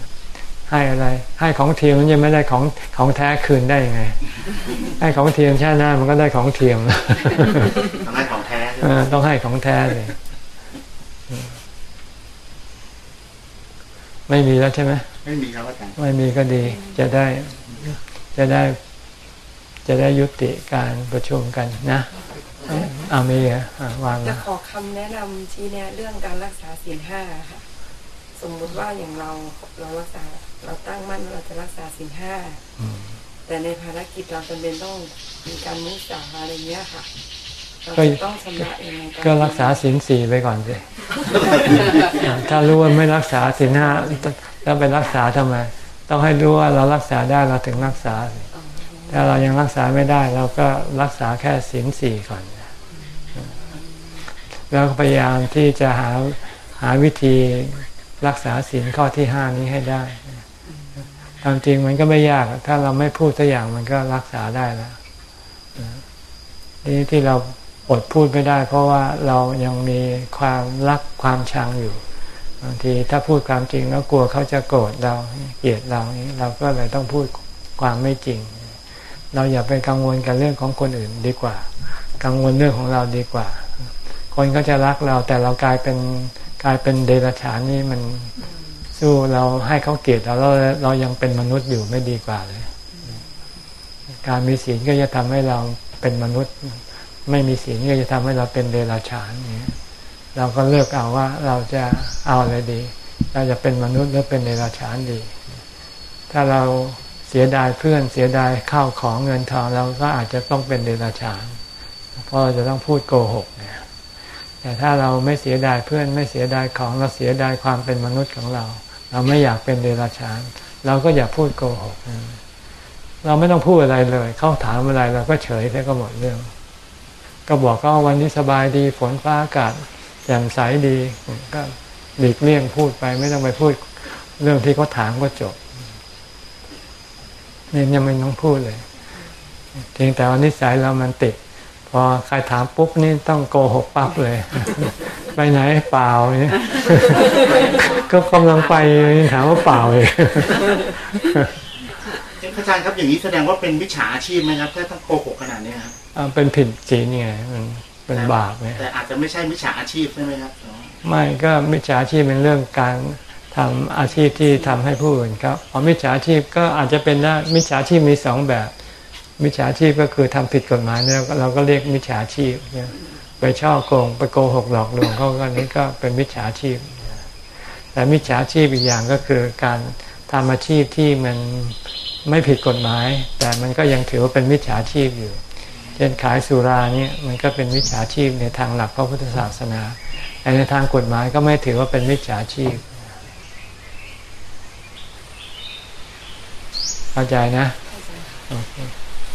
[SPEAKER 1] ให้อะไร ให้ของเทียมมันยังไม่ได้ของของแท้คืนได้ยังไง ให้ของเทียมชาติหน้ามันก็ได้ของเทียม
[SPEAKER 3] ทำให้ของแท้ใช่
[SPEAKER 1] เอ
[SPEAKER 3] ไหม
[SPEAKER 1] อต้องให้ของแท้เลยอืมไม่มีแล้วใช่ไหม
[SPEAKER 3] ไม่มีครับอาจารย์
[SPEAKER 1] ไม่มีก็ดี จะได้ จะได้ จะได้ยุติการประชุมกันนะเอามีเหรออะวาง
[SPEAKER 4] จะ
[SPEAKER 1] มา
[SPEAKER 4] ขอคำแนะนำชี้แนะเรื่องการรักษาศีลห้าค่ะ สมมุติว่าอย่างเราเรารักษา เราตั้งมั่นว่าเราจะรักษาศีลห้า
[SPEAKER 1] อืม
[SPEAKER 4] แต่ในภารกิจเราจำเป็นต้องมีการมุสาอะไรเงี้ยค่ะเรา
[SPEAKER 1] ก็
[SPEAKER 4] จะต้องชำระยังไง
[SPEAKER 1] ก็รักษาศีลสี่ไปก่อนสิอะถ้ารู้ว่าไม่รักษาศีลห้าแล้วไปรักษาทำไม ต้องให้รู้ว่าเรารักษาได้เราถึงรักษาสิถ้าเรายังรักษาไม่ได้เราก็รักษาแค่ศีลสี่ก่อนแล้วก็พยายามที่จะหาหาวิธีรักษาศีลข้อที่ห้านี้ให้ได้ ตามจริงมันก็ไม่ยาก ถ้าเราไม่พูดสักอย่างมันก็รักษาได้แล้วนี่ที่เราอดพูดไม่ได้ เพราะว่าเรายังมีความรักความชังอยู่บางทีถ้าพูดความจริงแล้วกลัวเขาจะโกรธเราเกลียดเรานี้เราก็เลยต้องพูดความไม่จริง เราอย่าไปกังวลกับเรื่องของคนอื่นดีกว่า กังวลเรื่องของเราดีกว่า คนก็จะรักเราแต่เรากลายเป็นกลายเป็นเดรัจฉานนี่มัน สู้เราให้เขาเกลียดเราเราเรายังเป็นมนุษย์อยู่ไม่ดีกว่าเลย การมีศีลก็จะทำให้เราเป็นมนุษย์ ไม่มีศีลก็จะทำให้เราเป็นเดรัจฉานอย่างเงี้ยเราก็เลือกเอาว่าเราจะเอาอะไรดี เราจะเป็นมนุษย์หรือเป็นเดรัจฉานดี ถ้าเราเสียดายเพื่อนเสียดายข้าวของเงินทองเราก็อาจจะต้องเป็นเดรัจฉาน เพราะเราจะต้องพูดโกหกเนี่ยแต่ถ้าเราไม่เสียดายเพื่อนไม่เสียดายของเราเสียดายความเป็นมนุษย์ของเรา เราไม่อยากเป็นเดรัจฉาน เราก็อย่าพูดโกหก เราไม่ต้องพูดอะไรเลย เขาถามอะไรเราก็เฉยแล้วก็หมดเรื่อง ก็บอกก็วันนี้สบายดีฝนฟ้าอากาศแจ่มใสดี ก็หลีกเลี่ยงพูดไป ไม่ต้องไปพูดเรื่องที่เขาถามก็จบนี่ยังไม่ต้องพูดเลยเพียงแต่ว่านิสัยเรามันติด พอใครถามปุ๊บนี่ต้องโกหกปั๊บเลย ไปไหนเปล่าเนี่ยก็กำลังไปถามว่าเปล่าเลย
[SPEAKER 3] อาจารย์ครับอย่างนี้แสดงว่าเป็นวิชาอาชีพไหมครับถ้าต้องโกหกขนาดนี้ครับ
[SPEAKER 1] อ่าเป็นผิดศีลไงมันเป็นบาปไง
[SPEAKER 3] แต่อาจจะไม่ใช่วิชาอาชีพใช่ไหมครับ
[SPEAKER 1] ไม่ก็มิจฉาชีพเป็นเรื่องการทำอาชีพที่ทำให้ผู้อื่นครับพอมิจฉาชีพก็อาจจะเป็นได้มิจฉาชีพมีสองแบบ มิจฉาชีพก็คือทำผิดกฎหมายเนี่ยเราก็เรียกมิจฉาชีพเนี่ยไปช่อโกงไปโกหกหลอกลวงเขาก็นี้ก็เป็นมิจฉาชีพ แต่มิจฉาชีพอีกอย่างก็คือการทำอาชีพที่มันไม่ผิดกฎหมาย แต่มันก็ยังถือว่าเป็นมิจฉาชีพอยู่ เช่นขายสุราเนี่ยมันก็เป็นมิจฉาชีพในทางหลักพระพุทธศาสนาแต่ในทางกฎหมายก็ไม่ถือว่าเป็นมิจฉาชีพเข้าใจนะโอเค